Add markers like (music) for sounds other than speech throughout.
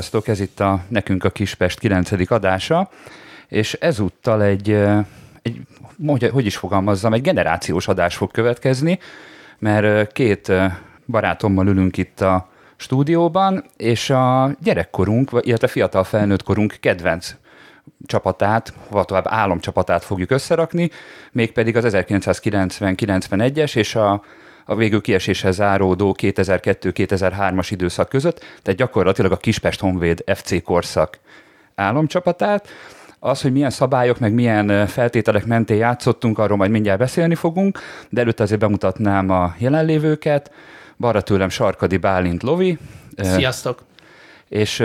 Sziasztok, ez itt a Nekünk a Kispest 9. adása, és ezúttal egy, egy hogy, is fogalmazzam, egy generációs adás fog következni, mert két barátommal ülünk itt a stúdióban, és a gyerekkorunk, illetve fiatal felnőtt korunk kedvenc csapatát, vagy tovább álomcsapatát fogjuk összerakni, mégpedig az 1990-91-es és a a végül kieséshez záródó 2002-2003-as időszak között, tehát gyakorlatilag a Kispest Honvéd FC korszak álomcsapatát. Az, hogy milyen szabályok, meg milyen feltételek mentén játszottunk, arról majd mindjárt beszélni fogunk, de előtte azért bemutatnám a jelenlévőket. Balra tőlem Sarkadi Bálint Lovi. Sziasztok! És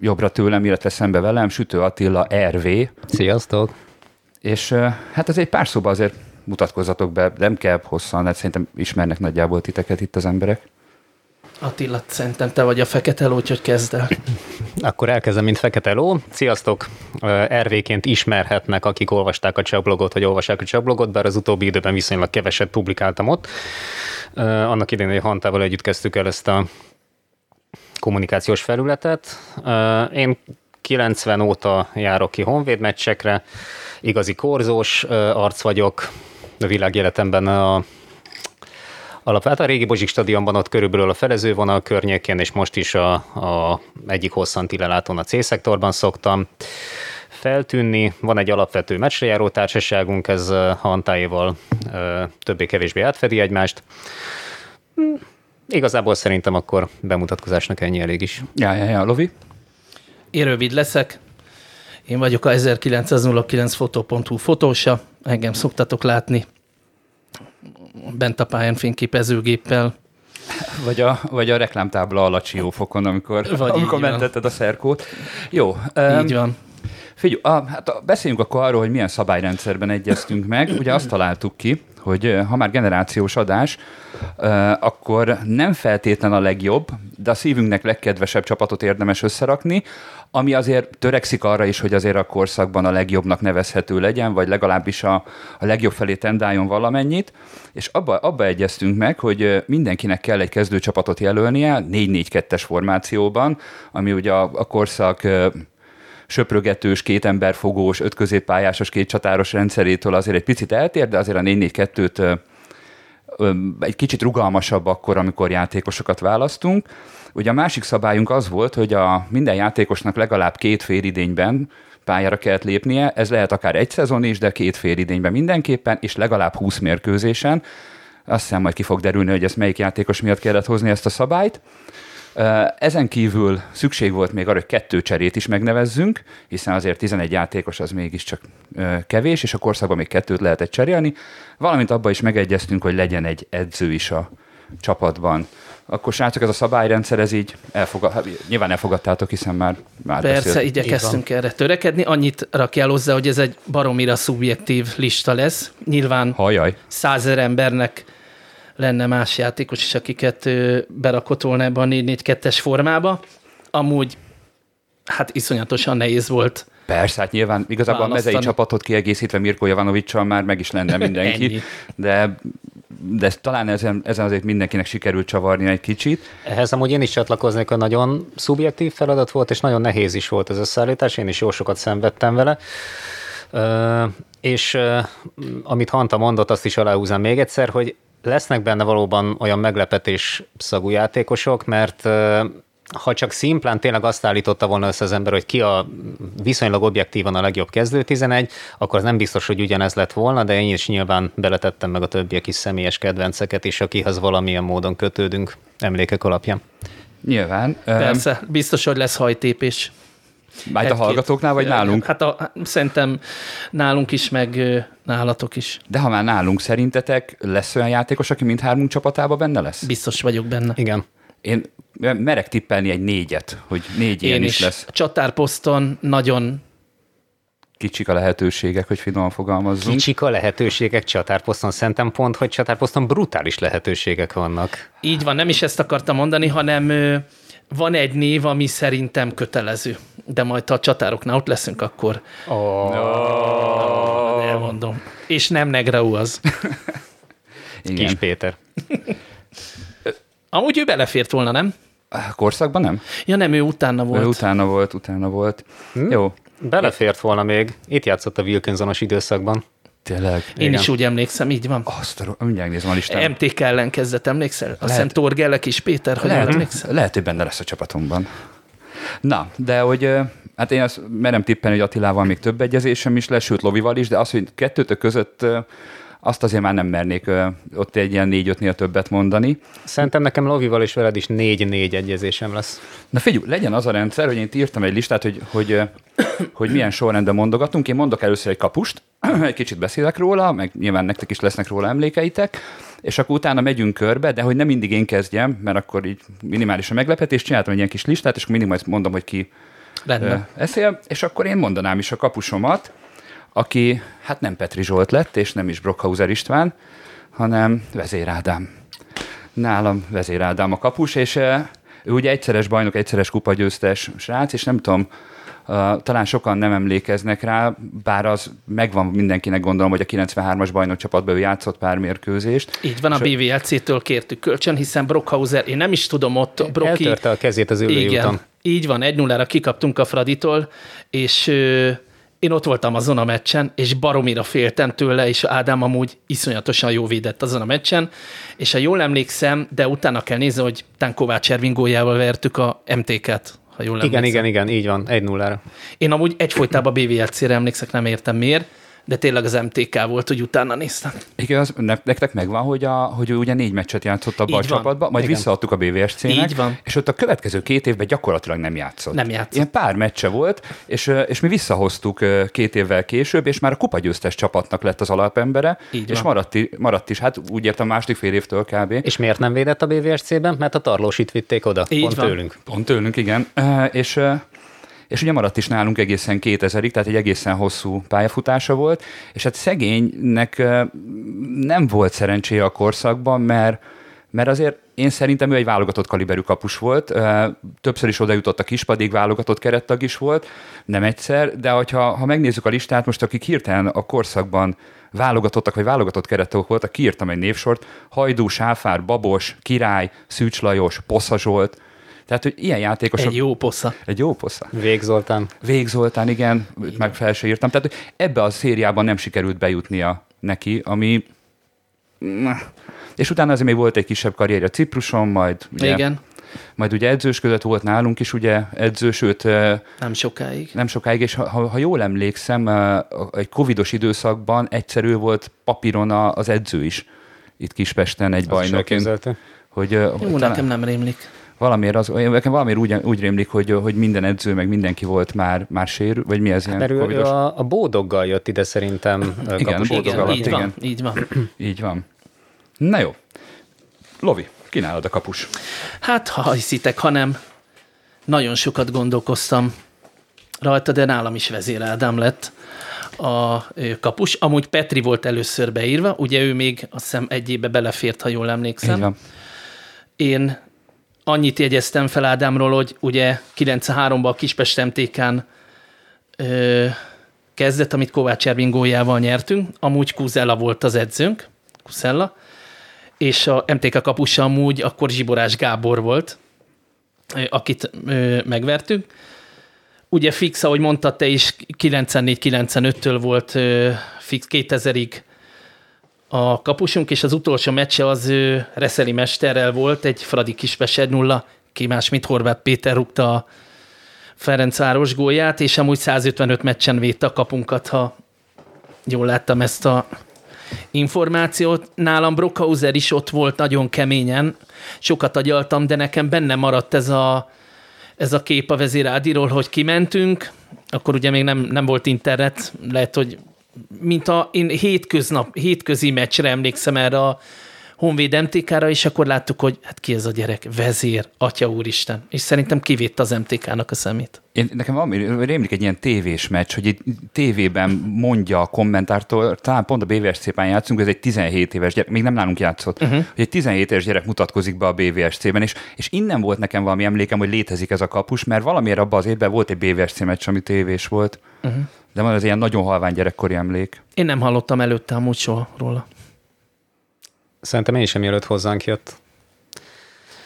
jobbra tőlem, illetve szembe velem Sütő Attila RV. Sziasztok! És hát ez egy pár szóba azért mutatkozzatok be, nem kell hosszan, mert szerintem ismernek nagyjából titeket itt az emberek. Attila, szerintem te vagy a fekete ló, úgyhogy kezd el. (laughs) Akkor elkezdem, mint fekete ló. Sziasztok! RV-ként ismerhetnek, akik olvasták a csabllogot, vagy olvassák a csabllogot, bár az utóbbi időben viszonylag keveset publikáltam ott. Annak idején, hogy Hantával együtt kezdtük el ezt a kommunikációs felületet. Én 90 óta járok ki honvéd meccsekre, igazi korzós arc vagyok, a világéletemben a Alapvetően a régi Bozsik stadionban ott körülbelül a felezővonal környékén, és most is a, a egyik hosszanti lelátón a C-szektorban szoktam feltűnni. Van egy alapvető meccsrejáró társaságunk, ez Hantáéval többé-kevésbé átfedi egymást. Hm, igazából szerintem akkor bemutatkozásnak ennyi elég is. Ja, ja, ja, Lovi? Én rövid leszek. Én vagyok a 1909fotó.hu fotósa, engem szoktatok látni bent a pályán fényképezőgéppel. Vagy a, vagy a reklámtábla alatt fokon, amikor, vagy amikor mentetted a szerkót. Jó. Így van. Figyelj, a, hát a, beszéljünk akkor arról, hogy milyen szabályrendszerben egyeztünk meg. Ugye azt találtuk ki, hogy ha már generációs adás, akkor nem feltétlen a legjobb, de a szívünknek legkedvesebb csapatot érdemes összerakni, ami azért törekszik arra is, hogy azért a korszakban a legjobbnak nevezhető legyen, vagy legalábbis a, a legjobb felé tendáljon valamennyit, és abba, abba egyeztünk meg, hogy mindenkinek kell egy kezdőcsapatot jelölnie 4-4-2-es formációban, ami ugye a, a korszak söprögetős, két emberfogós, öt középpályásos, két csatáros rendszerétől azért egy picit eltér, de azért a 4-4-2-t egy kicsit rugalmasabb akkor, amikor játékosokat választunk. Ugye a másik szabályunk az volt, hogy a minden játékosnak legalább két félidényben pályára kellett lépnie, ez lehet akár egy szezon is, de két félidényben mindenképpen, és legalább 20 mérkőzésen. Azt hiszem majd ki fog derülni, hogy ezt melyik játékos miatt kellett hozni ezt a szabályt. Ezen kívül szükség volt még arra, hogy kettő cserét is megnevezzünk, hiszen azért 11 játékos az mégiscsak kevés, és a korszakban még kettőt lehetett cserélni, valamint abban is megegyeztünk, hogy legyen egy edző is a csapatban. Akkor srácok, ez a szabályrendszer, ez így elfogad, hát nyilván elfogadtátok, hiszen már, már Persze, beszélt. igyekeztünk erre törekedni. Annyit rakjál hozzá, hogy ez egy baromira szubjektív lista lesz. Nyilván százer embernek lenne más játékos is, akiket berakott volna ebbe a 4-4-2-es formába. Amúgy hát iszonyatosan nehéz volt Persze, hát nyilván igazából választani. a mezei csapatot kiegészítve Mirko Jovanovicsal már meg is lenne (laughs) mindenki, de de talán ezen, ezen azért mindenkinek sikerült csavarni egy kicsit. Ehhez amúgy én is csatlakoznék, hogy nagyon szubjektív feladat volt, és nagyon nehéz is volt ez a szállítás, én is jó sokat szenvedtem vele. Uh, és uh, amit Hanta mondott, azt is aláhúzom még egyszer, hogy lesznek benne valóban olyan meglepetés szagú játékosok, mert ha csak szimplán tényleg azt állította volna össze az ember, hogy ki a viszonylag objektívan a legjobb kezdő 11, akkor az nem biztos, hogy ugyanez lett volna, de én is nyilván beletettem meg a többiek is személyes kedvenceket is, akihez valamilyen módon kötődünk emlékek alapján. Nyilván. Persze, biztos, hogy lesz hajtépés. Majd a hallgatóknál, vagy nálunk? Hát a, szerintem nálunk is, meg nálatok is. De ha már nálunk szerintetek lesz olyan játékos, aki mindhármunk csapatában benne lesz? Biztos vagyok benne. Igen. Én merek tippelni egy négyet, hogy négy ilyen Én is, is lesz. Csatárposzton nagyon kicsik a lehetőségek, hogy finoman fogalmazzunk. Kicsik a lehetőségek csatárposzton. Szerintem pont, hogy csatárposzton brutális lehetőségek vannak. Így van, nem is ezt akartam mondani, hanem van egy név, ami szerintem kötelező. De majd ha a csatároknál ott leszünk, akkor oh. Oh. elmondom. És nem Negrau az. (laughs) Kis Péter. Amúgy ő belefért volna, nem? Korszakban nem? Ja nem, ő utána volt. Ő utána volt, utána volt. Hm? Jó. Belefért volna még. Itt játszott a Wilkinsonos időszakban. Tényleg? Én Igen. is úgy emlékszem, így van. Azt a, mindjárt nézem a listán. MTK ellen kezdett, emlékszel? Azt hiszem Torgellek is Péter, hogy lehet, emlékszel? Lehet, hogy benne lesz a csapatomban. Na, de hogy hát én azt merem tippelni, hogy Attilával még több egyezésem is lesz, sőt Lovival is, de az, hogy kettőtök között azt azért már nem mernék ott egy ilyen négy-ötnél többet mondani. Szerintem nekem Lovival és veled is négy-négy egyezésem lesz. Na figyelj, legyen az a rendszer, hogy én írtam egy listát, hogy, hogy, hogy milyen sorrendben mondogatunk. Én mondok először egy kapust, (clears throat) egy kicsit beszélek róla, meg nyilván nektek is lesznek róla emlékeitek, és akkor utána megyünk körbe, de hogy nem mindig én kezdjem, mert akkor így minimális a meglepetés, csináltam egy ilyen kis listát, és akkor mindig majd mondom, hogy ki Rendben. eszél, és akkor én mondanám is a kapusomat, aki hát nem Petri Zsolt lett, és nem is Brockhauser István, hanem Vezér Ádám. Nálam Vezér Ádám a kapus, és ő ugye egyszeres bajnok, egyszeres kupagyőztes srác, és nem tudom, Uh, talán sokan nem emlékeznek rá, bár az megvan mindenkinek gondolom, hogy a 93-as bajnokcsapatban ő játszott pár mérkőzést. Így van, a BVLC-től kértük kölcsön, hiszen Brockhauser, én nem is tudom ott, Brocki... Eltörte a kezét az ülői Igen, így van, egy nullára kikaptunk a Fraditól, és én ott voltam azon a meccsen, és baromira féltem tőle, és Ádám amúgy iszonyatosan jó védett azon a meccsen, és ha jól emlékszem, de utána kell nézni, hogy Tán Kovács Ervin góljával vertük a MTK-t, ha jól emlékszem. Igen, igen, igen, így van, egy nullára. Én amúgy egyfolytában BVLC-re emlékszek, nem értem miért, de tényleg az MTK volt, hogy utána néztem. Igen, az, nektek megvan, hogy, a, hogy ugye négy meccset játszott a bal csapatban, majd Igen. visszaadtuk a BVSC-nek, Így van. és ott a következő két évben gyakorlatilag nem játszott. Nem játszott. Ilyen pár meccse volt, és, és mi visszahoztuk két évvel később, és már a kupagyőztes csapatnak lett az alapembere, Így és maradt, maradt is, hát úgy értem második fél évtől kb. És miért nem védett a BVSC-ben? Mert a Tarlósit vitték oda, Így pont van. tőlünk. Pont tőlünk, igen. És és ugye maradt is nálunk egészen 2000-ig, tehát egy egészen hosszú pályafutása volt, és hát szegénynek nem volt szerencséje a korszakban, mert mert azért én szerintem ő egy válogatott kaliberű kapus volt, többször is oda jutott a kispadék, válogatott kerettag is volt, nem egyszer, de hogyha, ha megnézzük a listát, most akik hirtelen a korszakban válogatottak, vagy válogatott kerettagok voltak, kiírtam egy névsort, Hajdú, Sáfár, Babos, Király, Szűcs Lajos, Possza Zsolt, tehát, hogy ilyen játékosok... Egy jó posza. Egy jó posza. Vég Zoltán. Vég Zoltán, igen, igen. meg fel se írtam. Tehát hogy ebbe a szériában nem sikerült bejutnia neki, ami... És utána azért még volt egy kisebb karrierje Cipruson, majd ugye, igen. Majd ugye edzősködött volt nálunk is, ugye edző, sőt... Nem sokáig. Nem sokáig, és ha, ha jól emlékszem, egy covidos időszakban egyszerű volt papíron az edző is itt Kispesten egy bajnoként. Hogy, Jó, talán... nekem nem rémlik valamiért, az, nekem valamiért úgy, úgy rémlik, hogy, hogy minden edző, meg mindenki volt már, már sérül, vagy mi ez ilyen Mert ő, ő a, a bódoggal jött ide szerintem. Igen, bódog alatt, így igen. Van, így van. így van. Na jó. Lovi, kínálod a kapus? Hát, ha hiszitek, hanem nagyon sokat gondolkoztam rajta, de nálam is vezér Ádám lett a kapus. Amúgy Petri volt először beírva, ugye ő még azt hiszem egy évbe belefért, ha jól emlékszem. Így van. Én annyit jegyeztem fel Ádámról, hogy ugye 93-ban a Kispest MTK-n kezdett, amit Kovács Ervin góljával nyertünk. Amúgy Kuzella volt az edzőnk, Kuzella, és a MTK kapusa amúgy akkor Zsiborás Gábor volt, akit ö, megvertünk. Ugye fix, ahogy mondtad te is, 94-95-től volt ö, fix 2000-ig a kapusunk, és az utolsó meccse az ő Reszeli mesterrel volt, egy Fradi Kispes 1-0, ki más, mint Horváth Péter rúgta a Ferencváros gólját, és amúgy 155 meccsen védte a kapunkat, ha jól láttam ezt a információt. Nálam Brockhauser is ott volt nagyon keményen, sokat agyaltam, de nekem benne maradt ez a, ez a kép a vezérádiról, hogy kimentünk, akkor ugye még nem, nem volt internet, lehet, hogy mint a, én hétköznap, hétközi meccsre emlékszem erre a Honvéd MTK-ra, és akkor láttuk, hogy hát ki ez a gyerek, vezér, atya úristen. És szerintem kivétte az MTK-nak a szemét. Én, nekem valami rémlik egy ilyen tévés meccs, hogy egy tévében mondja a kommentártól, talán pont a BVSC-ben játszunk, ez egy 17 éves gyerek, még nem nálunk játszott, uh-huh. hogy egy 17 éves gyerek mutatkozik be a BVSC-ben, és, és innen volt nekem valami emlékem, hogy létezik ez a kapus, mert valamiért abban az évben volt egy BVSC meccs, ami tévés volt. Uh-huh. De van az ilyen nagyon halvány gyerekkori emlék. Én nem hallottam előtte amúgy soha róla. Szerintem én sem mielőtt hozzánk jött.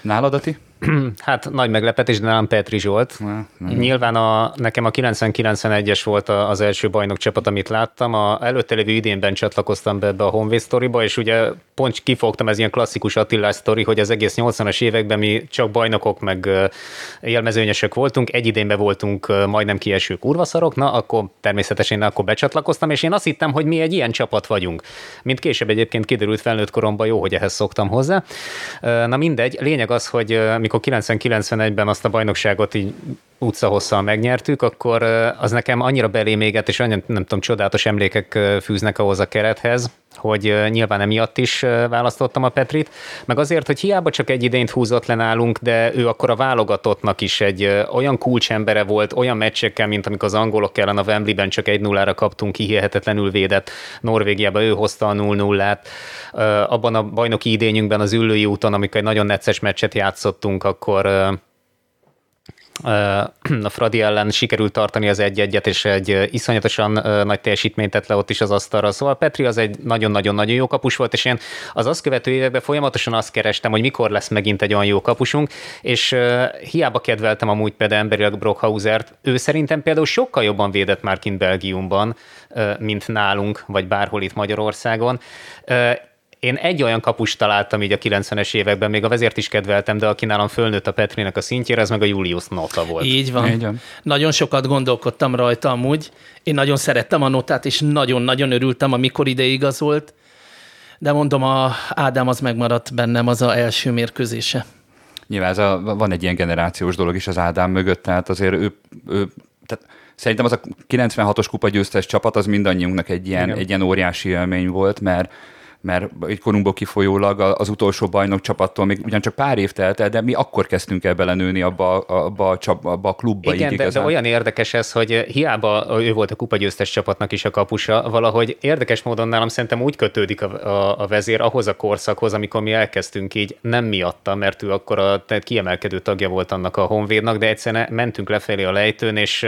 Nálad, Ati? (clears throat) hát nagy meglepetés, de nálam Petri Zsolt. Ne, Nyilván a, nekem a 90-91-es volt az első bajnok csapat, amit láttam. A előtte lévő idénben csatlakoztam be ebbe a Honvéd sztoriba, és ugye pont kifogtam, ez ilyen klasszikus Attilás sztori, hogy az egész 80-as években mi csak bajnokok, meg élmezőnyesek voltunk, egy idénben voltunk majdnem kieső kurvaszarok, na akkor természetesen akkor becsatlakoztam, és én azt hittem, hogy mi egy ilyen csapat vagyunk. Mint később egyébként kiderült felnőtt koromban, jó, hogy ehhez szoktam hozzá. Na mindegy, lényeg az, hogy mikor 90-91-ben azt a bajnokságot így utcahosszal megnyertük, akkor az nekem annyira beléméget, és annyira, nem tudom, csodálatos emlékek fűznek ahhoz a kerethez, hogy nyilván emiatt is választottam a Petrit, meg azért, hogy hiába csak egy idényt húzott le nálunk, de ő akkor a válogatottnak is egy olyan kulcsembere volt, olyan meccsekkel, mint amikor az angolok ellen a Wembley-ben csak egy nullára kaptunk kihihetetlenül védett Norvégiába, ő hozta a 0-0-át. Abban a bajnoki idényünkben az Üllői úton, amikor egy nagyon necces meccset játszottunk, akkor a Fradi ellen sikerült tartani az egy-egyet, és egy iszonyatosan nagy teljesítményt tett le ott is az asztalra. Szóval Petri az egy nagyon-nagyon-nagyon jó kapus volt, és én az azt követő években folyamatosan azt kerestem, hogy mikor lesz megint egy olyan jó kapusunk, és hiába kedveltem amúgy például emberileg Brockhausert, ő szerintem például sokkal jobban védett már kint Belgiumban, mint nálunk, vagy bárhol itt Magyarországon én egy olyan kapust találtam így a 90-es években, még a vezért is kedveltem, de aki nálam fölnőtt a Petrinek a szintjére, ez meg a Julius Nota volt. Így van. Így van. Nagyon sokat gondolkodtam rajta amúgy. Én nagyon szerettem a notát, és nagyon-nagyon örültem, amikor ide igazolt. De mondom, a Ádám az megmaradt bennem az a első mérkőzése. Nyilván ez a, van egy ilyen generációs dolog is az Ádám mögött, tehát azért ő, ő tehát szerintem az a 96-os kupa győztes csapat az mindannyiunknak egy ilyen, egy ilyen óriási élmény volt, mert mert egy korunkból kifolyólag az utolsó bajnok csapattól még ugyancsak pár év telt el, de mi akkor kezdtünk el belenőni abba, abba, a, csap, abba a klubba. Igen, így de, de olyan érdekes ez, hogy hiába ő volt a kupagyőztes csapatnak is a kapusa, valahogy érdekes módon nálam szerintem úgy kötődik a, a, a vezér ahhoz a korszakhoz, amikor mi elkezdtünk így, nem miatta, mert ő akkor a tehát kiemelkedő tagja volt annak a honvédnak, de egyszerűen mentünk lefelé a lejtőn, és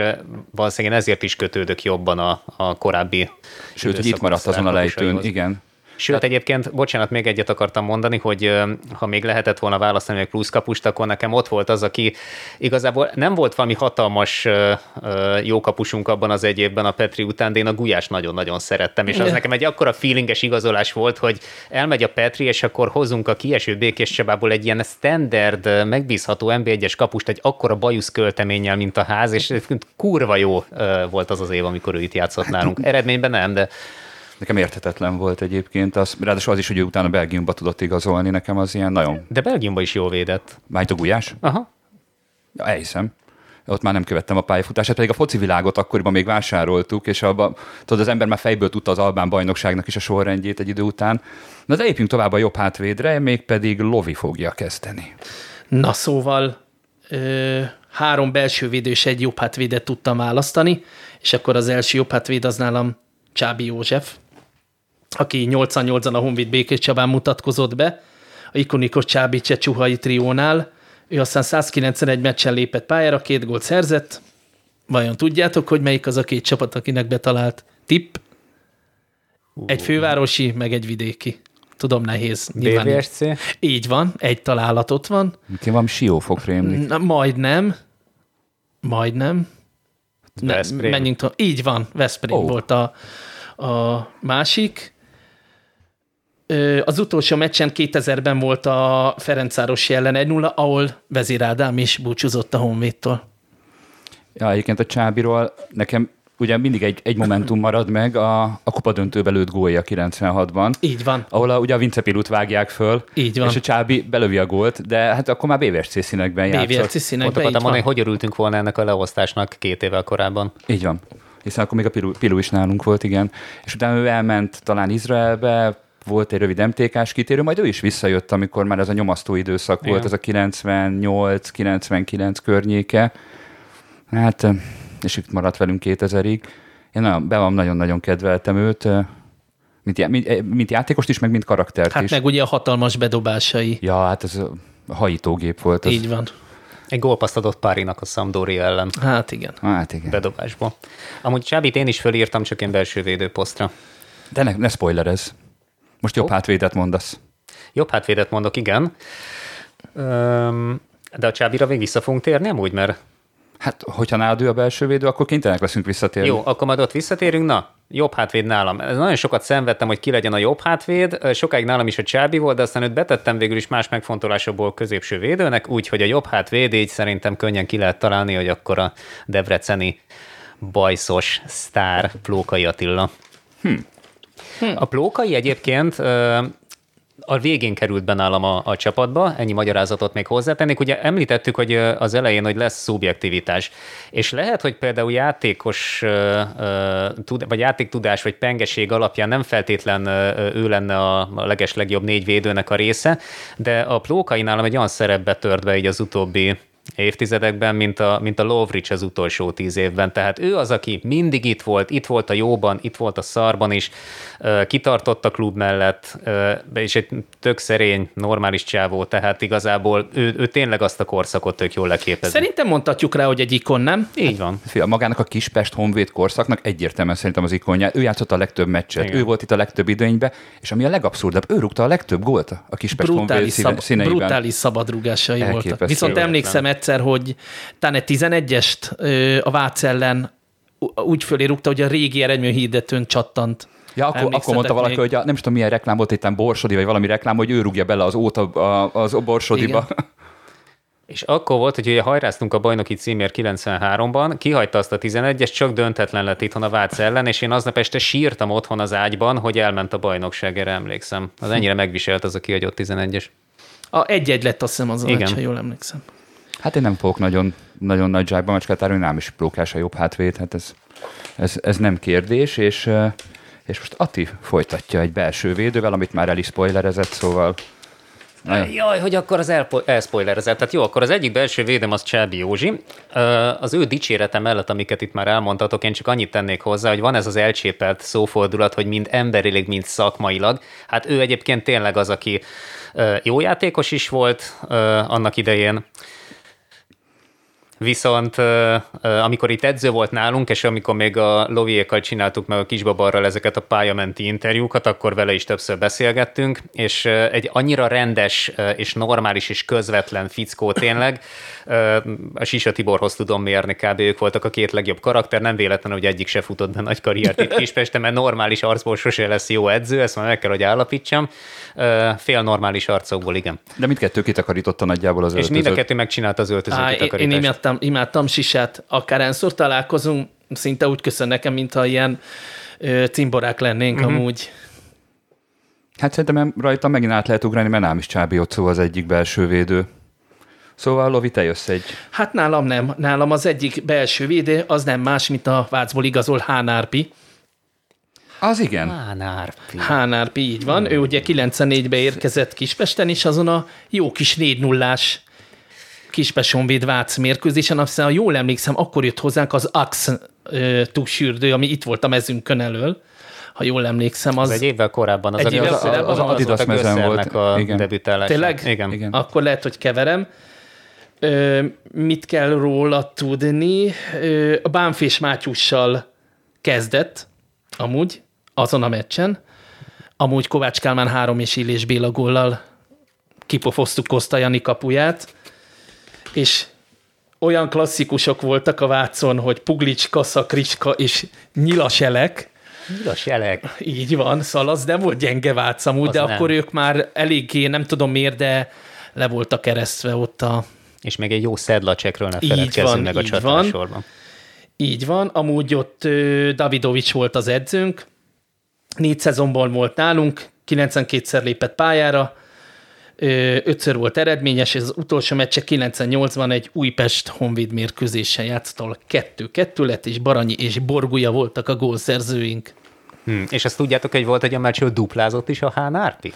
valószínűleg ezért is kötődök jobban a, a korábbi Sőt, hogy itt maradt azon a lejtőn, igen. Sőt, egyébként, bocsánat, még egyet akartam mondani, hogy ha még lehetett volna választani egy plusz kapust, akkor nekem ott volt az, aki igazából nem volt valami hatalmas jó kapusunk abban az egy évben a Petri után, de én a Gulyás nagyon-nagyon szerettem, és az nekem egy akkora feelinges igazolás volt, hogy elmegy a Petri, és akkor hozunk a kieső Békés Csabából egy ilyen standard, megbízható NB1-es kapust, egy akkora bajusz költeménnyel, mint a ház, és kurva jó volt az az év, amikor ő itt játszott nálunk. Eredményben nem, de Nekem érthetetlen volt egyébként, az, ráadásul az is, hogy ő utána Belgiumba tudott igazolni, nekem az ilyen nagyon... De Belgiumba is jól védett. Májt a Gulyás? Aha. Ja, elhiszem. Ott már nem követtem a pályafutását, pedig a foci világot akkoriban még vásároltuk, és abba, tudod, az ember már fejből tudta az Albán bajnokságnak is a sorrendjét egy idő után. Na de lépjünk tovább a jobb hátvédre, mégpedig Lovi fogja kezdeni. Na szóval ö, három belső védő és egy jobb hátvédet tudtam választani, és akkor az első jobb hátvéd az nálam Csábi József, aki 88-an a Honvéd Békés Csabán mutatkozott be, a ikonikus Csábi Csecsuhai triónál. Ő aztán 191 meccsen lépett pályára, két gólt szerzett. Vajon tudjátok, hogy melyik az a két csapat, akinek betalált? Tipp? Egy fővárosi, meg egy vidéki. Tudom, nehéz. BVSC? Így van, egy találat ott van. Ki van Siófok rémlik? Majdnem. Majdnem. Veszprém. Menjünk tovább. Így van, Veszprém oh. volt a, a másik. Az utolsó meccsen 2000-ben volt a Ferencáros ellen 1-0, ahol Vezér Ádám is búcsúzott a Honvédtól. Ja, egyébként a Csábiról nekem ugye mindig egy, egy momentum marad meg a, a kupa döntőbe lőtt gólja 96-ban. Így van. Ahol a, ugye a Vince Pilut vágják föl. Így van. És a Csábi belövi a gólt, de hát akkor már BVSC színekben játszott. BVSC színekben, Ott akartam hogy örültünk volna ennek a leosztásnak két évvel korábban. Így van. Hiszen akkor még a Pilu, Pilu is nálunk volt, igen. És utána ő elment talán Izraelbe, volt egy rövid MTK-s kitérő, majd ő is visszajött, amikor már ez a nyomasztó időszak Igen. volt, ez a 98-99 környéke. Hát, és itt maradt velünk 2000-ig. Én nagyon, be nagyon-nagyon kedveltem őt, mint, mint, mint játékost is, meg mint karaktert hát is. meg ugye a hatalmas bedobásai. Ja, hát ez a hajítógép volt. Az... Így van. Egy gólpaszt adott Párinak a Sampdoria ellen. Hát igen. Hát igen. Bedobásból. Amúgy Csábit én is fölírtam, csak én belső védőposztra. De ne, ne spoilerez. Most jobb oh. hátvédet mondasz. Jobb hátvédet mondok, igen. Öm, De a Csábira még vissza fogunk térni amúgy, mert... Hát, hogyha nálad ő a belső védő, akkor kénytelenek leszünk visszatérni. Jó, akkor majd ott visszatérünk. Na, jobb hátvéd nálam. Ez nagyon sokat szenvedtem, hogy ki legyen a jobb hátvéd. Sokáig nálam is a Csábi volt, de aztán őt betettem végül is más megfontolásokból középső védőnek, úgyhogy a jobb hátvéd így szerintem könnyen ki lehet találni, hogy akkor a Debreceni bajszos sztár Plókai Attila. Hm. Hm. A Plókai egyébként a végén került be nálam a, a csapatba, ennyi magyarázatot még hozzátennék. Ugye említettük, hogy az elején, hogy lesz szubjektivitás, és lehet, hogy például játékos, vagy játéktudás, vagy pengeség alapján nem feltétlen ő lenne a leges legjobb négy védőnek a része, de a Plókai nálam egy olyan szerepbe tört be így az utóbbi évtizedekben, mint a, mint a Lovrich az utolsó tíz évben. Tehát ő az, aki mindig itt volt, itt volt a jóban, itt volt a szarban is, kitartott a klub mellett, és egy tök szerény, normális csávó, tehát igazából ő, ő tényleg azt a korszakot tök jól leképezi. Szerintem mondhatjuk rá, hogy egy ikon, nem? Így van. Fia, magának a Kispest Honvéd korszaknak egyértelműen szerintem az ikonja. Ő játszott a legtöbb meccset, Igen. ő volt itt a legtöbb időnybe, és ami a legabszurdabb, ő rúgta a legtöbb gólt a Kispest brutális Honvéd szab- színeiben. Brutális szabadrúgásai voltak. Viszont emlékszem egyszer, hogy talán egy 11-est a Vác ellen úgy fölé rúgta, hogy a régi eredményhirdetőn csattant. Ja, akkor, akkor mondta valaki, még... hogy a, nem tudom milyen reklám volt, itt Borsodi, vagy valami reklám, hogy ő rúgja bele az óta az Borsodiba. Igen. (laughs) És akkor volt, hogy ugye hajráztunk a bajnoki címért 93-ban, kihagyta azt a 11-es, csak döntetlen lett itthon a Vác ellen, és én aznap este sírtam otthon az ágyban, hogy elment a bajnokság, erre emlékszem. Az ennyire megviselt az a kihagyott 11-es. A egy-egy lett azt hiszem az a meccs, ha jól emlékszem. Hát én nem fogok nagyon, nagyon nagy zsákba macskát árulni, nem is prókás a jobb hátvéd, hát ez, ez, ez nem kérdés, és, és most Ati folytatja egy belső védővel, amit már el is spoilerezett, szóval. Jaj, hogy akkor az elspoilerezett. Tehát jó, akkor az egyik belső védem az Csábi Józsi. Az ő dicsérete mellett, amiket itt már elmondhatok, én csak annyit tennék hozzá, hogy van ez az elcsépelt szófordulat, hogy mind emberileg, mind szakmailag. Hát ő egyébként tényleg az, aki jó játékos is volt annak idején, Viszont amikor itt edző volt nálunk, és amikor még a Loviékkal csináltuk meg a kisbabarral ezeket a pályamenti interjúkat, akkor vele is többször beszélgettünk, és egy annyira rendes és normális és közvetlen fickó tényleg, a Sisa Tiborhoz tudom mérni, kb. ők voltak a két legjobb karakter, nem véletlen, hogy egyik se futott be nagy karriert itt Kispesten, mert normális arcból sose lesz jó edző, ezt már meg kell, hogy állapítsam. Fél normális arcokból, igen. De mindkettő kitakarította nagyjából az öltözőt. És mind a kettő megcsinálta az öltöző Á, Én imádtam, imádtam Sisát, akár enszor találkozunk, szinte úgy köszön nekem, mintha ilyen ö, cimborák lennénk uh-huh. amúgy. Hát szerintem rajta megint át lehet ugrani, mert nem is Csábi Otszó az egyik belső védő. Szóval, Lovi, te jössz egy... Hát nálam nem. Nálam az egyik belső védő, az nem más, mint a Vácból igazol Hánárpi. Az igen. Hánárpi. Hánárpi, így van. Hmm. Ő ugye 94-be érkezett Kispesten, és azon a jó kis 4 0 Kispesonvéd Vác mérkőzésen, aztán ha jól emlékszem, akkor jött hozzánk az Ax túlsürdő, ami itt volt a mezünkön elől ha jól emlékszem. Az, az egy évvel korábban. Az, egy évvel az, korábban, az, az, az Adidas mezen volt. A igen. Tényleg? Igen. igen. Akkor lehet, hogy keverem. Ö, mit kell róla tudni? Ö, a Bánfés Mátyussal kezdett, amúgy, azon a meccsen. Amúgy Kovács Kálmán három és Illés Béla góllal kipofoztuk Koszta Jani kapuját, és olyan klasszikusok voltak a Vácon, hogy Puglics, Kassa, Kriska és Nyilaselek, Nyilas jelek. Így van, szóval az nem volt gyenge Vác amúgy, az de nem. akkor ők már eléggé, nem tudom miért, de le voltak keresztve ott a... És még egy jó szedlacsekről ne feledkezzünk meg a csatársorban. Így van, amúgy ott Davidovics volt az edzőnk, négy szezonban volt nálunk, 92-szer lépett pályára, ötször volt eredményes, és az utolsó meccse 98-ban egy Újpest Honvéd mérkőzésen játszott, ahol kettő-kettő lett, és Baranyi és Borgulya voltak a gólszerzőink. Hmm. És azt tudjátok, hogy volt egy a meccs, hogy duplázott is a Hán Árpi?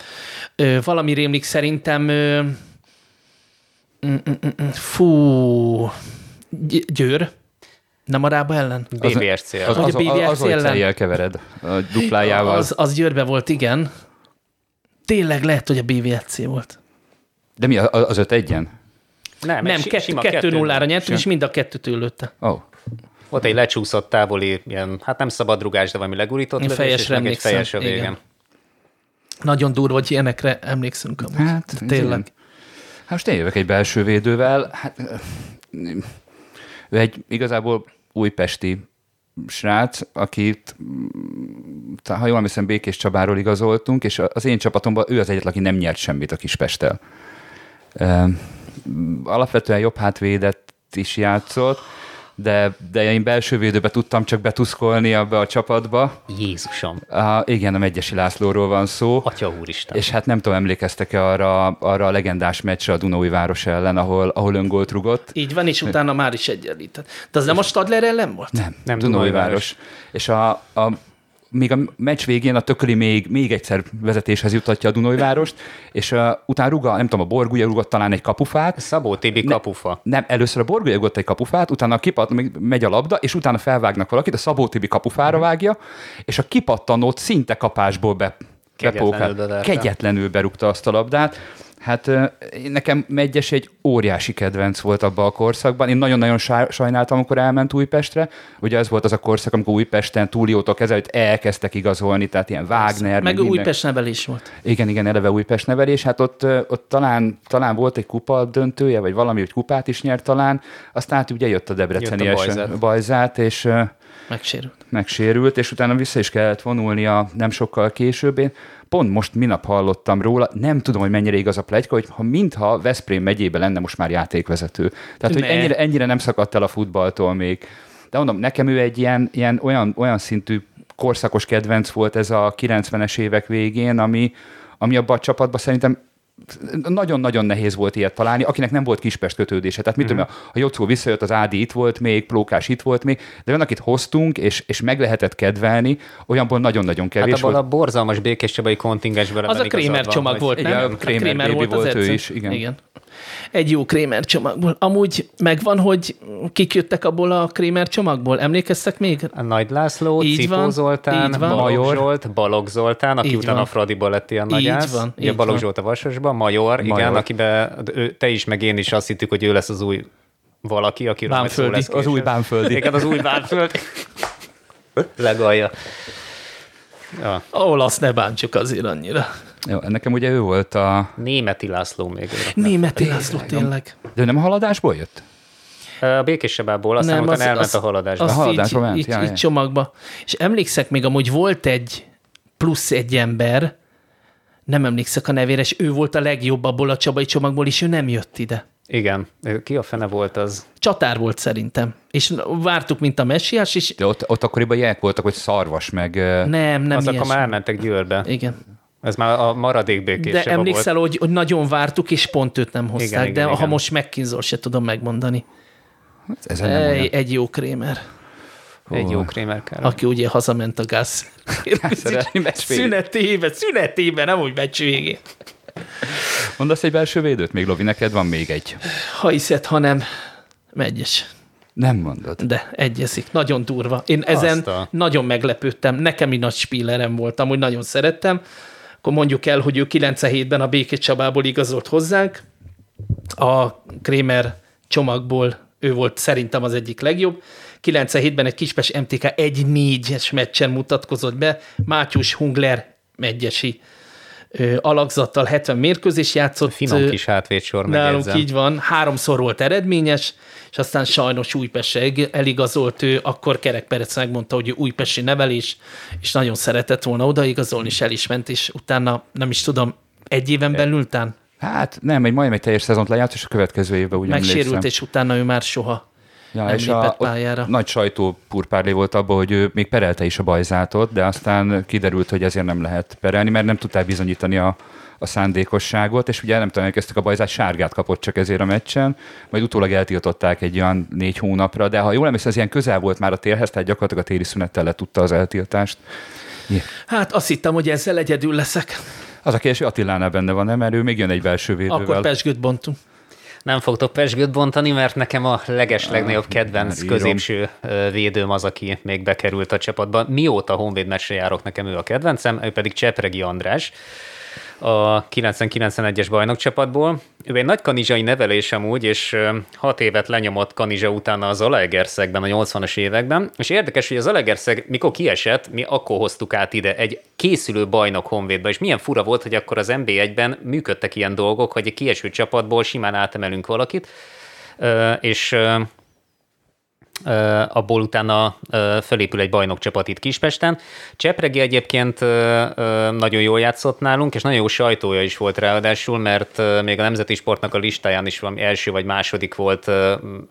Ö, valami rémlik szerintem... Ö, mm, mm, mm, fú... Győr. Nem a Rába ellen? BVSC ellen. Az, az, az, az, az, az kevered a duplájával. Az, az Győrbe volt, igen. Tényleg lehet, hogy a BVSC volt. De mi, az öt egyen? Nem, nem kettő, kettő nullára nyertünk, és mind a kettőtől lőtte. Oh. Volt egy lecsúszott távoli, ilyen, hát nem szabadrugás, de valami legurított lövés, fejesre és egy fejes a végén. Igen. Nagyon durva, hogy ilyenekre emlékszünk amúgy. Hát, tényleg. Hát most én jövök egy belső védővel. Hát, ő egy igazából újpesti srác, akit, ha jól emlékszem, Békés Csabáról igazoltunk, és az én csapatomban ő az egyetlen, aki nem nyert semmit a Kispesttel. Alapvetően jobb hátvédet is játszott, de, de én belső védőbe tudtam csak betuszkolni abba a csapatba. Jézusom. A, igen, a Megyesi Lászlóról van szó. Atya úristen. És hát nem tudom, emlékeztek-e arra, arra a legendás meccsre a Dunói város ellen, ahol, ahol öngolt rugott. Így van, és utána már is egyenlített. De az nem a Stadler ellen volt? Nem, nem Dunói, Dunói város. város. És a, a még a meccs végén a Tököli még, még egyszer vezetéshez jutatja a Dunajvárost, és uh, utána ruga, nem tudom, a Borgulya rugott talán egy kapufát. Szabó Tibi kapufa. Ne, nem, először a Borgulya rugott egy kapufát, utána a kipat, megy a labda, és utána felvágnak valakit, a Szabó Tibi kapufára mhm. vágja, és a kipattanót szinte kapásból be, bepókál. Kegyetlenül berúgta azt a labdát. Hát nekem Megyes egy óriási kedvenc volt abban a korszakban. Én nagyon-nagyon sajnáltam, amikor elment Újpestre. Ugye ez volt az a korszak, amikor Újpesten túliótok ezelőtt elkezdtek igazolni, tehát ilyen Wagner. Meg minden. Újpest nevelés volt. Igen, igen, eleve Újpest nevelés. Hát ott, ott talán, talán volt egy kupa döntője, vagy valami, hogy kupát is nyert talán. Aztán hát ugye jött a Debreceni jött a bajzát. bajzát, és Megsérült. Megsérült, és utána vissza is kellett vonulnia nem sokkal később. Én pont most minap hallottam róla, nem tudom, hogy mennyire igaz a plegyka, hogy ha mintha Veszprém megyében lenne most már játékvezető. Tehát, ne. hogy ennyire, ennyire nem szakadt el a futballtól még. De mondom, nekem ő egy ilyen, ilyen olyan, olyan szintű korszakos kedvenc volt ez a 90-es évek végén, ami, ami abban a csapatban szerintem nagyon-nagyon nehéz volt ilyet találni, akinek nem volt Kispest kötődése. Tehát mit mm. tudom, a Jocó visszajött, az Ádi itt volt még, Plókás itt volt még, de olyan, akit hoztunk, és, és meg lehetett kedvelni, olyanból nagyon-nagyon kevés hát volt. a borzalmas békés csabai kontingensből. Az a Krémer csomag volt, nem? Igen, a Krémer, volt, volt ő is, igen. igen egy jó Krémer csomagból. Amúgy megvan, hogy kik jöttek abból a Krémer csomagból? Emlékeztek még? A Nagy László, így Cipó van, Zoltán, így van. Major Zsolt, Balog Zoltán, aki így utána van. a Fradiból lett ilyen nagy így van, így Balog van. Zsolt a Vasasban, Major, Major, igen, akiben te is, meg én is azt hittük, hogy ő lesz az új valaki, aki lesz. Az új Bánföldi. Igen, az új Bánföldi. Legalja. Ja. Olasz ne bántsuk azért annyira. Jó, nekem ugye ő volt a... Németi László még. Németi László, tényleg. De nem a haladásból jött? A Békéssebából, aztán nem, az, elment az, a haladásba. A haladásba így, ment, így, ja, így csomagba. És emlékszek még amúgy volt egy plusz egy ember, nem emlékszek a nevére, és ő volt a legjobb abból a Csabai csomagból, és ő nem jött ide. Igen. Ki a fene volt az? Csatár volt szerintem. És vártuk, mint a messiás, és... De ott, ott akkoriban ilyenek voltak, hogy szarvas, meg... Nem, nem Azok akkor már elmentek Győrbe. Igen. Ez már a maradék békés. De emlékszel, volt. Hogy, hogy nagyon vártuk, és pont őt nem hozták, igen, de igen, ha igen. most megkínzol, se tudom megmondani. Ez egy, egy jó krémer. Egy jó krémer kell. Aki ugye hazament a gáz. (laughs) szünetében, szünetében, nem úgy meccs végén. Mondasz egy belső védőt még, Lovi? Neked van még egy. Ha hiszed, ha nem, megyes. Nem mondod. De egyezik. Nagyon durva. Én ezen Azta. nagyon meglepődtem. Nekem is nagy spillerem voltam, hogy nagyon szerettem. Akkor mondjuk el, hogy ő 97-ben a Békés Csabából igazolt hozzánk. A Krémer csomagból ő volt szerintem az egyik legjobb. 97-ben egy Kispes MTK 1-4-es meccsen mutatkozott be, Mátyus Hungler megyesi alakzattal 70 mérkőzés játszott. Finom kis hátvédsor, Nálunk így van, háromszor volt eredményes, és aztán sajnos Újpestre eligazolt ő, akkor Kerek Perec megmondta, hogy Újpesti nevelés, és nagyon szeretett volna odaigazolni, és el is ment, és utána nem is tudom, egy éven belül után? Hát nem, egy majdnem egy teljes szezont lejárt, és a következő évben ugyan Megsérült, emlékszem. és utána ő már soha Ja, és a, pályára. nagy sajtó purpárlé volt abban, hogy ő még perelte is a bajzátot, de aztán kiderült, hogy ezért nem lehet perelni, mert nem tudták bizonyítani a, a szándékosságot, és ugye nem tudom, a bajzát, sárgát kapott csak ezért a meccsen, majd utólag eltiltották egy olyan négy hónapra, de ha jól emlékszem, ez ilyen közel volt már a térhez, tehát gyakorlatilag a téli szünettel le tudta az eltiltást. Yeah. Hát azt hittem, hogy ezzel egyedül leszek. Az a kérdés, hogy Attilánál benne van, nem? Mert ő még jön egy belső védővel. Akkor pesgőt bontunk nem fogtok pesgőt bontani, mert nekem a leges legnagyobb kedvenc középső védőm az, aki még bekerült a csapatba. Mióta Honvéd mesre járok, nekem ő a kedvencem, ő pedig Csepregi András a 90-91-es bajnokcsapatból. Ő egy nagy kanizsai nevelés amúgy, és hat évet lenyomott kanizsa utána az Alegerszegben a 80-as években. És érdekes, hogy az Alegerszeg, mikor kiesett, mi akkor hoztuk át ide egy készülő bajnok honvédba, és milyen fura volt, hogy akkor az NB1-ben működtek ilyen dolgok, hogy egy kieső csapatból simán átemelünk valakit, és abból utána felépül egy bajnokcsapat itt Kispesten. Csepregi egyébként nagyon jól játszott nálunk, és nagyon jó sajtója is volt ráadásul, mert még a Nemzeti Sportnak a listáján is valami első vagy második volt,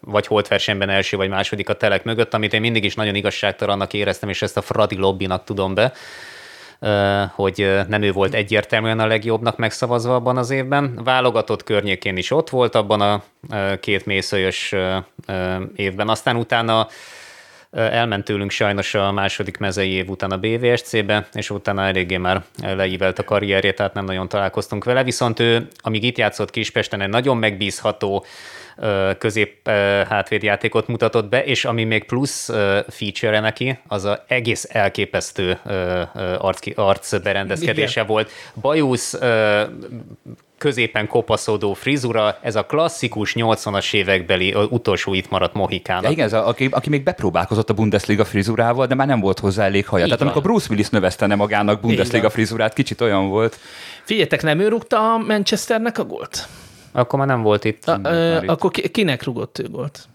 vagy holt versenyben első vagy második a telek mögött, amit én mindig is nagyon igazságtalannak éreztem, és ezt a Fradi lobbinak tudom be hogy nem ő volt egyértelműen a legjobbnak megszavazva abban az évben. Válogatott környékén is ott volt abban a két mészölyös évben. Aztán utána elment tőlünk sajnos a második mezei év után a BVSC-be, és utána eléggé már leívelt a karrierjét, tehát nem nagyon találkoztunk vele, viszont ő, amíg itt játszott Kispesten, egy nagyon megbízható, közép hátvédjátékot mutatott be, és ami még plusz feature neki, az a egész elképesztő arc, arc berendezkedése Igen. volt. Bajusz középen kopaszodó frizura, ez a klasszikus 80-as évekbeli utolsó itt maradt mohikán. Igen, ez a, aki, aki még bepróbálkozott a Bundesliga frizurával, de már nem volt hozzá elég haja. Így Tehát van. amikor Bruce Willis növesztene magának Bundesliga frizurát, kicsit olyan volt. Figyeljetek, nem ő rúgta a Manchesternek a gólt? Akkor már nem volt itt. A, ö, itt. Akkor kinek rugott ő gólt?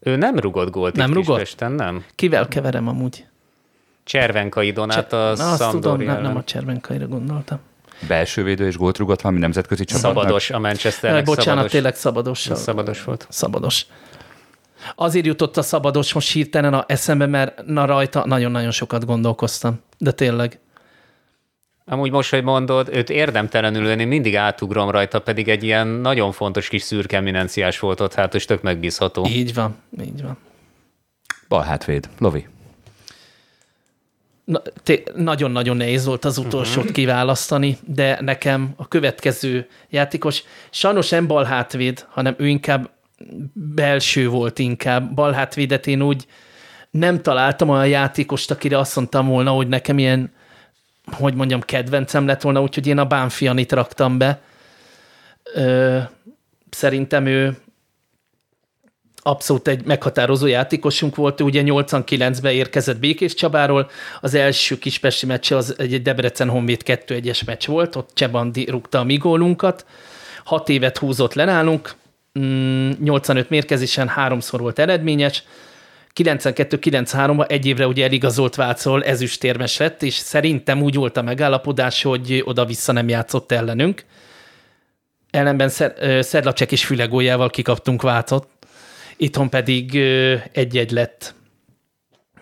Ő nem rugott gólt nem itt rugott? Kispesten, nem. Kivel keverem amúgy? Cservenkai Donát a Na, azt tudom, nem, nem a Cservenkaira gondoltam. Belső védő és gólt rugott valami nemzetközi csapatnak? Szabados a Manchester. Bocsánat, szabados. tényleg szabados. Szabados volt. Szabados. Azért jutott a szabados most hirtelen a eszembe, mert na rajta nagyon-nagyon sokat gondolkoztam. De tényleg. Amúgy most, hogy mondod, őt érdemtelenül én mindig átugrom rajta, pedig egy ilyen nagyon fontos kis szürke eminenciás volt ott, hát és tök megbízható. Így van, így van. Bal hátvéd, Lovi. Na, nagyon-nagyon nehéz volt az utolsót uh-huh. kiválasztani, de nekem a következő játékos sajnos nem bal hátvéd, hanem ő inkább belső volt inkább. Bal hátvédet én úgy nem találtam olyan játékost, akire azt mondtam volna, hogy nekem ilyen hogy mondjam, kedvencem lett volna, úgyhogy én a Bánfianit raktam be. Ö, szerintem ő abszolút egy meghatározó játékosunk volt, ő ugye 89-ben érkezett Békés Csabáról, az első kispesti meccs az egy Debrecen Honvéd 2-1-es meccs volt, ott Csebandi rúgta a mi gólunkat, hat évet húzott le nálunk, 85 mm, mérkezésen háromszor volt eredményes, 92-93-ban egy évre ugye eligazolt Vácol ezüstérmes lett, és szerintem úgy volt a megállapodás, hogy oda-vissza nem játszott ellenünk. Ellenben Szedlacsek és Fülegójával kikaptunk Vácot, itthon pedig egy-egy lett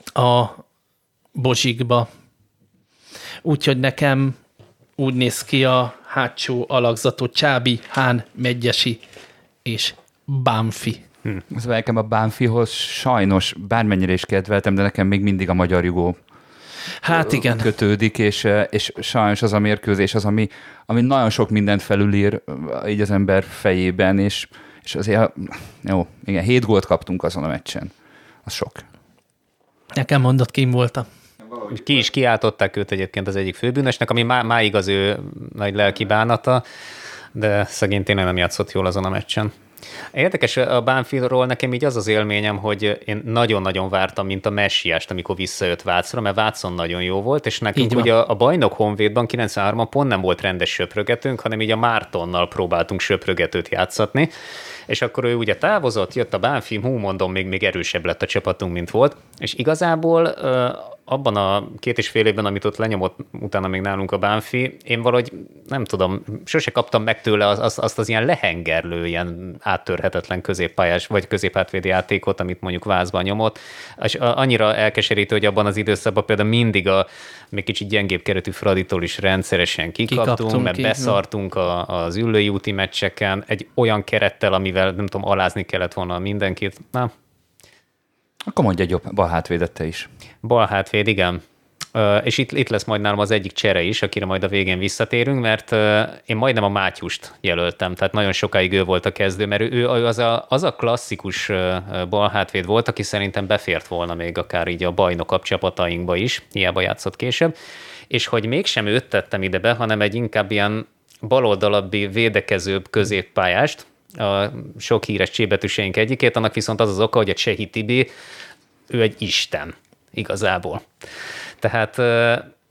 a Bozsikba. Úgyhogy nekem úgy néz ki a hátsó alakzatot Csábi, Hán, Megyesi és Bánfi. Hm. Szóval nekem a Bánfihoz sajnos bármennyire is kedveltem, de nekem még mindig a magyar jugó Hát igen. kötődik, és, és sajnos az a mérkőzés az, ami, ami nagyon sok mindent felülír így az ember fejében, és, és azért, jó, igen, hét gólt kaptunk azon a meccsen. Az sok. Nekem mondott, kim voltam. Ki is kiáltották őt egyébként az egyik főbűnösnek, ami má, máig az ő nagy lelki bánata, de szegény tényleg nem játszott jól azon a meccsen. Érdekes, a Bánfilról nekem így az az élményem, hogy én nagyon-nagyon vártam, mint a messiást, amikor visszajött Vácra, mert Vácon nagyon jó volt, és nekünk ugye a, a bajnok Honvédban 93-ban pont nem volt rendes söprögetőnk, hanem így a Mártonnal próbáltunk söprögetőt játszatni, és akkor ő ugye távozott, jött a Bánfilm, hú mondom, még, még erősebb lett a csapatunk, mint volt, és igazából abban a két és fél évben, amit ott lenyomott utána még nálunk a Bánfi, én valahogy nem tudom, sose kaptam meg tőle az, az, azt az ilyen lehengerlő, ilyen áttörhetetlen középpályás vagy középhátvédi játékot, amit mondjuk vázban nyomott. És annyira elkeserítő, hogy abban az időszakban például mindig a még kicsit gyengébb keretű Fraditól is rendszeresen kikaptunk, kikaptunk mert ki, beszartunk a, az ülői úti meccseken egy olyan kerettel, amivel nem tudom, alázni kellett volna mindenkit. Na, akkor mondja egy jobb bal hátvédette is. Bal hátvéd, igen. És itt, itt lesz majd nálam az egyik csere is, akire majd a végén visszatérünk, mert én majdnem a Mátyust jelöltem, tehát nagyon sokáig ő volt a kezdő, mert ő, az, a, az a klasszikus bal volt, aki szerintem befért volna még akár így a bajnokabb csapatainkba is, hiába játszott később, és hogy mégsem őt tettem ide be, hanem egy inkább ilyen baloldalabbi védekezőbb középpályást, a sok híres csébetűseink egyikét, annak viszont az az oka, hogy a Csehi Tibi, ő egy isten igazából. Tehát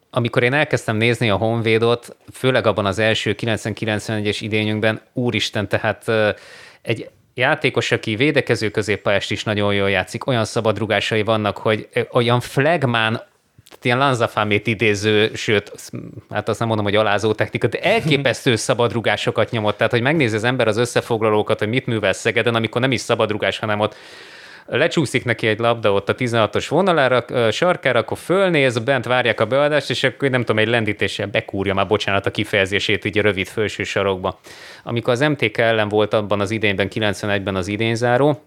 amikor én elkezdtem nézni a Honvédot, főleg abban az első 90-91-es idényünkben, úristen, tehát egy játékos, aki védekező középpályást is nagyon jól játszik, olyan szabadrugásai vannak, hogy olyan flagmán ilyen lanzafámét idéző, sőt, hát azt nem mondom, hogy alázó technika, de elképesztő (laughs) szabadrugásokat nyomott. Tehát, hogy megnézi az ember az összefoglalókat, hogy mit művel Szegeden, amikor nem is szabadrugás, hanem ott lecsúszik neki egy labda ott a 16-os vonalára, sarkára, akkor fölnéz, bent várják a beadást, és akkor nem tudom, egy lendítéssel bekúrja már, bocsánat, a kifejezését így a rövid felső sarokba. Amikor az MTK ellen volt abban az idényben, 91-ben az idényzáró,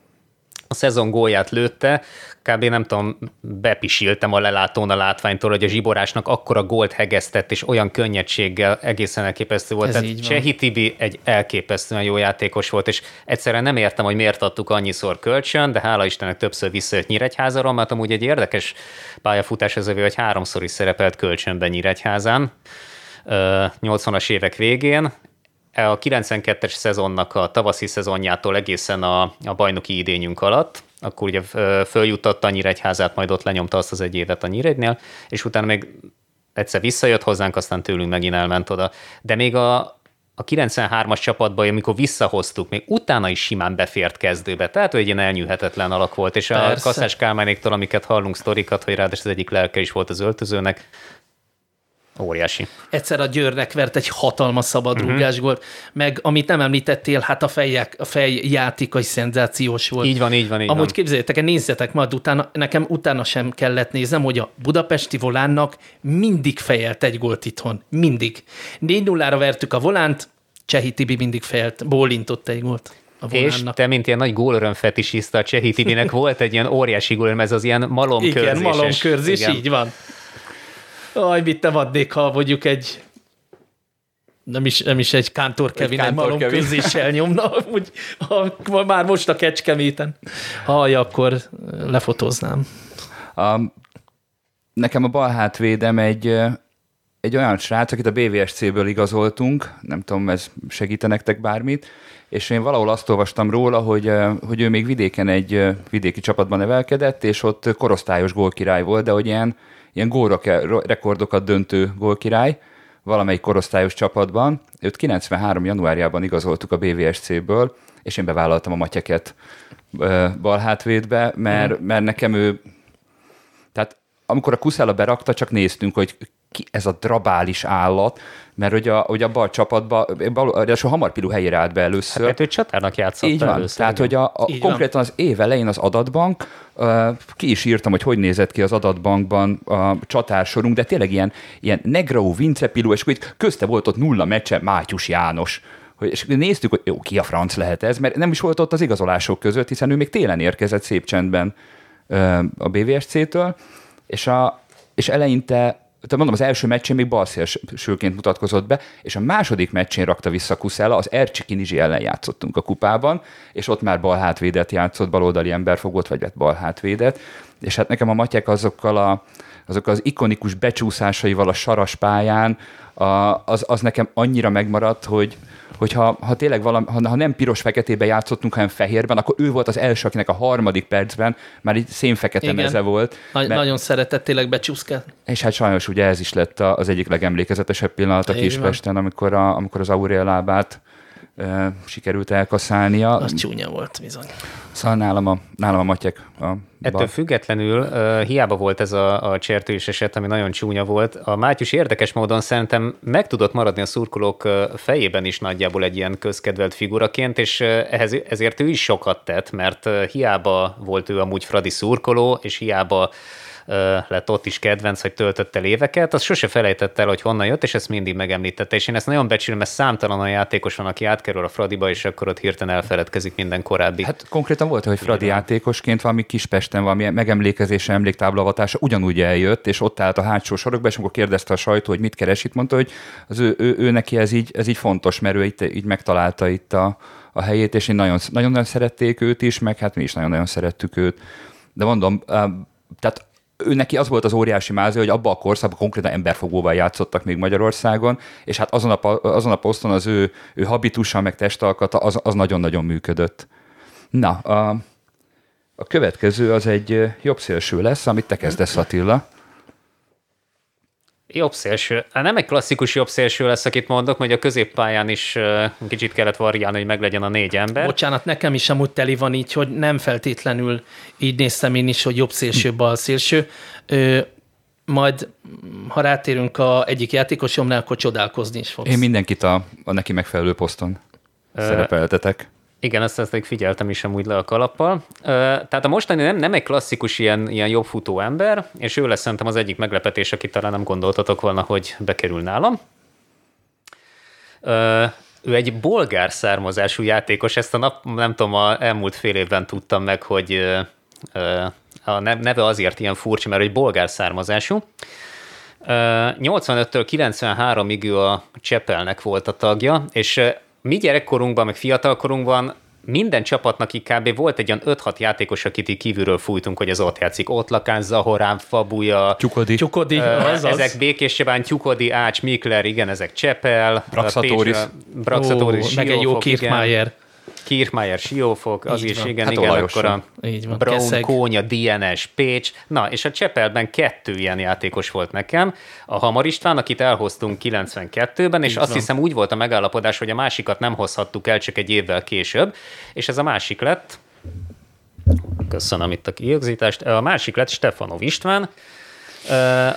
a szezon gólját lőtte, kb. nem tudom, bepisiltem a lelátón a látványtól, hogy a zsiborásnak akkora gólt hegesztett, és olyan könnyedséggel egészen elképesztő volt. Ez Tehát Csehi Tibi egy elképesztően jó játékos volt, és egyszerűen nem értem, hogy miért adtuk annyiszor kölcsön, de hála Istennek többször visszajött Nyíregyházáról, mert amúgy egy érdekes pályafutás az övé, hogy háromszor is szerepelt kölcsönben Nyíregyházán. 80-as évek végén, a 92-es szezonnak a tavaszi szezonjától egészen a, a bajnoki idényünk alatt, akkor ugye följuttatta a Nyíregyházát, majd ott lenyomta azt az egy évet a Nyíregynél, és utána még egyszer visszajött hozzánk, aztán tőlünk megint elment oda. De még a, a 93-as csapatban, amikor visszahoztuk, még utána is simán befért kezdőbe. Tehát ő egy ilyen elnyűhetetlen alak volt, és Persze. a Kaszás Kálmánéktól, amiket hallunk sztorikat, hogy ráadásul az egyik lelke is volt az öltözőnek, Óriási. Egyszer a Győrnek vert egy hatalmas szabadrúgás uh-huh. gólt, meg amit nem említettél, hát a, fejják, a fejjáték egy szenzációs volt. Így van, így van, így Amúgy van. képzeljétek, nézzetek majd utána, nekem utána sem kellett néznem, hogy a budapesti volánnak mindig fejelt egy gólt itthon. Mindig. 4 0 vertük a volánt, Csehi Tibi mindig fejelt, bólintott egy gólt. A és te, mint ilyen nagy gólöröm fetisiszta, a Csehi Tibinek volt egy ilyen óriási gólöröm, ez az ilyen malomkörzés. Igen, malomkörzés, így van. Aj, mit nem adnék, ha mondjuk egy nem is, nem is egy Kántor Kevin, egy malom közéssel nyomna, úgy, ha, már most a kecskeméten. Haj, akkor lefotóznám. A, nekem a bal hátvédem egy, egy olyan srác, akit a BVSC-ből igazoltunk, nem tudom, ez segíte nektek bármit, és én valahol azt olvastam róla, hogy, hogy ő még vidéken egy vidéki csapatban nevelkedett, és ott korosztályos gólkirály volt, de hogy ilyen ilyen rekordokat döntő gólkirály valamelyik korosztályos csapatban. Őt 93. januárjában igazoltuk a BVSC-ből, és én bevállaltam a matyeket balhátvédbe, mert, mm. mert nekem ő, tehát amikor a Kuszála berakta, csak néztünk, hogy ki ez a drabális állat, mert hogy a, hogy a bal csapatba, bal, hamar Pilu helyére állt be először. Hát ő csatárnak játszott Így van, először. tehát hogy a, a konkrétan van. az év elején az adatbank, uh, ki is írtam, hogy hogy nézett ki az adatbankban a csatársorunk, de tényleg ilyen, ilyen Negrau, Vince Pilu, és akkor közte volt ott nulla meccse Mátyus János hogy, és néztük, hogy jó, ki a franc lehet ez, mert nem is volt ott az igazolások között, hiszen ő még télen érkezett szép csendben a BVSC-től, és, a, és eleinte tehát mondom, az első meccsén még balszélsőként mutatkozott be, és a második meccsén rakta vissza Kuszella, az Ercsiki Nizsi ellen játszottunk a kupában, és ott már balhátvédet játszott, baloldali ember fogott, vagy vett balhátvédet, és hát nekem a matyek azokkal a, azok az ikonikus becsúszásaival a saras pályán, a, az, az nekem annyira megmaradt, hogy, hogy ha, tényleg valami, ha, ha nem piros-feketébe játszottunk, hanem fehérben, akkor ő volt az első, akinek a harmadik percben már így szénfekete meze volt. Nagy, mert, nagyon szeretett tényleg becsúszkálni. És hát sajnos ugye ez is lett az egyik legemlékezetesebb pillanat a Kispesten, amikor, a, amikor az Aurél lábát sikerült elkaszálnia. Az csúnya volt bizony. Szóval nálam a, nálam a matyek. A Ettől bal. függetlenül uh, hiába volt ez a, a csertős eset, ami nagyon csúnya volt. A Mátyus érdekes módon szerintem meg tudott maradni a szurkolók fejében is nagyjából egy ilyen közkedvelt figuraként, és ehhez, ezért ő is sokat tett, mert hiába volt ő amúgy Fradi szurkoló, és hiába lett ott is kedvenc, hogy töltött el éveket, az sose felejtett el, hogy honnan jött, és ezt mindig megemlítette. És én ezt nagyon becsülöm, mert számtalan a játékos van, aki átkerül a Fradiba, és akkor ott hirtelen elfeledkezik minden korábbi. Hát konkrétan volt, hogy Fradi játékosként valami Kispesten valami megemlékezése, emléktáblavatása ugyanúgy eljött, és ott állt a hátsó sorokba, és amikor kérdezte a sajtó, hogy mit keres itt, mondta, hogy az ő, ő, ő neki ez így, ez így fontos, mert ő itt, így megtalálta itt a, a helyét, és én nagyon, nagyon, nagyon szerették őt is, meg hát mi is nagyon-nagyon szerettük őt. De mondom, tehát ő neki az volt az óriási máző, hogy abban a korszakban konkrétan emberfogóval játszottak még Magyarországon, és hát azon a, azon a poszton az ő, ő habitusa, meg testalkata, az, az nagyon-nagyon működött. Na, a, a következő az egy jobb szélső lesz, amit te kezdesz, Attila. Jobb szélső. Hát nem egy klasszikus jobb szélső lesz, akit mondok, hogy a középpályán is kicsit kellett variálni, hogy meglegyen a négy ember. Bocsánat, nekem is amúgy teli van így, hogy nem feltétlenül így néztem én is, hogy jobb szélső, bal szélső. Ö, majd, ha rátérünk a egyik játékosomnál, akkor csodálkozni is fogsz. Én mindenkit a, a neki megfelelő poszton Ö, szerepeltetek. Igen, ezt, ezt figyeltem is amúgy le a kalappal. Tehát a mostani nem, nem egy klasszikus ilyen, ilyen jobb futó ember, és ő lesz szerintem az egyik meglepetés, akit talán nem gondoltatok volna, hogy bekerül nálam. Ő egy bolgár származású játékos, ezt a nap, nem tudom, a elmúlt fél évben tudtam meg, hogy a neve azért ilyen furcsa, mert egy bolgár származású. 85-től 93-ig ő a Csepelnek volt a tagja, és mi gyerekkorunkban, meg fiatalkorunkban minden csapatnak így kb. volt egy olyan 5-6 játékos, akit így kívülről fújtunk, hogy az ott játszik. Ott lakán, Zahorán, Fabuja, Tyukodi, Tyukodi uh, az, ezek az. Békés Csabán, Tyukodi, Ács, Mikler, igen, ezek Csepel, Braxatoris, Braxatoris, meg egy jó Kirchmeier. Kirchmeier, Siófok, az Így is, van. igen, hát igen, akkor a Így van. Brown, Keszeg. Kónya, DNS, Pécs. Na, és a Csepelben kettő ilyen játékos volt nekem. A Hamar István, akit elhoztunk 92-ben, és Így azt van. hiszem úgy volt a megállapodás, hogy a másikat nem hozhattuk el csak egy évvel később, és ez a másik lett, köszönöm itt a kiigazítást, a másik lett Stefanov István,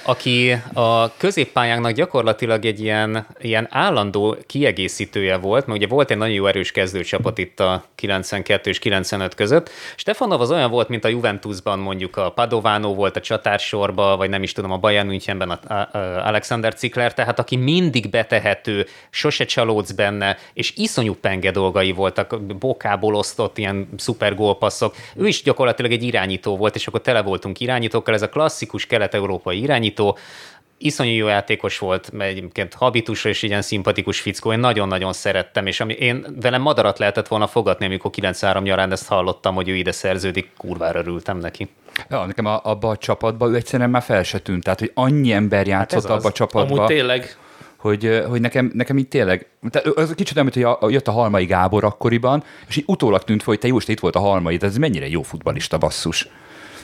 aki a középpályának gyakorlatilag egy ilyen, ilyen állandó kiegészítője volt, mert ugye volt egy nagyon jó erős kezdőcsapat itt a 92 és 95 között. Stefanov az olyan volt, mint a Juventusban mondjuk a Padovano volt a csatársorba, vagy nem is tudom, a Bayern Münchenben a, Alexander Cikler, tehát aki mindig betehető, sose csalódsz benne, és iszonyú penge dolgai voltak, bokából osztott ilyen szuper gólpasszok. Ő is gyakorlatilag egy irányító volt, és akkor tele voltunk irányítókkal, ez a klasszikus kelet-európai európai irányító, iszonyú jó játékos volt, mert egyébként habitusra és ilyen szimpatikus fickó, én nagyon-nagyon szerettem, és ami én velem madarat lehetett volna fogadni, amikor 93 nyarán ezt hallottam, hogy ő ide szerződik, kurvára örültem neki. Ja, nekem a, abba a csapatba ő egyszerűen már fel se tűnt, tehát hogy annyi ember hát játszott hát abba a csapatba. Amúgy tényleg hogy, hogy nekem, nekem így tényleg, az kicsit olyan, hogy jött a Halmai Gábor akkoriban, és így utólag tűnt fel, hogy te jó, itt volt a Halmai, de ez mennyire jó futbalista basszus.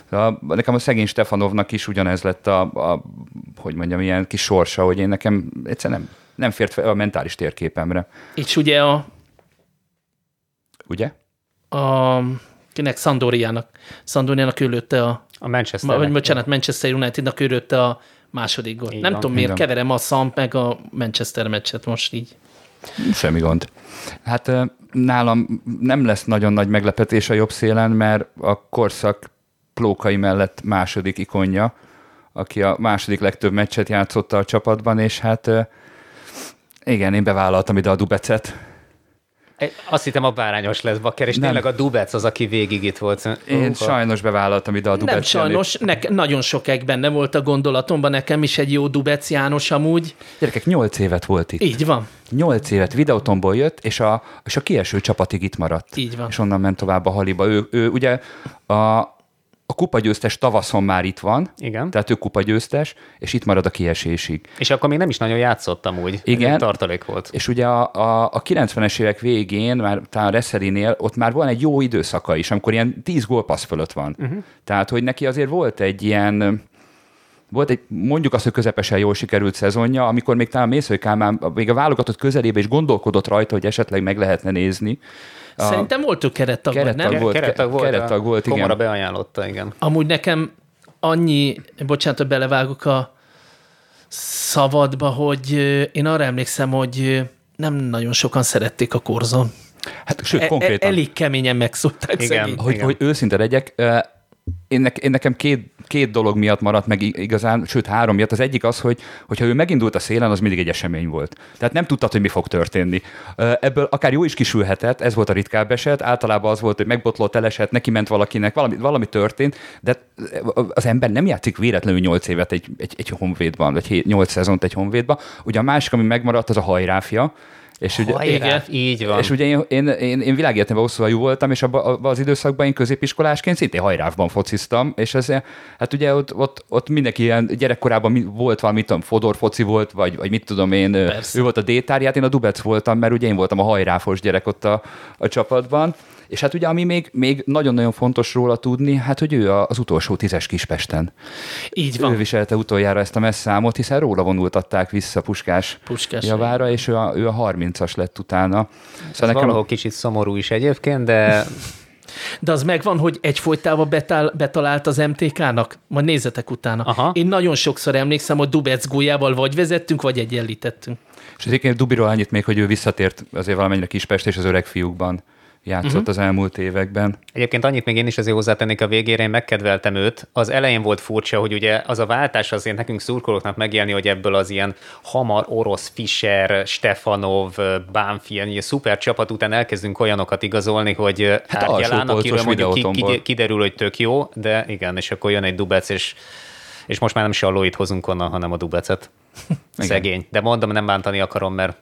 A, nekem a szegény Stefanovnak is ugyanez lett a, a, hogy mondjam, ilyen kis sorsa, hogy én nekem egyszerűen nem, nem fért fel a mentális térképemre. És ugye a... Ugye? A, kinek Szandoriának. Szandoriának ő a... A Manchester. Vagy bocsánat, Manchester Unitednak ő a második gól. Nem van, tudom, miért keverem a Szamp meg a Manchester meccset most így. Semmi gond. Hát nálam nem lesz nagyon nagy meglepetés a jobb szélen, mert a korszak Plókai mellett második ikonja, aki a második legtöbb meccset játszotta a csapatban, és hát igen, én bevállaltam ide a Dubecet. Azt hittem a bárányos lesz Bakker, és nem. tényleg a Dubec az, aki végig itt volt. Én uh, sajnos bevállaltam ide a Dubec. Nem sajnos, ne, nagyon egy benne volt a gondolatomban, nekem is egy jó Dubec János amúgy. Gyerekek, nyolc évet volt itt. Így van. Nyolc évet videótomból jött, és a, és a kieső csapatig itt maradt. Így van. És onnan ment tovább a Haliba. Ő, ő ugye a, a kupagyőztes tavaszon már itt van, Igen. tehát ő kupagyőztes, és itt marad a kiesésig. És akkor még nem is nagyon játszottam úgy. Igen. Tartalék volt. És ugye a, a, a 90-es évek végén, már talán Reszelinél, ott már van egy jó időszaka is, amikor ilyen 10 gólpassz fölött van. Uh-huh. Tehát, hogy neki azért volt egy ilyen, volt egy, mondjuk azt, hogy közepesen jól sikerült szezonja, amikor még talán Mészői Kálmán még a válogatott közelébe is gondolkodott rajta, hogy esetleg meg lehetne nézni, Szerintem volt ő kerettag, kerettag nem? Volt, kerettag volt, kerettag volt igen. Komora beajánlotta, igen. Amúgy nekem annyi, bocsánat, hogy belevágok a szabadba, hogy én arra emlékszem, hogy nem nagyon sokan szerették a korzon. Hát sőt, e- konkrétan. E- elég keményen megszólták igen, hogy, igen. hogy őszinte legyek, én, ne, én nekem két, két dolog miatt maradt meg igazán, sőt három miatt. Az egyik az, hogy hogyha ő megindult a szélen, az mindig egy esemény volt. Tehát nem tudtad, hogy mi fog történni. Ebből akár jó is kisülhetett, ez volt a ritkább eset, általában az volt, hogy megbotlott, elesett, neki ment valakinek, valami, valami történt, de az ember nem játszik véletlenül 8 évet egy, egy, egy honvédban, vagy 8 szezont egy honvédban. Ugye a másik, ami megmaradt, az a hajráfja, És ugye, igen, így van. És ugye én, én, én, én világéletemben voltam, és abban abba az időszakban én középiskolásként szintén hajrávban fociztam, és ez, hát ugye ott, ott, ott mindenki ilyen gyerekkorában volt valami, tudom, Fodor foci volt, vagy, vagy mit tudom én, Persze. ő volt a détárját, én a Dubec voltam, mert ugye én voltam a hajráfos gyerek ott a, a csapatban, és hát ugye, ami még, még nagyon-nagyon fontos róla tudni, hát hogy ő az utolsó tízes Kispesten. Így van. Ő viselte utoljára ezt a messzámot, hiszen róla vonultatták vissza Puskás, Puskás javára, és ő a, ő a 30-as lett utána. Szóval nekem valahol kicsit szomorú is egyébként, de de az megvan, hogy egyfolytában betál, betalált az MTK-nak? Majd nézzetek utána. Aha. Én nagyon sokszor emlékszem, hogy Dubec gólyával vagy vezettünk, vagy egyenlítettünk. És egyébként Dubiról annyit még, hogy ő visszatért azért valamennyire Kispest és az öreg fiúkban játszott uh-huh. az elmúlt években. Egyébként annyit még én is azért hozzátennék a végére, én megkedveltem őt. Az elején volt furcsa, hogy ugye az a váltás azért nekünk szurkolóknak megélni, hogy ebből az ilyen hamar orosz Fischer, Stefanov, Bánfien, ilyen szuper csapat után elkezdünk olyanokat igazolni, hogy hát Árgyalán, akiről mondjuk ki, ki, kiderül, hogy tök jó, de igen, és akkor jön egy Dubec, és, és most már nem Sallóit hozunk onnan, hanem a Dubecet. (laughs) Szegény. De mondom, nem bántani akarom, mert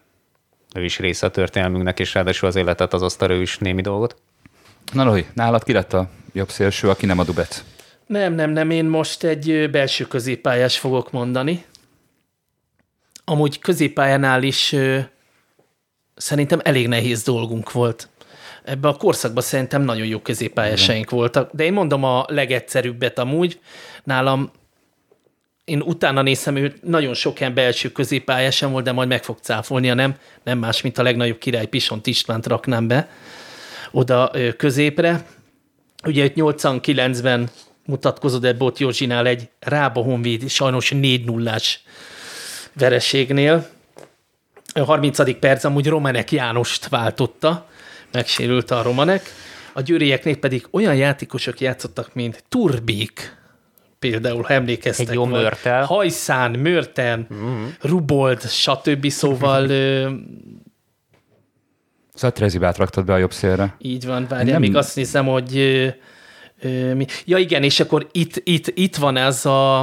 ő is része a történelmünknek, és ráadásul az életet az osztal ő is némi dolgot. Na Rohi, nálad ki lett a jobb szélső, aki nem a Dubec? Nem, nem, nem, én most egy belső középpályás fogok mondani. Amúgy középpályánál is ö, szerintem elég nehéz dolgunk volt. Ebben a korszakban szerintem nagyon jó középpályásaink voltak, de én mondom a legegyszerűbbet amúgy. Nálam én utána nézem, ő nagyon sok ilyen belső középpályásen volt, de majd meg fog cáfolni, nem, nem más, mint a legnagyobb király Pisont Istvánt raknám be oda középre. Ugye 89-ben mutatkozott ebből Józsinál egy Rába Honvéd, sajnos 4 0 vereségnél. A 30. perc amúgy Romanek Jánost váltotta, megsérült a Romanek. A győrieknél pedig olyan játékosok játszottak, mint Turbék, például, ha emlékeztek. Egy jó mörtel. Hajszán, Mörten, mm-hmm. Rubold, stb. Szóval... (laughs) Szóval Trezibát raktad be a jobb szélre. Így van, várjál, nem... még azt nézem, hogy... Ö, ö, mi... Ja igen, és akkor itt, itt, itt van ez a,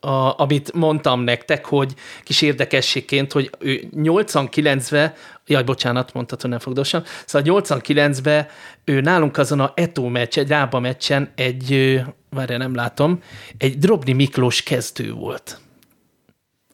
a, amit mondtam nektek, hogy kis érdekességként, hogy ő 89-ben, jaj, bocsánat, mondtad, nem fogdosan, szóval 89-ben ő nálunk azon a Eto meccs, egy Rába meccsen egy várjál, nem látom, egy Drobni Miklós kezdő volt.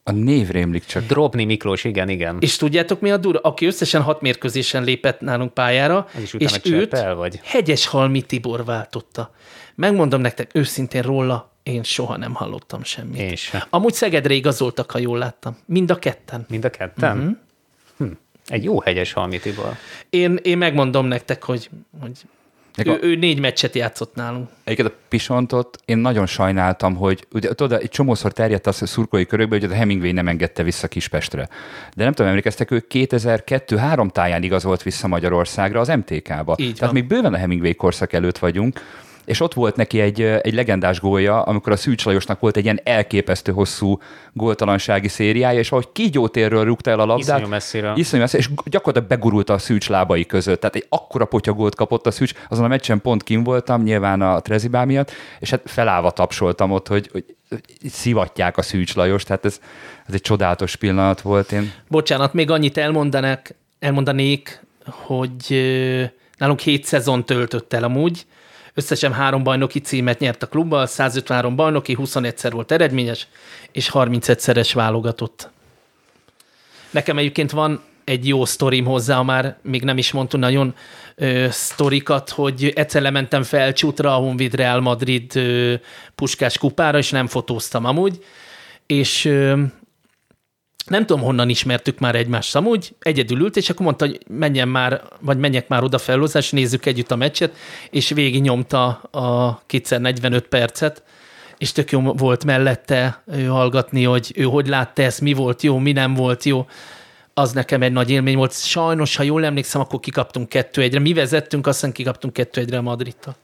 A név rémlik csak. Drobni Miklós, igen, igen. És tudjátok mi a durva? Aki összesen hat mérkőzésen lépett nálunk pályára, és, és őt el, vagy? Hegyes Halmi Tibor váltotta. Megmondom nektek őszintén róla, én soha nem hallottam semmit. Én sem. Amúgy Szegedre igazoltak, ha jól láttam. Mind a ketten. Mind a ketten? Mm-hmm. Hm. Egy jó hegyes Halmi Tibor. Én, én megmondom nektek, hogy, hogy ő, ő négy meccset játszott nálunk. Egyébként a Pisontot én nagyon sajnáltam, hogy ugye tudod, egy csomószor terjedt az a szurkolói körökbe, hogy a Hemingway nem engedte vissza Kispestre. De nem tudom, emlékeztek, ő 2002-3 táján igazolt vissza Magyarországra az MTK-ba. Így Tehát van. még bőven a Hemingway korszak előtt vagyunk és ott volt neki egy, egy legendás gólja, amikor a Szűcs Lajosnak volt egy ilyen elképesztő hosszú góltalansági szériája, és ahogy kígyótérről rúgta el a labdát. Iszonyú messzire. Iszonyú messzire, és gyakorlatilag begurult a Szűcs lábai között. Tehát egy akkora potyagót kapott a Szűcs, azon a meccsen pont kim voltam, nyilván a Trezibá miatt, és hát felállva tapsoltam ott, hogy, hogy szivatják a Szűcs Lajos, tehát ez, ez egy csodálatos pillanat volt. Én. Bocsánat, még annyit elmondanak, elmondanék, hogy nálunk hét szezon töltött el amúgy, Összesen három bajnoki címet nyert a klubban, 153 bajnoki, 21-szer volt eredményes, és 31-szeres válogatott. Nekem egyébként van egy jó sztorim hozzá, már még nem is mondtunk nagyon ö, sztorikat, hogy egyszer lementem felcsútra a Honvéd Real Madrid ö, puskás kupára, és nem fotóztam amúgy, és ö, nem tudom, honnan ismertük már egymást amúgy, egyedül ült, és akkor mondta, hogy menjen már, vagy menjek már oda felhozás, nézzük együtt a meccset, és végig nyomta a kétszer 45 percet, és tök jó volt mellette ő hallgatni, hogy ő hogy látta ezt, mi volt jó, mi nem volt jó. Az nekem egy nagy élmény volt. Sajnos, ha jól emlékszem, akkor kikaptunk kettő egyre. Mi vezettünk, aztán kikaptunk kettő egyre a Madridtal.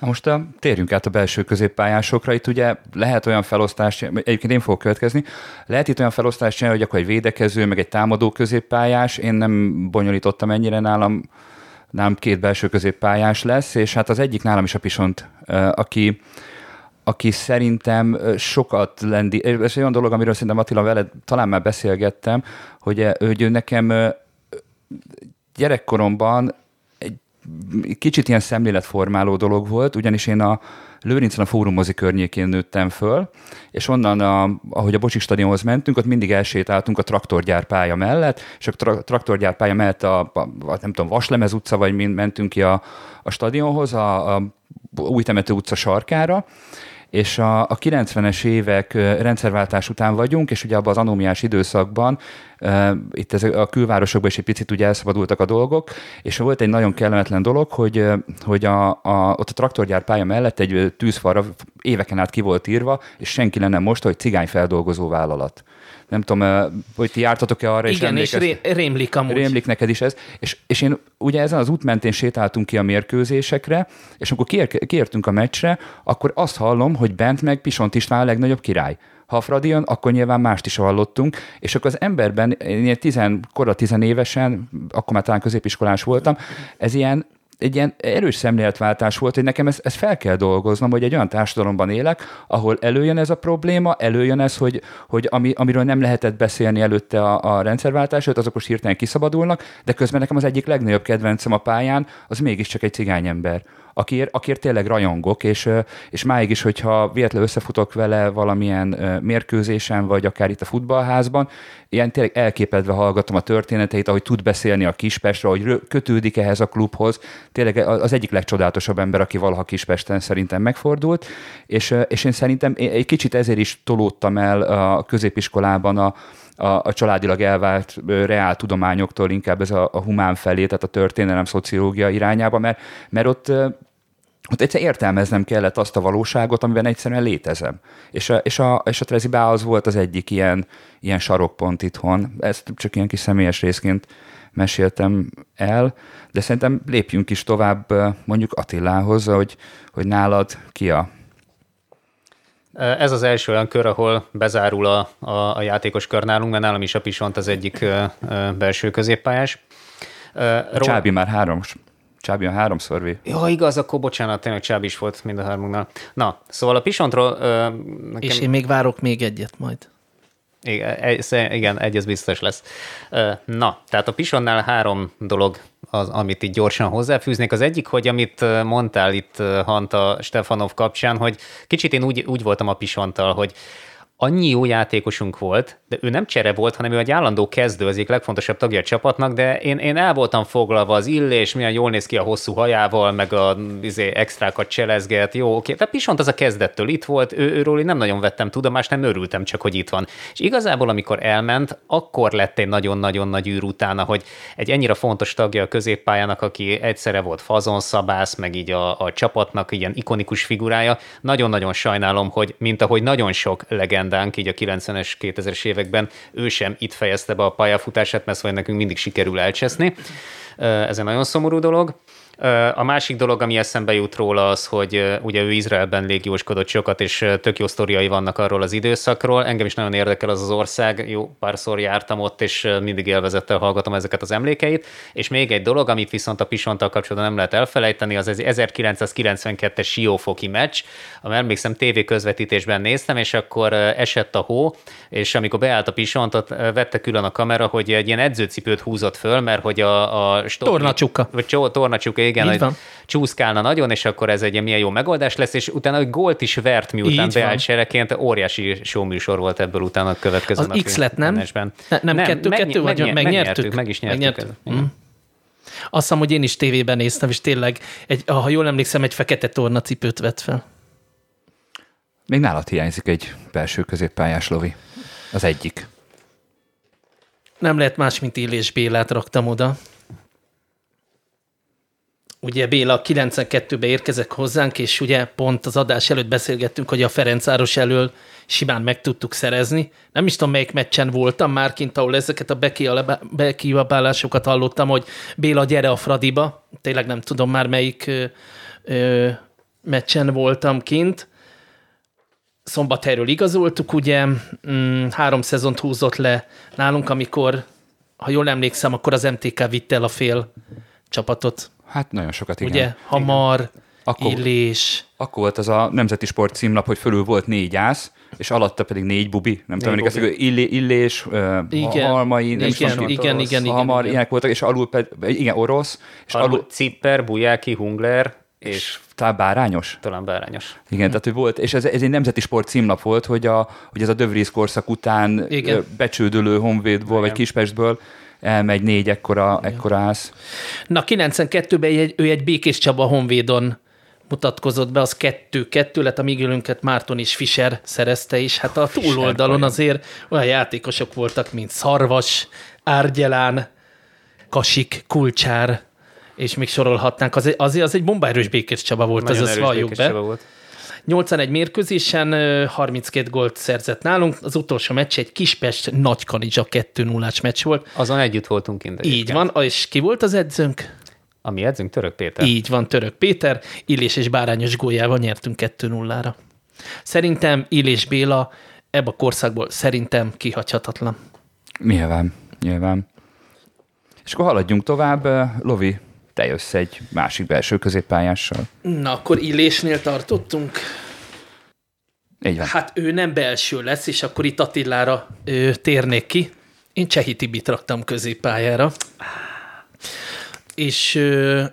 Na most a, térjünk át a belső középpályásokra. Itt ugye lehet olyan felosztás, egyébként én fogok következni, lehet itt olyan felosztás csinálni, hogy akkor egy védekező, meg egy támadó középpályás. Én nem bonyolítottam ennyire nálam, nálam két belső középpályás lesz, és hát az egyik nálam is a Pisont, aki, aki szerintem sokat lendi, ez egy olyan dolog, amiről szerintem Attila veled talán már beszélgettem, hogy, hogy ő nekem gyerekkoromban kicsit ilyen szemléletformáló dolog volt, ugyanis én a Lőrincen a fórumozi környékén nőttem föl, és onnan, a, ahogy a Bocsik stadionhoz mentünk, ott mindig elsétáltunk a traktorgyár pálya mellett, és a tra- traktorgyár pálya mellett a, a, a, nem tudom, Vaslemez utca, vagy mind mentünk ki a, a stadionhoz, a, a Új Temető utca sarkára, és a, a 90-es évek rendszerváltás után vagyunk, és ugye abban az anómiás időszakban itt ez a külvárosokban is egy picit ugye elszabadultak a dolgok, és volt egy nagyon kellemetlen dolog, hogy, hogy a, a, ott a traktorgyár pálya mellett egy tűzfalra éveken át ki volt írva, és senki lenne most, hogy cigányfeldolgozó vállalat nem tudom, hogy ti jártatok-e arra, Igen, és, és ré, rémlik amúgy. Rémlik neked is ez. És, és én ugye ezen az út mentén sétáltunk ki a mérkőzésekre, és amikor kiér, kiértünk a meccsre, akkor azt hallom, hogy bent meg Pisont István a legnagyobb király. Ha Fradi jön, akkor nyilván mást is hallottunk, és akkor az emberben, én tizen, korra tizenévesen, akkor már talán középiskolás voltam, ez ilyen egy ilyen erős szemléletváltás volt, hogy nekem ezt, ezt fel kell dolgoznom, hogy egy olyan társadalomban élek, ahol előjön ez a probléma, előjön ez, hogy, hogy ami, amiről nem lehetett beszélni előtte a, a rendszerváltás, azok most hirtelen kiszabadulnak, de közben nekem az egyik legnagyobb kedvencem a pályán, az mégiscsak egy cigányember akiért, akiért tényleg rajongok, és, és máig is, hogyha véletlenül összefutok vele valamilyen mérkőzésen, vagy akár itt a futballházban, ilyen tényleg elképedve hallgatom a történeteit, ahogy tud beszélni a Kispestről, hogy kötődik ehhez a klubhoz. Tényleg az egyik legcsodálatosabb ember, aki valaha Kispesten szerintem megfordult, és, és én szerintem egy kicsit ezért is tolódtam el a középiskolában a, a, a családilag elvált reál tudományoktól inkább ez a, a humán felé, tehát a történelem szociológia irányába, mert, mert ott ott egyszer értelmeznem kellett azt a valóságot, amiben egyszerűen létezem. És a, és a, és a Trezi az volt az egyik ilyen, ilyen sarokpont itthon. Ezt csak ilyen kis személyes részként meséltem el, de szerintem lépjünk is tovább mondjuk Attilához, hogy, hogy nálad ki a ez az első olyan kör, ahol bezárul a, a, a játékos kör nálunk, mert nálam is a Pisont az egyik belső középpályás. A Csábi már három, Csábi a háromszor vé. Ja, igaz, akkor bocsánat, tényleg Csábi is volt mind a hármunknál. Na, szóval a Pisontról... nekem... És én még várok még egyet majd. Igen, igen, egy az biztos lesz. Na, tehát a Pisonnál három dolog az, amit itt gyorsan hozzáfűznék. Az egyik, hogy amit mondtál itt Hanta Stefanov kapcsán, hogy kicsit én úgy, úgy voltam a Pisonttal, hogy annyi jó játékosunk volt, de ő nem csere volt, hanem ő egy állandó kezdő, az egyik legfontosabb tagja a csapatnak, de én, én el voltam foglalva az illés, milyen jól néz ki a hosszú hajával, meg a izé, extrákat cselezget, jó, oké. Tehát Pisont az a kezdettől itt volt, ő, őről én nem nagyon vettem tudomást, nem örültem csak, hogy itt van. És igazából, amikor elment, akkor lett egy nagyon-nagyon nagy űr utána, hogy egy ennyire fontos tagja a középpályának, aki egyszerre volt fazonszabász, meg így a, a csapatnak ilyen ikonikus figurája. Nagyon-nagyon sajnálom, hogy mint ahogy nagyon sok legendánk így a 90-es, 2000-es évek években ő sem itt fejezte be a pályafutását, mert szóval nekünk mindig sikerül elcseszni. Ez egy nagyon szomorú dolog. A másik dolog, ami eszembe jut róla az, hogy ugye ő Izraelben légióskodott sokat, és tök jó sztoriai vannak arról az időszakról. Engem is nagyon érdekel az az ország, jó párszor jártam ott, és mindig élvezettel hallgatom ezeket az emlékeit. És még egy dolog, amit viszont a Pisonttal kapcsolatban nem lehet elfelejteni, az az 1992-es Siófoki meccs, ami emlékszem TV közvetítésben néztem, és akkor esett a hó, és amikor beállt a Pisontot, vette külön a kamera, hogy egy ilyen edzőcipőt húzott föl, mert hogy a, a tornacsuka. Vagy tornacsuka, igen, Így hogy van. csúszkálna nagyon, és akkor ez egy milyen jó megoldás lesz, és utána hogy gólt is vert, miután Így beállt sereként, óriási műsor volt ebből utána a következő Az X lett, nem? Ne, nem, nem, kettő, meg, kettő, vagy megnyertük, megnyertük, meg is nyertük. megnyertük. Mm. Azt hiszem, hogy én is tévében néztem, és tényleg, egy, ha jól emlékszem, egy fekete tornacipőt vett fel. Még nálad hiányzik egy belső középpályás lovi. Az egyik. Nem lehet más, mint Illés Bélát raktam oda. Ugye Béla 92-ben érkezek hozzánk, és ugye pont az adás előtt beszélgettünk, hogy a Ferencáros elől simán meg tudtuk szerezni. Nem is tudom, melyik meccsen voltam már kint, ahol ezeket a bekiabálásokat hallottam, hogy Béla, gyere a Fradiba. Tényleg nem tudom már, melyik ö, ö, meccsen voltam kint. Szombathelyről igazoltuk, ugye, mm, három szezont húzott le nálunk, amikor, ha jól emlékszem, akkor az MTK vitte el a fél csapatot. Hát nagyon sokat, igen. Ugye, hamar, akkor, Illés. Akkor volt az a Nemzeti Sport címlap, hogy fölül volt négy ász, és alatta pedig négy bubi, nem tudom, emlékeztek, illé, illés, igen, halmai, nem igen, is igen, orosz, igen, hamar, igen, ilyenek voltak, és alul pedig, igen, orosz, és alul, alul Cipper, Bujáki, Hungler, és, és talán bárányos? Talán bárányos. Igen, tehát hogy volt, és ez, ez egy nemzeti sport címlap volt, hogy, a, hogy ez a Dövrész korszak után Igen. becsődölő Honvédból, vagy Kispestből elmegy négy ekkora, ekkora ász. Na, 92-ben egy, ő egy Békés Csaba Honvédon mutatkozott be, az kettő-kettő lett, a Miguelünket Márton és Fischer szerezte is. Hát a túloldalon azért olyan játékosok voltak, mint Szarvas, Árgyelán, Kasik, Kulcsár, és még sorolhatnánk. Az, azért az egy bombaerős Békés Csaba volt, Nagyon az, az valljuk be. Volt. 81 mérkőzésen 32 gólt szerzett nálunk, az utolsó meccs egy Kispest Nagykanizsa 2 0 meccs volt. Azon együtt voltunk innen. Így van, és ki volt az edzőnk? A mi edzőnk Török Péter. Így van, Török Péter, Illés és Bárányos góljával nyertünk 2 0 ra Szerintem Illés Béla ebbe a korszakból szerintem kihagyhatatlan. Nyilván, nyilván. És akkor haladjunk tovább. Lovi, te jössz egy másik belső középpályással. Na, akkor Illésnél tartottunk. Így van. Hát ő nem belső lesz, és akkor itt Attilára ő, térnék ki. Én Csehi Tibit raktam középpályára. És ö,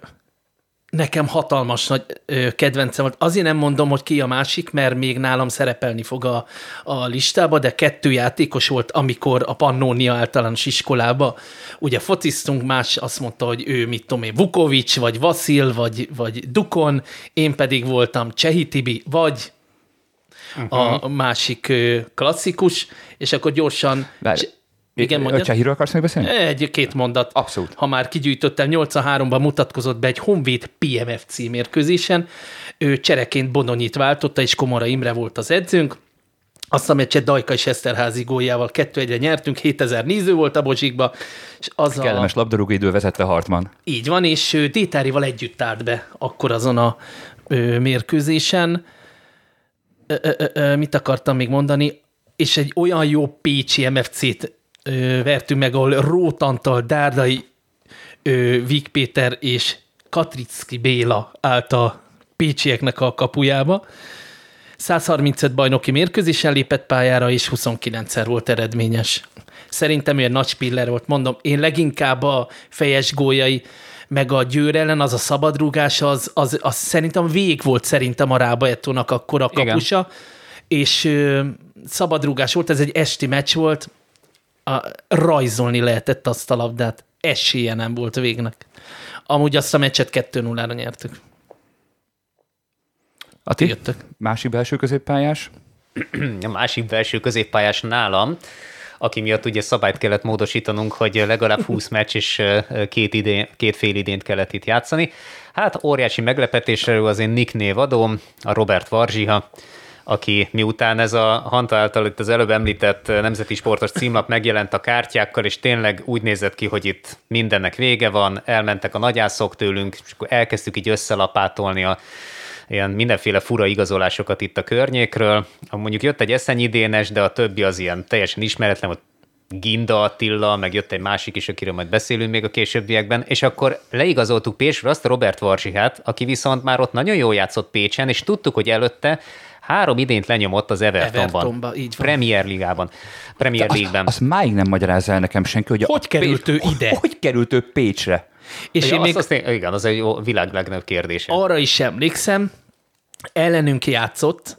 nekem hatalmas nagy ö, kedvencem volt. Azért nem mondom, hogy ki a másik, mert még nálam szerepelni fog a, a listába, de kettő játékos volt, amikor a Pannonia általános iskolába ugye fociztunk, más azt mondta, hogy ő, mit tudom én, Vukovics, vagy Vasil, vagy, vagy Dukon, én pedig voltam Csehi Tibi, vagy uh-huh. a másik klasszikus, és akkor gyorsan... Várj, igen, mondja. Csehiről akarsz még beszélni? Egy-két mondat. Abszolút. Ha már kigyűjtöttem, 83-ban mutatkozott be egy Honvéd PMFC mérkőzésen. Ő csereként Bononyit váltotta, és Komora Imre volt az edzőnk. Azt a meccset Dajka és Eszterházi góljával 2 1 nyertünk, 7000 néző volt a Bozsikba. És az Kellemes a... labdarúgó idő vezette Hartman. Így van, és Détárival együtt állt be akkor azon a ö, mérkőzésen. Ö, ö, ö, mit akartam még mondani? És egy olyan jó Pécsi MFC-t ö, vertünk meg, ahol Rót Antal, Dárdai, ö, Vik Péter és Katricki Béla állt a pécsieknek a kapujába. 135 bajnoki mérkőzésen lépett pályára, és 29-szer volt eredményes. Szerintem ilyen nagy spiller volt, mondom, én leginkább a fejes góljai, meg a győr ellen, az a szabadrúgás, az, az, az szerintem vég volt szerintem a Rába Etónak akkor a kapusa, Igen. és ö, szabadrúgás volt, ez egy esti meccs volt, a, rajzolni lehetett azt a labdát, esélye nem volt végnek. Amúgy azt a meccset 2-0-ra nyertük. Ati, jöttök. másik belső középpályás? (clears throat) a másik belső középpályás nálam, aki miatt ugye szabályt kellett módosítanunk, hogy legalább 20 (laughs) meccs és két, idén, két fél idént kellett itt játszani. Hát óriási meglepetésre az én nick névadóm, a Robert Varzsiha, aki miután ez a Hanta által itt az előbb említett nemzeti sportos címlap megjelent a kártyákkal, és tényleg úgy nézett ki, hogy itt mindennek vége van, elmentek a nagyászok tőlünk, és akkor elkezdtük így összelapátolni a ilyen mindenféle fura igazolásokat itt a környékről. Mondjuk jött egy Eszenyi Dénes, de a többi az ilyen teljesen ismeretlen, hogy Ginda Attila, meg jött egy másik is, akiről majd beszélünk még a későbbiekben, és akkor leigazoltuk Pécsről azt Robert Varsihát, aki viszont már ott nagyon jól játszott Pécsen, és tudtuk, hogy előtte három idént lenyomott az Evertonban. Evertonba, így van. Premier Ligában. Premier League-ben. Azt, azt máig nem magyarázza el nekem senki, hogy hogy került Pécs, ő ide? Hogy került ő Pécsre? És ja, én azt, még... Azt, én, igen, az egy világ legnagyobb kérdése. Arra is emlékszem, ellenünk játszott,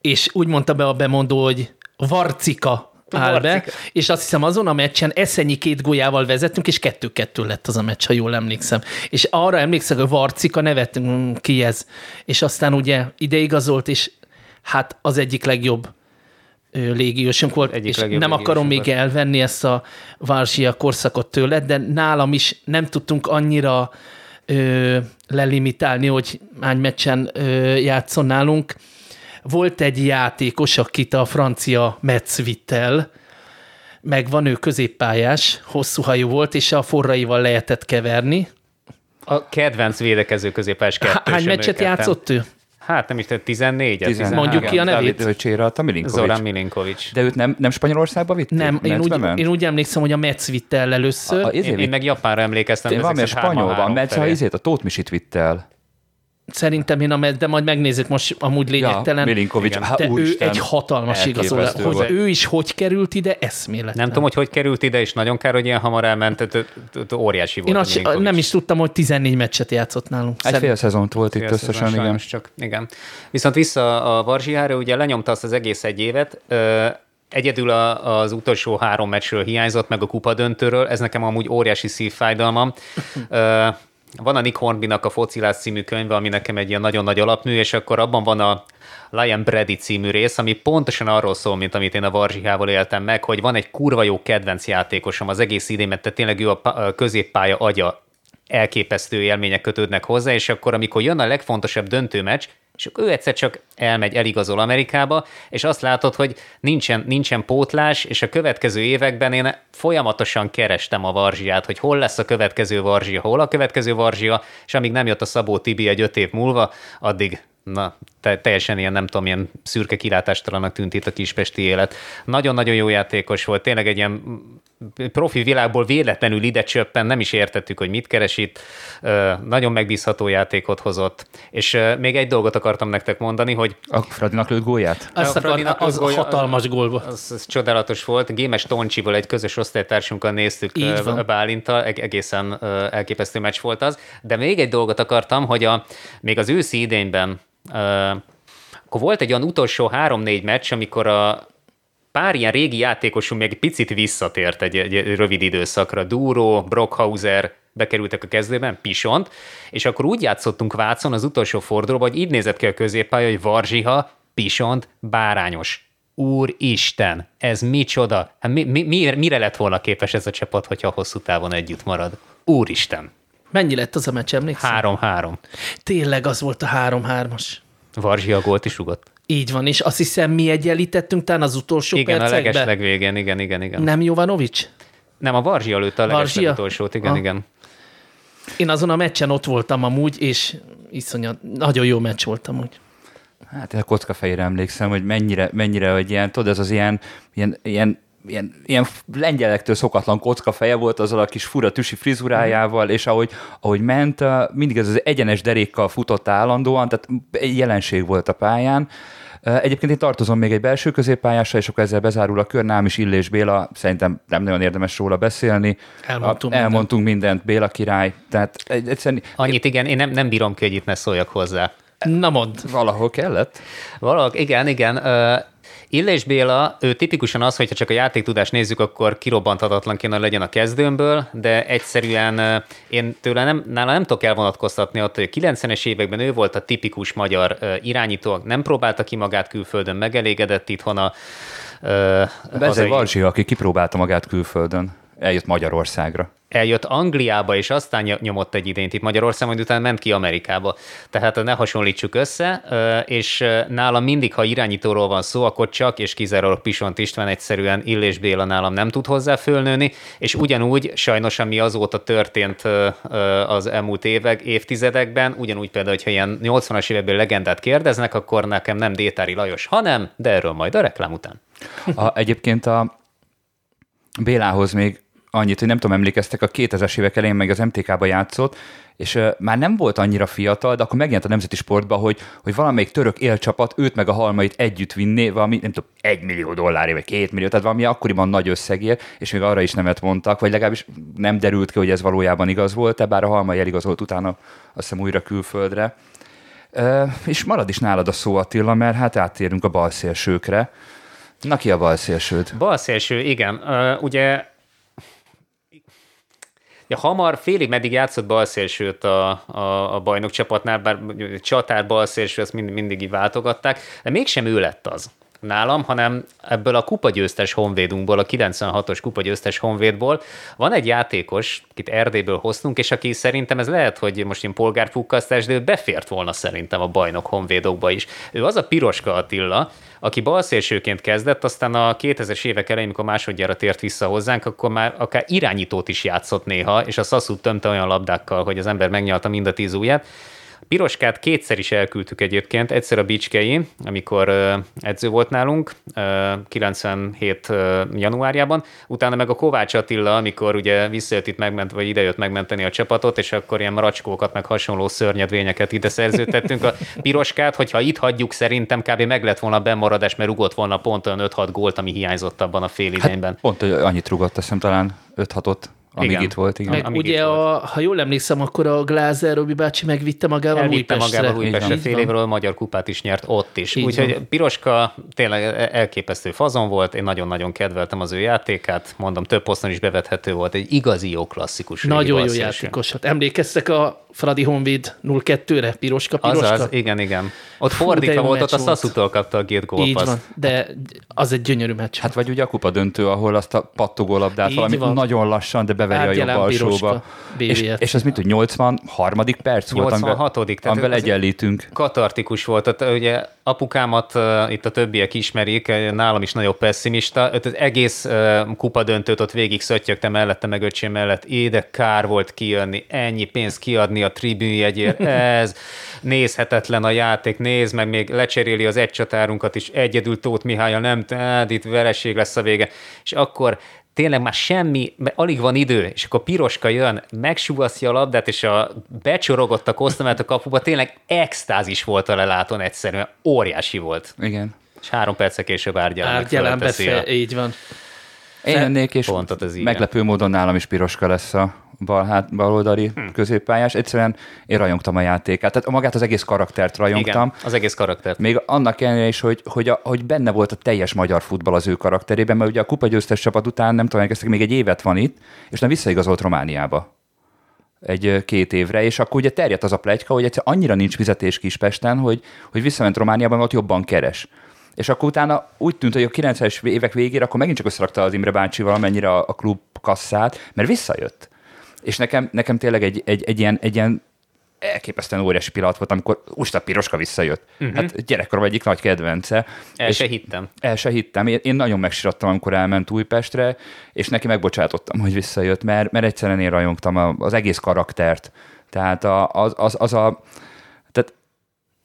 és úgy mondta be a bemondó, hogy Varcika áll be, és azt hiszem azon a meccsen Eszenyi két gólyával vezettünk, és kettő-kettő lett az a meccs, ha jól emlékszem. És arra emlékszem, hogy Varcika nevettünk ki ez, és aztán ugye ideigazolt, és hát az egyik legjobb légiósunk volt, egyik és nem akarom még elvenni ezt a Várzsia korszakot tőle, de nálam is nem tudtunk annyira ö, lelimitálni, hogy hány meccsen ö, játszon nálunk. Volt egy játékos, akit a francia Metz vitt el, meg van ő középpályás, hosszú hajú volt, és a forraival lehetett keverni. A kedvenc védekező középpályás kettős. Hány meccset játszott ő? Hát nem is, tehát 14 14 Mondjuk ki a nevét. David Csére, a Milinkovics. Zoran Milinkovics. De őt nem, nem Spanyolországba vitt? Nem, én úgy, én úgy emlékszem, hogy a Metz vitte el először. A, a, én, én, meg Japánra emlékeztem. Valami a spanyol van, Metz, ha izét, a Tóth Misit vitte el. Szerintem én, a, de majd megnézzük most amúgy lényegtelen. Ja, Milinkovics, de ő egy hatalmas igazoló. Hogy ő is hogy került ide, eszméletlen. Nem tudom, hogy hogy került ide, és nagyon kár, hogy ilyen hamar elment, óriási volt. Én azt nem is tudtam, hogy 14 meccset játszott nálunk. Egy fél szezont volt itt összesen, igen. Csak, igen. Viszont vissza a Varzsihára, ugye lenyomta azt az egész egy évet, Egyedül a, az utolsó három meccsről hiányzott, meg a kupa döntőről, ez nekem amúgy óriási szívfájdalmam. Van a Nick Hornbynak a Focilás című könyve, ami nekem egy ilyen nagyon nagy alapmű, és akkor abban van a Lion Brady című rész, ami pontosan arról szól, mint amit én a Varzsihával éltem meg, hogy van egy kurva jó kedvenc játékosom az egész idémet, tehát tényleg ő a középpálya agya, elképesztő élmények kötődnek hozzá, és akkor, amikor jön a legfontosabb döntő akkor ő egyszer csak elmegy, eligazol Amerikába, és azt látod, hogy nincsen, nincsen pótlás, és a következő években én folyamatosan kerestem a Varzsiát, hogy hol lesz a következő Varzsia, hol a következő Varzsia, és amíg nem jött a Szabó Tibi egy öt év múlva, addig na, te, teljesen ilyen, nem tudom, ilyen szürke kilátástalanak tűnt itt a kispesti élet. Nagyon-nagyon jó játékos volt, tényleg egy ilyen profi világból véletlenül ide csöppen, nem is értettük, hogy mit keres itt. Nagyon megbízható játékot hozott. És még egy dolgot akartam nektek mondani, hogy... A Fradinak lőtt gólját? Azt a Fradinak az gólya, hatalmas gólba. Az, az, csodálatos volt. Gémes Toncsival egy közös osztálytársunkkal néztük Bálintal, egészen elképesztő meccs volt az. De még egy dolgot akartam, hogy a, még az őszi idényben akkor volt egy olyan utolsó három-négy meccs, amikor a pár ilyen régi játékosunk még picit visszatért egy, egy rövid időszakra. Dúró, Brockhauser bekerültek a kezdőben, Pisont, és akkor úgy játszottunk Vácon az utolsó fordulóban, hogy így nézett ki a középpálya, hogy Varzsiha, Pisont, Bárányos. Úristen, ez micsoda? Hát mi, mi, mire lett volna képes ez a csapat, hogyha hosszú távon együtt marad? Úristen! Mennyi lett az a meccs, emlékszel? 3-3. Tényleg az volt a 3-3-as. Varzsia gólt is rugott. Így van, és azt hiszem mi egyenlítettünk talán az utolsó igen, percekben. Igen, a leges legvégén, igen, igen, igen. Nem Jovanovics? Nem, a Varzsia lőtt a leges legutolsót, igen, ah. igen. Én azon a meccsen ott voltam amúgy, és iszonyat, nagyon jó meccs voltam úgy. Hát a kocka fejére emlékszem, hogy mennyire, mennyire, hogy ilyen, tudod, ez az ilyen, ilyen, ilyen ilyen, ilyen lengyelektől szokatlan kocka feje volt azzal a kis fura tüsi frizurájával, és ahogy, ahogy ment, mindig ez az egyenes derékkal futott állandóan, tehát egy jelenség volt a pályán. Egyébként én tartozom még egy belső középpályásra, és akkor ezzel bezárul a kör, nám is Illés Béla, szerintem nem nagyon érdemes róla beszélni. Elmondtunk, a, elmondtunk mindent. mindent, Béla király. Tehát egyszerűen... Annyit igen, én nem, nem bírom ki, hogy itt ne szóljak hozzá. Na mond. Valahol kellett? Valahol, igen, igen. Illés Béla, ő tipikusan az, hogyha csak a játéktudást nézzük, akkor kirobbanthatatlan kéne legyen a kezdőmből, de egyszerűen én tőle nem, nála nem tudok elvonatkoztatni attól, hogy a 90-es években ő volt a tipikus magyar irányító, nem próbálta ki magát külföldön, megelégedett itthon a Bezeg Varzsi, aki kipróbálta magát külföldön, eljött Magyarországra eljött Angliába, és aztán nyomott egy idényt itt Magyarországon, majd utána ment ki Amerikába. Tehát ne hasonlítsuk össze, és nálam mindig, ha irányítóról van szó, akkor csak és kizárólag Pisont István egyszerűen Illés Béla nálam nem tud hozzá fölnőni, és ugyanúgy sajnos, ami azóta történt az elmúlt évek, évtizedekben, ugyanúgy például, hogyha ilyen 80-as évekből legendát kérdeznek, akkor nekem nem Détári Lajos, hanem, de erről majd a reklám után. A, egyébként a Bélához még annyit, hogy nem tudom, emlékeztek, a 2000-es évek elején meg az MTK-ba játszott, és már nem volt annyira fiatal, de akkor megjelent a nemzeti sportban, hogy, hogy valamelyik török élcsapat őt meg a halmait együtt vinné, valami, nem tudom, egy millió dollárért, vagy két millió, tehát valami akkoriban nagy összegért, és még arra is nemet mondtak, vagy legalábbis nem derült ki, hogy ez valójában igaz volt, bár a halmai eligazolt utána azt hiszem újra külföldre. Uh, és marad is nálad a szó Attila, mert hát áttérünk a balszélsőkre. Na ki a balszélsőd? Balszélső, igen. Ugye Ja, hamar félig meddig játszott balszélsőt a, a, a bajnok csapatnál, bár csatár balszélső, ezt mind, mindig váltogatták, de mégsem ő lett az nálam, hanem ebből a kupagyőztes honvédunkból, a 96-os kupagyőztes honvédból van egy játékos, akit Erdélyből hoztunk, és aki szerintem ez lehet, hogy most én polgárfukkasztás, de ő befért volna szerintem a bajnok honvédokba is. Ő az a Piroska Attila, aki balszélsőként kezdett, aztán a 2000-es évek elején, amikor másodjára tért vissza hozzánk, akkor már akár irányítót is játszott néha, és a Szaszút tömte olyan labdákkal, hogy az ember megnyalta mind a tíz ujját. Piroskát kétszer is elküldtük egyébként, egyszer a Bicskei, amikor edző volt nálunk, 97 januárjában, utána meg a Kovács Attila, amikor ugye visszajött itt megment, vagy idejött megmenteni a csapatot, és akkor ilyen racskókat, meg hasonló szörnyedvényeket ide szerződtettünk. A Piroskát, hogyha itt hagyjuk, szerintem kb. meg lett volna bemaradás, mert rugott volna pont olyan 5-6 gólt, ami hiányzott abban a fél idényben. Hát pont annyit rugott, azt hiszem talán 5-6-ot amíg igen. itt volt. Igen. Meg amíg ugye, a, ha jól emlékszem, akkor a Glázer Robi bácsi megvitte magával Elvitte Újpestre. magával Újpestre, fél évről Magyar Kupát is nyert ott is. Úgyhogy Piroska tényleg elképesztő fazon volt, én nagyon-nagyon kedveltem az ő játékát, mondom, több poszton is bevethető volt, egy igazi jó klasszikus. Nagyon jó játékos. Hát emlékeztek a Fradi Honvéd 0-2-re, piroska, piroska? Azaz, igen, igen. Ott Fú, fordítva volt, ott a Szaszutól kapta a két gólpaszt. Így van, de az egy gyönyörű meccs. Hát vagy ugye a kupa döntő, ahol azt a pattogó labdát valami van. nagyon lassan, de beveri a jobb alsóba. És, és ez mit, hogy 83. perc volt, 86. Amivel, amivel egyenlítünk. Katartikus volt. Tehát ugye apukámat uh, itt a többiek ismerik, nálam is nagyobb pessimista. Öt, az egész uh, kupa döntőt ott végig szöttyögte mellette, meg öcsém mellett. Éde kár volt kijönni, ennyi pénzt kiadni a tribűnjegyért, (laughs) ez nézhetetlen a játék, néz meg, még lecseréli az egy csatárunkat is, egyedül Tóth Mihály, nem, hát itt vereség lesz a vége. És akkor tényleg már semmi, alig van idő, és akkor Piroska jön, megsúvasztja a labdát, és a becsorogott a kosztomát a kapuba, tényleg extázis volt a lelátón egyszerűen, óriási volt. Igen. És három percek később árgyalán, árgyalán beszél, így van. Én jönnék, és ez meglepő módon nálam is Piroska lesz a bal, hát, baloldali hmm. középpályás. Egyszerűen én rajongtam a játékát. Tehát magát az egész karaktert rajongtam. Igen, az egész karaktert. Még annak ellenére is, hogy, hogy, a, hogy benne volt a teljes magyar futball az ő karakterében, mert ugye a kupa győztes csapat után nem tudom, még egy évet van itt, és nem visszaigazolt Romániába egy két évre, és akkor ugye terjedt az a plegyka, hogy egyszer annyira nincs fizetés Kispesten, hogy, hogy visszament Romániában, mert ott jobban keres. És akkor utána úgy tűnt, hogy a 90-es évek végére akkor megint csak összerakta az Imre bácsi valamennyire a, a klub kasszát, mert visszajött. És nekem, nekem tényleg egy, egy, egy, ilyen, egy ilyen elképesztően óriási pillanat volt, amikor Usta Piroska visszajött. Uh-huh. Hát gyerekkorom egyik nagy kedvence. El se hittem. El se hittem. Én, én nagyon megsirattam, amikor elment Újpestre, és neki megbocsátottam, hogy visszajött, mert, mert egyszerűen én rajongtam az egész karaktert. Tehát az, az, az a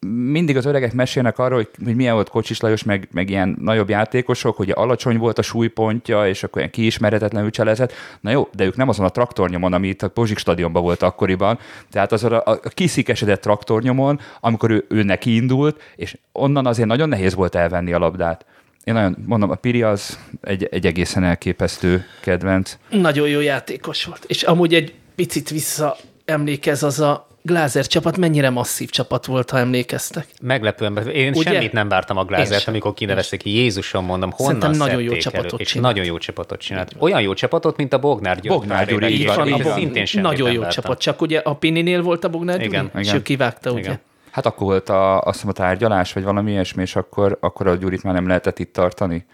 mindig az öregek mesélnek arról, hogy, hogy milyen volt Kocsis Lajos, meg, meg ilyen nagyobb játékosok, hogy alacsony volt a súlypontja, és akkor ilyen kiismeretetlenül cselezett. Na jó, de ők nem azon a traktornyomon, ami itt a Pozsik stadionban volt akkoriban, tehát azon a, a kiszikesedett traktornyomon, amikor ő, ő neki indult, és onnan azért nagyon nehéz volt elvenni a labdát. Én nagyon mondom, a Piri az egy, egy egészen elképesztő kedvenc. Nagyon jó játékos volt. És amúgy egy picit vissza emlékez az a Glázer csapat mennyire masszív csapat volt, ha emlékeztek. Meglepően, én Ugye? semmit nem vártam a Glázert, amikor kinevezték ki. Jézusom, mondom, honnan Szerintem nagyon jó csapatot és csinált. nagyon jó csapatot csinált. Olyan jó csapatot, mint a Bognár Gyuri. Bognár Gyuri, így van. van. Szintén nagyon jó vártam. csapat, csak ugye a Pininél volt a Bognár Gyuri, igen, és ő kivágta, igen. ugye? Hát akkor volt a, azt hiszem a tárgyalás, vagy valami ilyesmi, és akkor, akkor a Gyurit már nem lehetett itt tartani.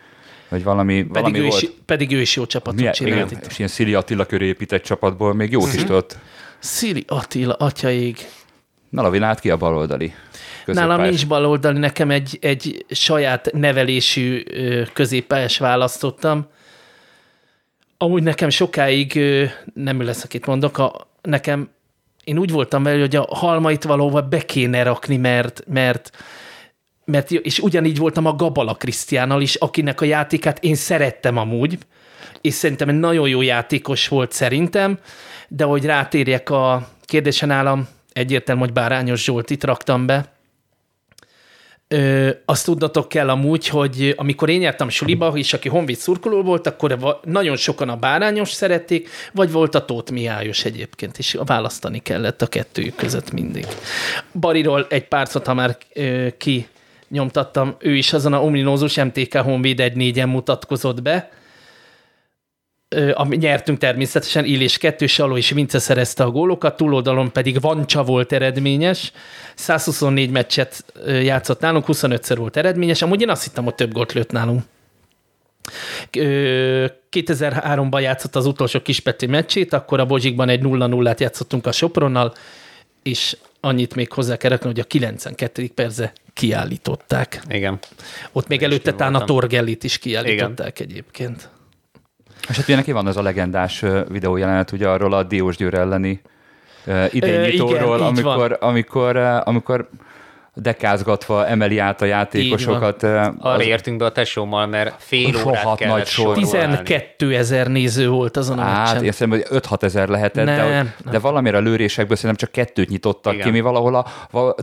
Vagy valami, pedig, valami ő volt. is, pedig ő is jó csapatot Milyen, csinált. Igen, és ilyen Szili Attila köré épített csapatból még jót uh-huh. is mhm. tudott. Szili Attila, atyaig. Na, Lavinát ki a baloldali? Nálam nincs baloldali, nekem egy, egy saját nevelésű középpályás választottam. Amúgy nekem sokáig, nem lesz, akit mondok, a, nekem én úgy voltam vele, hogy a halmait valóban be kéne rakni, mert, mert, mert és ugyanígy voltam a Gabala Krisztiánnal is, akinek a játékát én szerettem amúgy, és szerintem egy nagyon jó játékos volt szerintem, de hogy rátérjek a kérdésen állam, egyértelmű, hogy Bárányos Zsoltit raktam be. Ö, azt tudnatok kell amúgy, hogy amikor én jártam suliba, és aki honvéd szurkoló volt, akkor nagyon sokan a Bárányos szerették, vagy volt a Tóth Mihályos egyébként, és választani kellett a kettőjük között mindig. Bariról egy párcot, ha már ö, ki nyomtattam, ő is azon a ominózus MTK Honvéd egy négyen mutatkozott be, ami nyertünk természetesen, Illés kettő, Saló és Vince szerezte a gólokat, túloldalon pedig Vancsa volt eredményes, 124 meccset játszott nálunk, 25-szer volt eredményes, amúgy én azt hittem, hogy több gólt lőtt nálunk. 2003-ban játszott az utolsó Kispeti meccsét, akkor a Bozsikban egy 0-0-át játszottunk a Sopronnal, és annyit még hozzá kell rakni, hogy a 92. perze kiállították. Igen. Ott még előtte talán a Torgellit is kiállították Igen. egyébként. És hát ugye neki van ez a legendás videójelenet ugye arról a Diós Győr elleni uh, uh, amikor, amikor, uh, amikor dekázgatva emeli át a játékosokat. Arra értünk be a tesómmal, mert fél órát kellett nagy sor. 12 ezer néző volt azon a hát, én szerintem, hogy 5-6 ezer lehetett, nem, de, nem. de valamire a lőrésekből szerintem csak kettőt nyitottak Igen. ki, mi valahol a,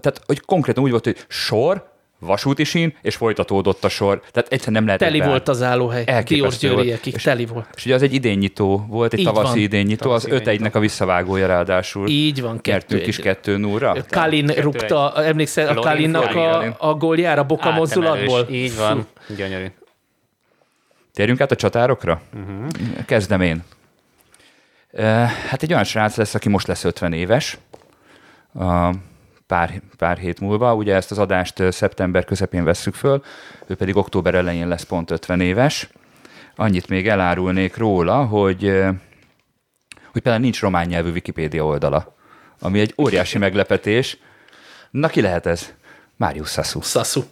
tehát hogy konkrétan úgy volt, hogy sor, vasúti sín, és folytatódott a sor. Tehát egyszerűen nem lehet. Teli volt az állóhely. Diós Győriekig, teli volt. És ugye az egy idényító volt, egy Így tavaszi van. idényító, az 5 1 a visszavágója ráadásul. Így van, kettő is kettő núra. Kalin rúgta, emlékszel a Kalinnak a, a góljára Boka mozdulatból? Így van, gyönyörű. Térjünk át a csatárokra? Uh-huh. Kezdem én. Hát egy olyan srác lesz, aki most lesz 50 éves pár, pár hét múlva. Ugye ezt az adást szeptember közepén vesszük föl, ő pedig október elején lesz pont 50 éves. Annyit még elárulnék róla, hogy, hogy például nincs román nyelvű Wikipédia oldala, ami egy óriási meglepetés. Na ki lehet ez? Máriusz Sassu. Sassu.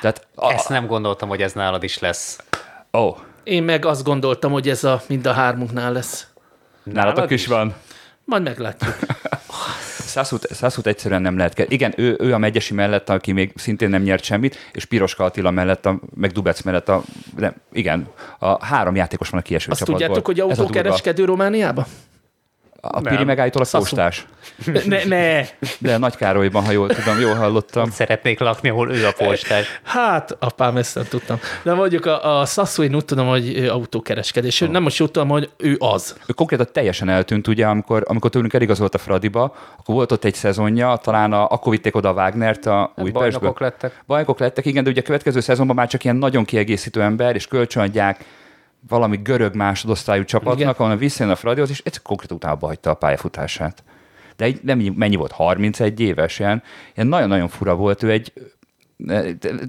Tehát a... Ezt nem gondoltam, hogy ez nálad is lesz. Ó. Oh. Én meg azt gondoltam, hogy ez a mind a hármunknál lesz. Nálatok is van? Majd meglátjuk. (laughs) Szászút, Szászút egyszerűen nem lehet. Igen, ő, ő a megyesi mellett, aki még szintén nem nyert semmit, és Piroska Attila mellett, a, meg Dubec mellett, a, nem, igen, a három játékos van a kieső Azt csapatból. tudjátok, hogy autókereskedő Romániába? A Piri megállítólag postás. Ne, ne. De Nagy Károlyban, ha jól tudom, jól hallottam. Ott szeretnék lakni, ahol ő a postás. Hát, apám, ezt nem tudtam. De mondjuk a, a Sassu, én úgy tudom, hogy autókereskedés. Oh. Nem most tudom, hogy ő az. Ő konkrétan teljesen eltűnt, ugye, amikor, amikor tőlünk eligazolt a Fradiba, akkor volt ott egy szezonja, talán a, akkor vitték oda a Wagnert a új Bajnokok lettek. Bajnokok lettek, igen, de ugye a következő szezonban már csak ilyen nagyon kiegészítő ember, és kölcsönadják valami görög másodosztályú csapatnak, ahol visszajön a Fradihoz, és egyszer konkrét utána hagyta a pályafutását. De egy, nem, mennyi volt, 31 éves, ilyen, nagyon-nagyon fura volt, ő egy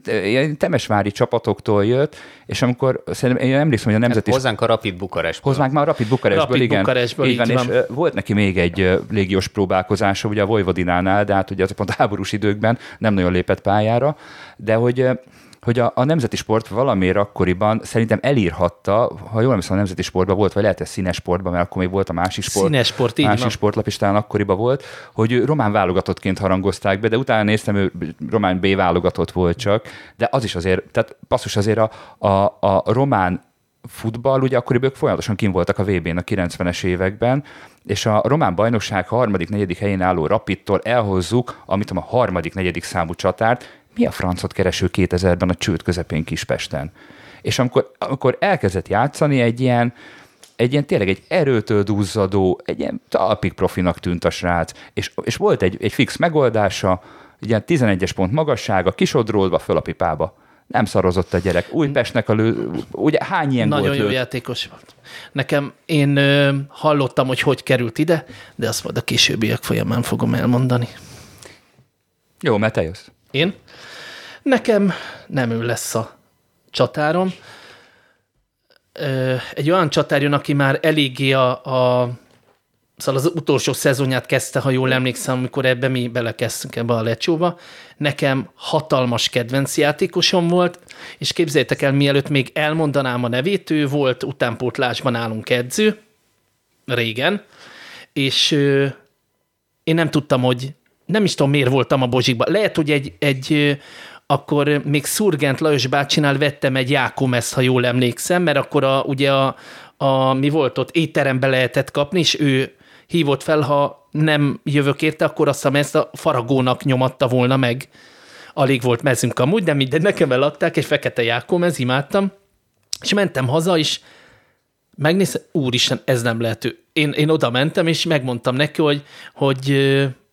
ilyen temesvári csapatoktól jött, és amikor szerintem én emlékszem, hogy a nemzeti... Hát hozzánk a Rapid Bukarestből. Hozzánk már a Rapid Bukarestből, Rapid igen. Bukarestből, így van, és volt neki még egy légiós próbálkozása, ugye a Vojvodinánál, de hát ugye az pont háborús időkben nem nagyon lépett pályára, de hogy hogy a, a nemzeti sport valamiért akkoriban szerintem elírhatta, ha jól emlékszem, a nemzeti sportban volt, vagy lehet színes sportban, mert akkor még volt a másik sport. Színes sport, így másik van. sportlap is talán akkoriban volt, hogy román válogatottként harangozták be, de utána néztem, ő román B válogatott volt csak, de az is azért, tehát passzus azért a, a, a román futball, ugye akkoriban ők folyamatosan kim voltak a VB-n a 90-es években, és a román bajnokság harmadik, negyedik helyén álló Rapidtól elhozzuk, amit a harmadik, negyedik számú csatárt, mi a francot kereső 2000-ben a csőd közepén Kispesten? És amikor, amikor elkezdett játszani egy ilyen, egy ilyen tényleg egy erőtől duzzadó, egy ilyen talpig profinak tűnt a srác, és, és volt egy, egy fix megoldása, egy ilyen 11-es pont magassága, kisodrólva föl a pipába. Nem szarozott a gyerek. Újpestnek a lő, ugye hány ilyen Nagyon jó lőtt? játékos volt. Nekem, én ö, hallottam, hogy hogy került ide, de azt majd a későbbiek folyamán fogom elmondani. Jó, mert te jössz. Én? Nekem nem ő lesz a csatárom. Egy olyan csatár jön, aki már eléggé a, a szóval az utolsó szezonját kezdte, ha jól emlékszem, amikor ebbe mi belekezdtünk ebbe a lecsóba. Nekem hatalmas kedvenc játékosom volt, és képzeljétek el, mielőtt még elmondanám a nevét, ő volt utánpótlásban állunk edző, régen, és én nem tudtam, hogy nem is tudom, miért voltam a Bozsikban. Lehet, hogy egy, egy akkor még Szurgent Lajos bácsinál vettem egy Jákomeszt, ha jól emlékszem, mert akkor a, ugye a, a, mi volt ott, étterembe lehetett kapni, és ő hívott fel, ha nem jövök érte, akkor azt hiszem ezt a faragónak nyomatta volna meg. Alig volt mezünk amúgy, de mindegy, nekem eladták, és fekete Jákom, ez imádtam. És mentem haza, és megnéztem, úristen, ez nem lehető. Én, én oda mentem, és megmondtam neki, hogy, hogy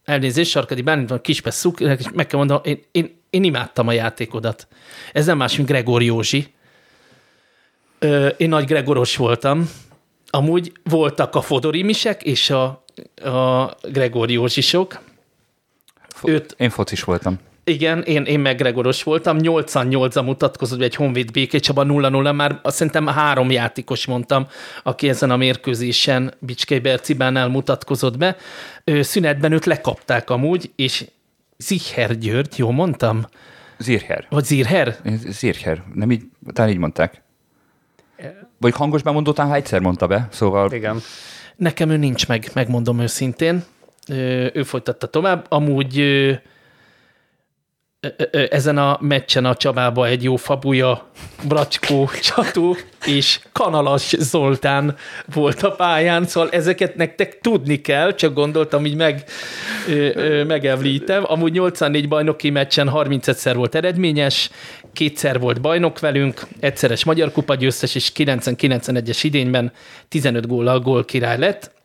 elnézést, Sarkadi Bálint van kis szuk, és meg kell mondanom, én, én, én imádtam a játékodat. Ez nem más, mint Gregor Józsi. Ö, én nagy Gregoros voltam. Amúgy voltak a Fodorimisek és a, a Gregor Józsisok. Fo- Őt, én focis voltam. Igen, én, én meg Gregoros voltam. 88-a mutatkozott, egy Honvéd Békécsaba 0-0, már azt szerintem három játékos mondtam, aki ezen a mérkőzésen Bicskei Bercibánál mutatkozott be. Ő, szünetben őt lekapták amúgy, és Ziher György, jó mondtam? Zirher. Vagy Zirher? Zirher, nem így, talán így mondták. Vagy hangos bemondó, ha egyszer mondta be, szóval... Igen. Nekem ő nincs meg, megmondom őszintén. ő folytatta tovább. Amúgy ezen a meccsen a Csabába egy jó fabuja, Bracskó Csató és Kanalas Zoltán volt a pályán, szóval ezeket nektek tudni kell, csak gondoltam, így meg, megemlítem. Amúgy 84 bajnoki meccsen 35-szer volt eredményes, kétszer volt bajnok velünk, egyszeres Magyar Kupa győztes, és 90-91-es idényben 15 góllal gól király lett.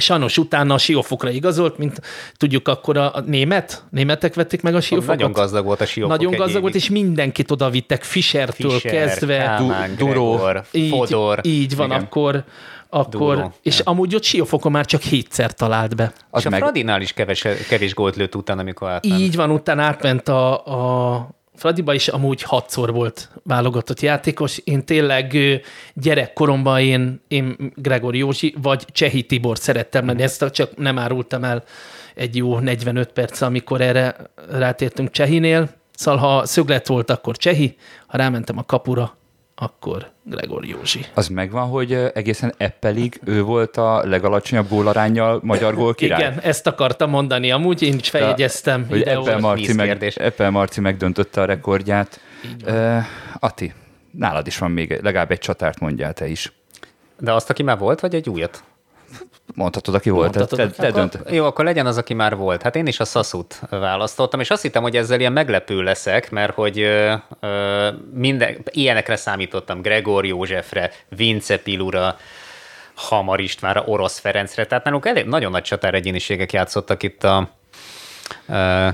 Sajnos utána a siófokra igazolt, mint tudjuk akkor a, német, németek vették meg a siófokot. Nagyon gazdag volt a siófok Nagyon gazdag volt, és mindenkit oda vittek, Fischertől Fischer, kezdve. Kálmán, Duró, Gregor, így, Fodor. Így van, Igen. akkor akkor, Duró, és ja. amúgy ott Siófokon már csak hétszer talált be. Az és meg... a Fradinál is kevés, kevés gólt lőtt utána, amikor átment. Így van, utána átment a, a Fradiba is amúgy hatszor volt válogatott játékos. Én tényleg gyerekkoromban én, én Gregor Józsi vagy Csehi Tibor szerettem lenni. Ezt csak nem árultam el egy jó 45 perc, amikor erre rátértünk Csehinél. Szóval ha szöglet volt, akkor Csehi, ha rámentem a kapura, akkor Gregor Józsi. Az megvan, hogy egészen Eppelig ő volt a legalacsonyabb gólarányjal magyar gól király? Igen, ezt akartam mondani, amúgy én is feljegyeztem. Hogy Eppel Marci, meg, Eppel Marci megdöntötte a rekordját. Uh, Ati, nálad is van még legalább egy csatárt, mondjál te is. De azt, aki már volt, vagy egy újat? Mondhatod, aki volt. Mondhatod, te, te, te dönt. Jó, akkor legyen az, aki már volt. Hát én is a Szaszut választottam, és azt hittem, hogy ezzel ilyen meglepő leszek, mert hogy ö, ö, minden, ilyenekre számítottam, Gregor Józsefre, Vince Pilura, Hamar Istvánra, Orosz Ferencre, tehát nálunk elég nagyon nagy csatár egyéniségek játszottak itt a ö,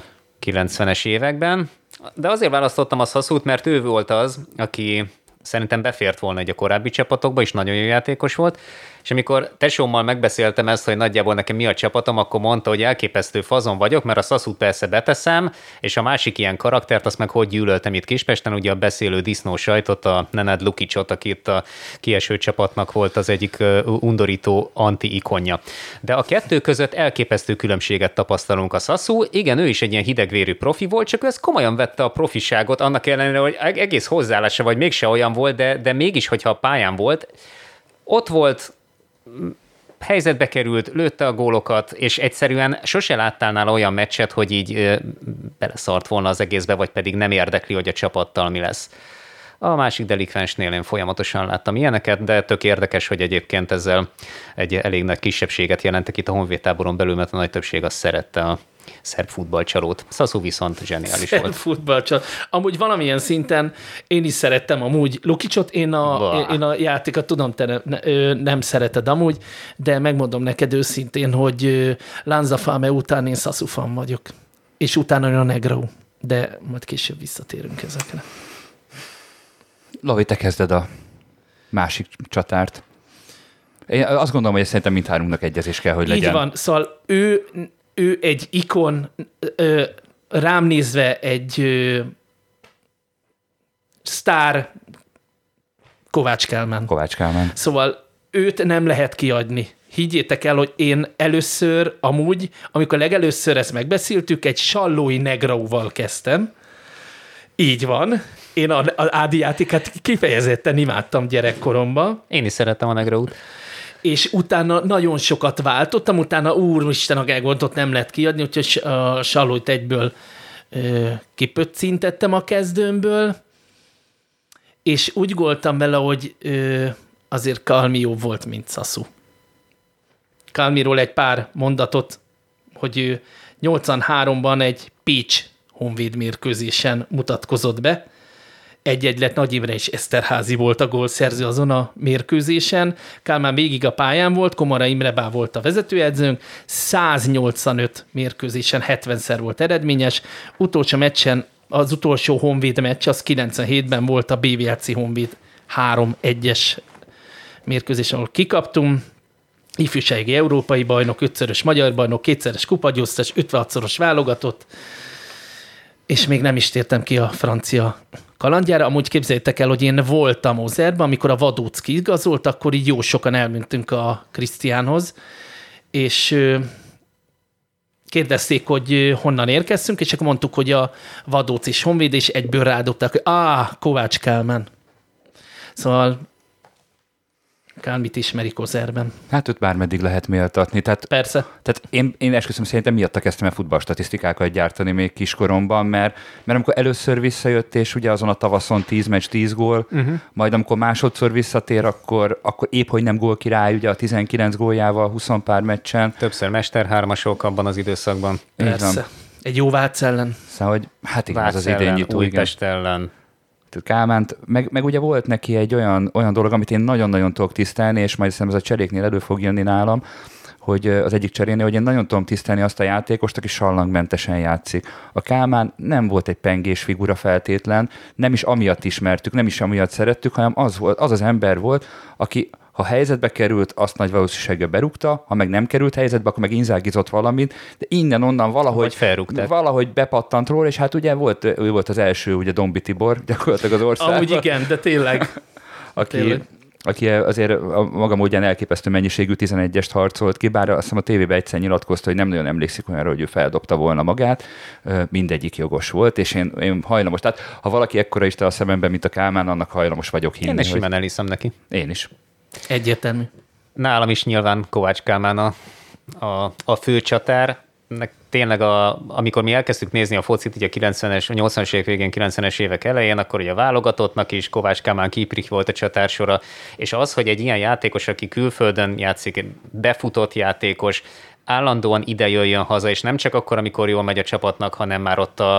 90-es években, de azért választottam a Szaszút, mert ő volt az, aki szerintem befért volna egy a korábbi csapatokba, és nagyon jó játékos volt, és amikor tesómmal megbeszéltem ezt, hogy nagyjából nekem mi a csapatom, akkor mondta, hogy elképesztő fazon vagyok, mert a Szaszút persze beteszem, és a másik ilyen karaktert, azt meg hogy gyűlöltem itt Kispesten, ugye a beszélő disznó sajtot, a Nened Lukicsot, aki itt a kieső csapatnak volt az egyik undorító anti-ikonja. De a kettő között elképesztő különbséget tapasztalunk a Szaszú. Igen, ő is egy ilyen hidegvérű profi volt, csak ő ezt komolyan vette a profiságot, annak ellenére, hogy egész hozzáállása vagy mégse olyan volt, de, de mégis, hogyha a pályán volt, ott volt, helyzetbe került, lőtte a gólokat, és egyszerűen sose láttál nála olyan meccset, hogy így beleszart volna az egészbe, vagy pedig nem érdekli, hogy a csapattal mi lesz. A másik delikvensnél én folyamatosan láttam ilyeneket, de tök érdekes, hogy egyébként ezzel egy elég nagy kisebbséget jelentek itt a honvédtáboron belül, mert a nagy többség azt szerette a szerb futballcsalót. Szaszú viszont zseniális szerb volt. futballcsaló. Amúgy valamilyen szinten én is szerettem amúgy Lukicsot, én a, én a játékat tudom, te ne, nem szereted amúgy, de megmondom neked őszintén, hogy Lanza Fame után én Szaszú fan vagyok. És utána a Negro. De majd később visszatérünk ezekre. Lavi, te kezded a másik csatárt. Én azt gondolom, hogy szerintem mindhármunknak egyezés kell, hogy legyen. Így van, szóval ő ő egy ikon, ö, rám nézve egy ö, sztár Kovács Kálmán. Kovács Kálmán. Szóval őt nem lehet kiadni. Higgyétek el, hogy én először, amúgy, amikor legelőször ezt megbeszéltük, egy sallói negrauval kezdtem. Így van. Én az Ádi játékát kifejezetten imádtam gyerekkoromban. Én is szerettem a negraut és utána nagyon sokat váltottam, utána úristen a Gelgontot nem lehet kiadni, úgyhogy a Salót egyből kipöccintettem a kezdőmből, és úgy goltam bele, hogy ö, azért Kalmi jobb volt, mint Szaszú. Kalmiról egy pár mondatot, hogy ő 83-ban egy Pécs honvéd mérkőzésen mutatkozott be, egy-egy lett Nagy Imre és Eszterházi volt a gólszerző azon a mérkőzésen. Kálmán végig a pályán volt, Komara Imre Bá volt a vezetőedzőnk, 185 mérkőzésen 70-szer volt eredményes. Utolsó meccsen, az utolsó Honvéd meccs, az 97-ben volt a BVLC Honvéd 3-1-es mérkőzésen, ahol kikaptunk. Ifjúsági európai bajnok, ötszörös magyar bajnok, kétszeres kupagyőztes, 56-szoros válogatott, és még nem is tértem ki a francia kalandjára. Amúgy képzeljétek el, hogy én voltam Ozerben, amikor a Vadóc kiigazolt, akkor így jó sokan elmentünk a Krisztiánhoz, és kérdezték, hogy honnan érkeztünk, és akkor mondtuk, hogy a Vadóc és Honvéd, és egyből rádobták, hogy á, Kovács Kálmán. Szóval Kálmit ismeri Kozerben. Hát őt bármeddig lehet méltatni. Tehát, Persze. Tehát én, én esküszöm, szerintem miatta kezdtem el futballstatisztikákat gyártani még kiskoromban, mert, mert amikor először visszajött, és ugye azon a tavaszon 10 meccs, 10 gól, uh-huh. majd amikor másodszor visszatér, akkor, akkor épp, hogy nem gól király, ugye a 19 góljával, 20 pár meccsen. Többször mesterhármasok abban az időszakban. Persze. Egy jó Vác ellen. Szóval, hogy hát igen, Vác az az idényító. Újpest ellen. Kálmánt, meg, meg ugye volt neki egy olyan, olyan dolog, amit én nagyon-nagyon tudok tisztelni, és majd szerintem ez a cseréknél elő fog jönni nálam, hogy az egyik cserénél, hogy én nagyon tudom tisztelni azt a játékost, aki sallangmentesen játszik. A Kálmán nem volt egy pengés figura feltétlen, nem is amiatt ismertük, nem is amiatt szerettük, hanem az, volt, az az ember volt, aki ha helyzetbe került, azt nagy valószínűséggel berúgta, ha meg nem került helyzetbe, akkor meg inzágizott valamit, de innen-onnan valahogy, valahogy bepattant róla, és hát ugye volt, ő volt az első, ugye Dombi Tibor, gyakorlatilag az országban. Amúgy igen, de tényleg. (laughs) aki, tényleg aki azért a maga módján elképesztő mennyiségű 11-est harcolt ki, bár azt hiszem a tévében egyszer nyilatkozta, hogy nem nagyon emlékszik olyanra, hogy ő feldobta volna magát, mindegyik jogos volt, és én, én hajlamos. Tehát ha valaki ekkora is a szememben, mint a Kálmán, annak hajlamos vagyok hinni. Én is simán elhiszem neki. Én is. Egyértelmű. Nálam is nyilván Kovács Kálmán a, a, a főcsatár, tényleg, a, amikor mi elkezdtük nézni a focit, ugye a 90-es, a 80-es évek végén, 90-es évek elején, akkor ugye a válogatottnak is Kovács Kálmán Kiprich volt a csatársora, és az, hogy egy ilyen játékos, aki külföldön játszik, befutott játékos, állandóan ide jöjjön haza, és nem csak akkor, amikor jól megy a csapatnak, hanem már ott a,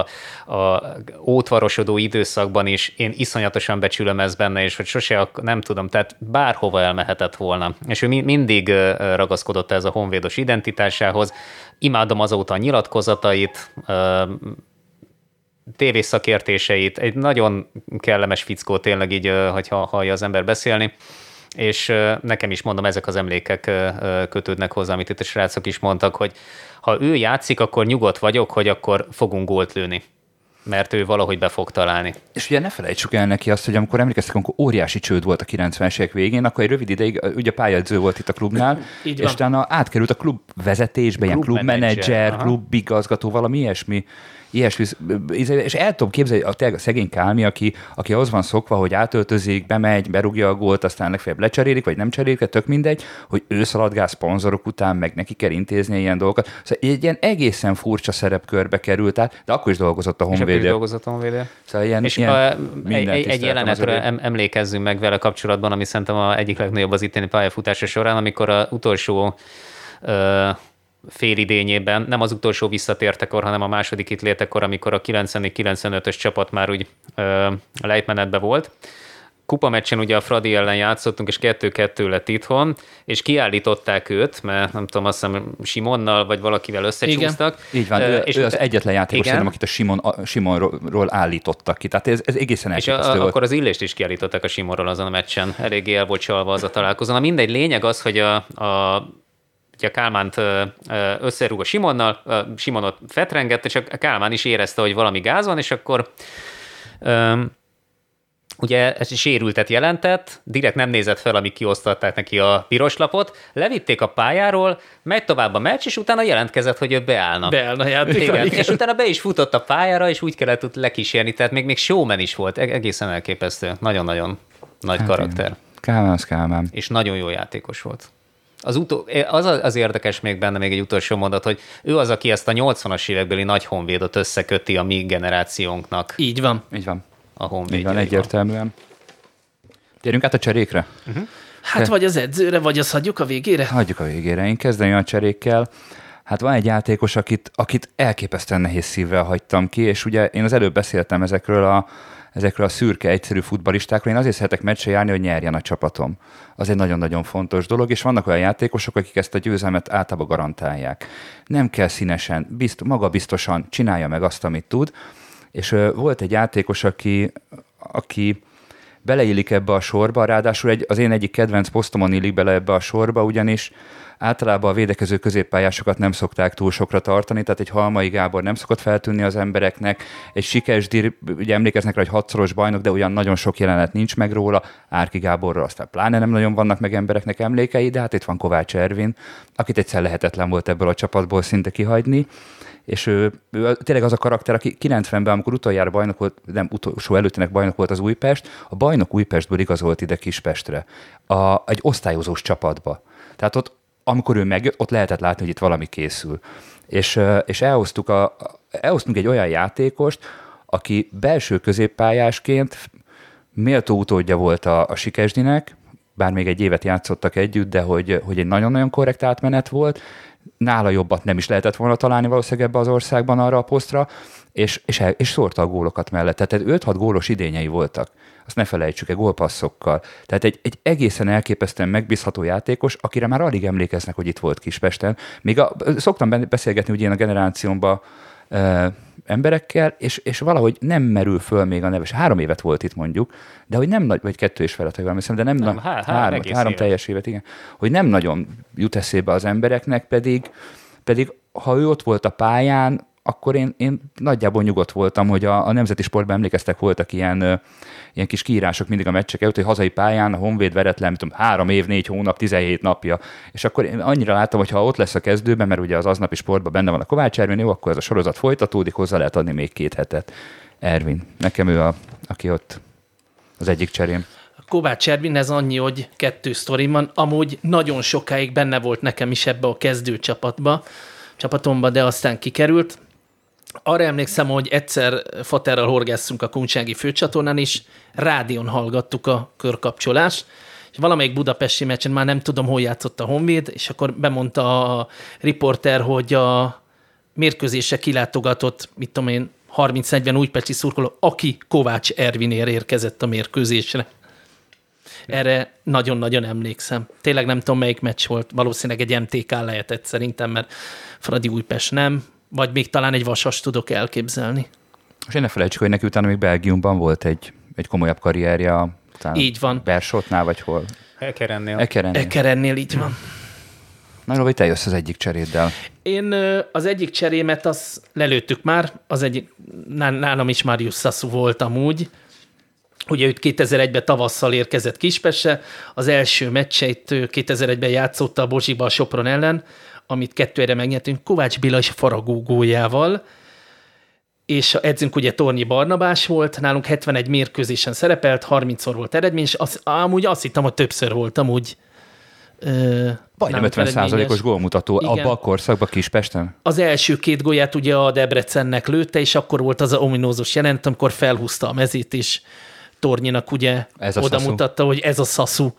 a ótvarosodó időszakban is. Én iszonyatosan becsülöm ezt benne, és hogy sose, nem tudom, tehát bárhova elmehetett volna. És ő mindig ragaszkodott ez a honvédos identitásához. Imádom azóta a nyilatkozatait, tévészakértéseit, egy nagyon kellemes fickó tényleg így, hogyha hallja az ember beszélni és nekem is mondom, ezek az emlékek kötődnek hozzá, amit itt a srácok is mondtak, hogy ha ő játszik, akkor nyugodt vagyok, hogy akkor fogunk gólt lőni. Mert ő valahogy be fog találni. És ugye ne felejtsük el neki azt, hogy amikor emlékeztek, amikor óriási csőd volt a 90-es évek végén, akkor egy rövid ideig ugye pályázó volt itt a klubnál, és utána átkerült a klub vezetésbe, klub ilyen klubmenedzser, klubigazgató, valami ilyesmi ilyesmi, és el tudom képzelni, a, a szegény Kálmi, aki, aki az van szokva, hogy átöltözik, bemegy, berúgja a gólt, aztán legfeljebb lecserélik, vagy nem cserélik, tök mindegy, hogy ő szaladgál szponzorok után, meg neki kell intézni ilyen dolgokat. Szóval egy ilyen egészen furcsa szerepkörbe került át, de akkor is dolgozott a honvédő. És dolgozott a honvédő. Szóval ilyen, és ilyen a, egy, egy jelenetre emlékezzünk meg vele kapcsolatban, ami szerintem a egyik legnagyobb az itteni pályafutása során, amikor a utolsó félidényében, nem az utolsó visszatértekor, hanem a második itt létekor, amikor a 90-95-ös csapat már úgy ö, lejtmenetbe volt. Kupa meccsen ugye a Fradi ellen játszottunk, és kettő-kettő lett itthon, és kiállították őt, mert nem tudom, azt hiszem Simonnal vagy valakivel összecsúsztak. Igen. Így van, ő, és ő az egyetlen játékos, szerintem, akit a Simon, a Simonról állítottak ki. Tehát ez, ez egészen És a, volt. akkor az illést is kiállítottak a Simonról azon a meccsen. Eléggé el volt csalva az a találkozó. Na mindegy, lényeg az, hogy a, a ugye Kálmánt összerúg a Simonnal, Simonot fetrengett, és a Kálmán is érezte, hogy valami gáz van, és akkor ugye ez sérültet jelentett, direkt nem nézett fel, amíg kiosztatták neki a piros lapot, levitték a pályáról, megy tovább a meccs, és utána jelentkezett, hogy ő beállna. Beállna játékra. Igen. igen. És utána be is futott a pályára, és úgy kellett ott lekísérni, tehát még, még showman is volt, e-, egészen elképesztő. Nagyon-nagyon nagy hát karakter. Kálmán az Kálmán. És nagyon jó játékos volt. Az, utó, az az érdekes még benne még egy utolsó mondat, hogy ő az, aki ezt a 80-as évekbeli nagy honvédot összeköti a mi generációnknak. Így van. Így van. A honvéd. Így van, egyértelműen. Térjünk át a cserékre? Uh-huh. Hát Te... vagy az edzőre, vagy az hagyjuk a végére? Hagyjuk a végére. Én kezdem a cserékkel. Hát van egy játékos, akit, akit elképesztően nehéz szívvel hagytam ki, és ugye én az előbb beszéltem ezekről a ezekről a szürke, egyszerű futbalistákról. Én azért szeretek meccse járni, hogy nyerjen a csapatom. Az egy nagyon-nagyon fontos dolog, és vannak olyan játékosok, akik ezt a győzelmet általában garantálják. Nem kell színesen, bizt, maga biztosan csinálja meg azt, amit tud. És ö, volt egy játékos, aki, aki beleillik ebbe a sorba, ráadásul egy, az én egyik kedvenc posztomon illik bele ebbe a sorba, ugyanis általában a védekező középpályásokat nem szokták túl sokra tartani, tehát egy Halmai Gábor nem szokott feltűnni az embereknek, egy Sikes Dír, ugye emlékeznek rá, hogy hatszoros bajnok, de olyan nagyon sok jelenet nincs meg róla, Árki Gáborról aztán pláne nem nagyon vannak meg embereknek emlékei, de hát itt van Kovács Ervin, akit egyszer lehetetlen volt ebből a csapatból szinte kihagyni és ő, ő tényleg az a karakter, aki 90-ben, amikor utoljára bajnok volt, nem utolsó előttinek bajnok volt az Újpest, a bajnok Újpestből igazolt ide Kispestre, a, egy osztályozós csapatba. Tehát ott, amikor ő megjött, ott lehetett látni, hogy itt valami készül. És, és elhoztuk, a, elhoztunk egy olyan játékost, aki belső középpályásként méltó utódja volt a, a Sikesdinek, bár még egy évet játszottak együtt, de hogy, hogy egy nagyon-nagyon korrekt átmenet volt, nála jobbat nem is lehetett volna találni valószínűleg ebbe az országban arra a posztra, és, és, és szórta a gólokat mellett. Tehát 5-6 gólos idényei voltak. Azt ne felejtsük, egy gólpasszokkal. Tehát egy, egy egészen elképesztően megbízható játékos, akire már alig emlékeznek, hogy itt volt Kispesten. Még a, szoktam beszélgetni ugye én a generációmban emberekkel, és, és valahogy nem merül föl még a neves. Három évet volt itt mondjuk, de hogy nem nagy, vagy kettő és felett, hiszem, de nem, nem há, há, három, három évet. teljes évet, igen. Hogy nem nagyon jut eszébe az embereknek, pedig, pedig ha ő ott volt a pályán, akkor én, én nagyjából nyugodt voltam, hogy a, a nemzeti sportban emlékeztek, voltak ilyen, ilyen kis kiírások mindig a meccsek előtt, hogy hazai pályán a Honvéd veretlen, tudom, három év, négy hónap, 17 napja. És akkor én annyira láttam, hogy ha ott lesz a kezdőben, mert ugye az aznapi sportban benne van a Kovács Ervin, jó, akkor ez a sorozat folytatódik, hozzá lehet adni még két hetet. Ervin, nekem ő a, aki ott az egyik cserém. Kovács Ervin, ez annyi, hogy kettő sztorim van. Amúgy nagyon sokáig benne volt nekem is ebbe a kezdőcsapatba, csapatomba, de aztán kikerült arra emlékszem, hogy egyszer Faterral horgászunk a Kuncsági főcsatornán, és rádión hallgattuk a körkapcsolást, és valamelyik budapesti meccsen, már nem tudom, hol játszott a Honvéd, és akkor bemondta a riporter, hogy a mérkőzése kilátogatott, mit tudom én, 30-40 újpesti szurkoló, aki Kovács Ervinér érkezett a mérkőzésre. Erre nagyon-nagyon emlékszem. Tényleg nem tudom, melyik meccs volt. Valószínűleg egy MTK lehetett szerintem, mert Fradi Újpest nem, vagy még talán egy vasas tudok elképzelni. És én ne felejtsük, hogy neki utána még Belgiumban volt egy, egy komolyabb karrierje, így van. Bersotnál, vagy hol? Ekerennél. Ekerennél. Ekerennél, így van. Na, Robi, te jössz az egyik cseréddel. Én az egyik cserémet az lelőttük már, az egyik, nálam is Marius Sassu volt amúgy. Ugye őt 2001-ben tavasszal érkezett Kispesse, az első meccseit 2001-ben játszotta a Bozsiba a Sopron ellen, amit kettőre megnyertünk, Kovács Béla és Faragó góljával, és a edzünk ugye Tornyi Barnabás volt, nálunk 71 mérkőzésen szerepelt, 30-szor volt eredmény, és az, amúgy azt hittem, hogy többször volt amúgy Majdnem 50% os gólmutató Igen. abban a korszakban Kispesten? Az első két gólját ugye a Debrecennek lőtte, és akkor volt az a ominózus jelent, amikor felhúzta a mezét, és Tornyinak ugye ez oda mutatta, hogy ez a szaszú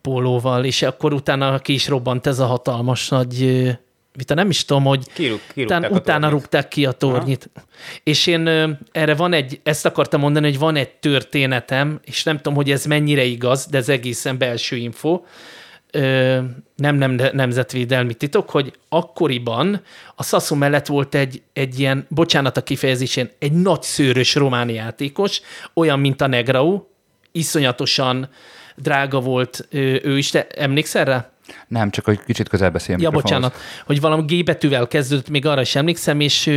pólóval, és akkor utána ki is robbant ez a hatalmas nagy vita, nem is tudom, hogy Kirúg, utána, utána rúgták ki a tornyit. Aha. És én erre van egy, ezt akartam mondani, hogy van egy történetem, és nem tudom, hogy ez mennyire igaz, de ez egészen belső info, nem, nem nemzetvédelmi titok, hogy akkoriban a Sassu mellett volt egy, egy ilyen, bocsánat a kifejezésén, egy nagy szőrös román játékos, olyan, mint a Negrau, iszonyatosan drága volt ő is, te emlékszel rá? Nem, csak hogy kicsit közel beszéljem. Ja, bocsánat, hogy valami G betűvel kezdődött, még arra is emlékszem, és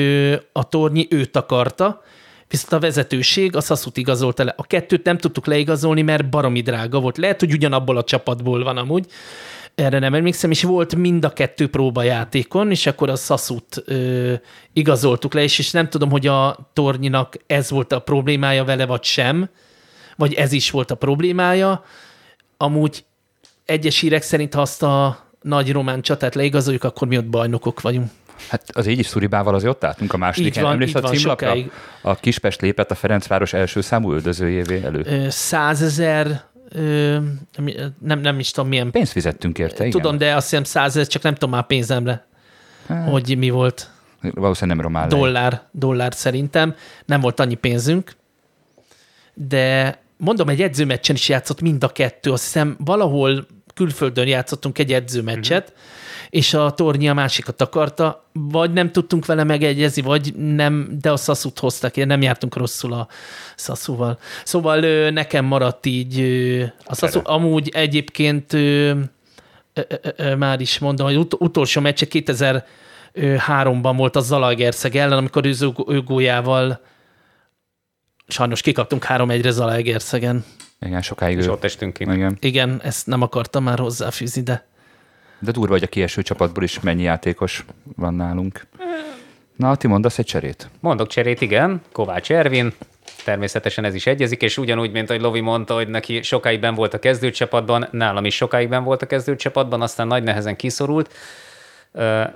a tornyi őt akarta, viszont a vezetőség a Szaszut igazolta le. A kettőt nem tudtuk leigazolni, mert baromi drága volt. Lehet, hogy ugyanabból a csapatból van amúgy, erre nem emlékszem, és volt mind a kettő próbajátékon, és akkor a Szaszut ö, igazoltuk le, és, és nem tudom, hogy a tornyinak ez volt a problémája vele, vagy sem, vagy ez is volt a problémája, amúgy egyes hírek szerint, ha azt a nagy román csatát leigazoljuk, akkor mi ott bajnokok vagyunk. Hát az így is Szuribával azért ott álltunk a második van, Emlékszel a címlapra? Sokáig. A Kispest lépett a Ferencváros első számú üldözőjévé elő. Százezer nem, nem is tudom milyen. Pénzt fizettünk érte, igen. Tudom, de azt hiszem százezer, csak nem tudom már pénzemre, hát. hogy mi volt. Valószínűleg nem román. Dollár, dollár szerintem. Nem volt annyi pénzünk, de mondom, egy edzőmeccsen is játszott mind a kettő. Azt hiszem valahol külföldön játszottunk egy edzőmeccset, uh-huh. és a tornyi a másikat akarta, vagy nem tudtunk vele megegyezni, vagy nem, de a szaszút hoztak, én nem jártunk rosszul a szaszúval. Szóval nekem maradt így a szaszú. Amúgy egyébként már is mondom, hogy ut- utolsó meccse 2003-ban volt a Zalaegerszeg ellen, amikor ő gólyával sajnos kikaptunk 3-1-re Zalaegerszegen. Igen, sokáig. És ott estünk ki. Igen. Igen, ezt nem akartam már hozzáfűzni, de... De durva, hogy a kieső csapatból is mennyi játékos van nálunk. Na, ti mondasz egy cserét? Mondok cserét, igen. Kovács Ervin, természetesen ez is egyezik, és ugyanúgy, mint ahogy Lovi mondta, hogy neki sokáig ben volt a kezdőcsapatban, nálam is sokáig ben volt a kezdőcsapatban, aztán nagy nehezen kiszorult.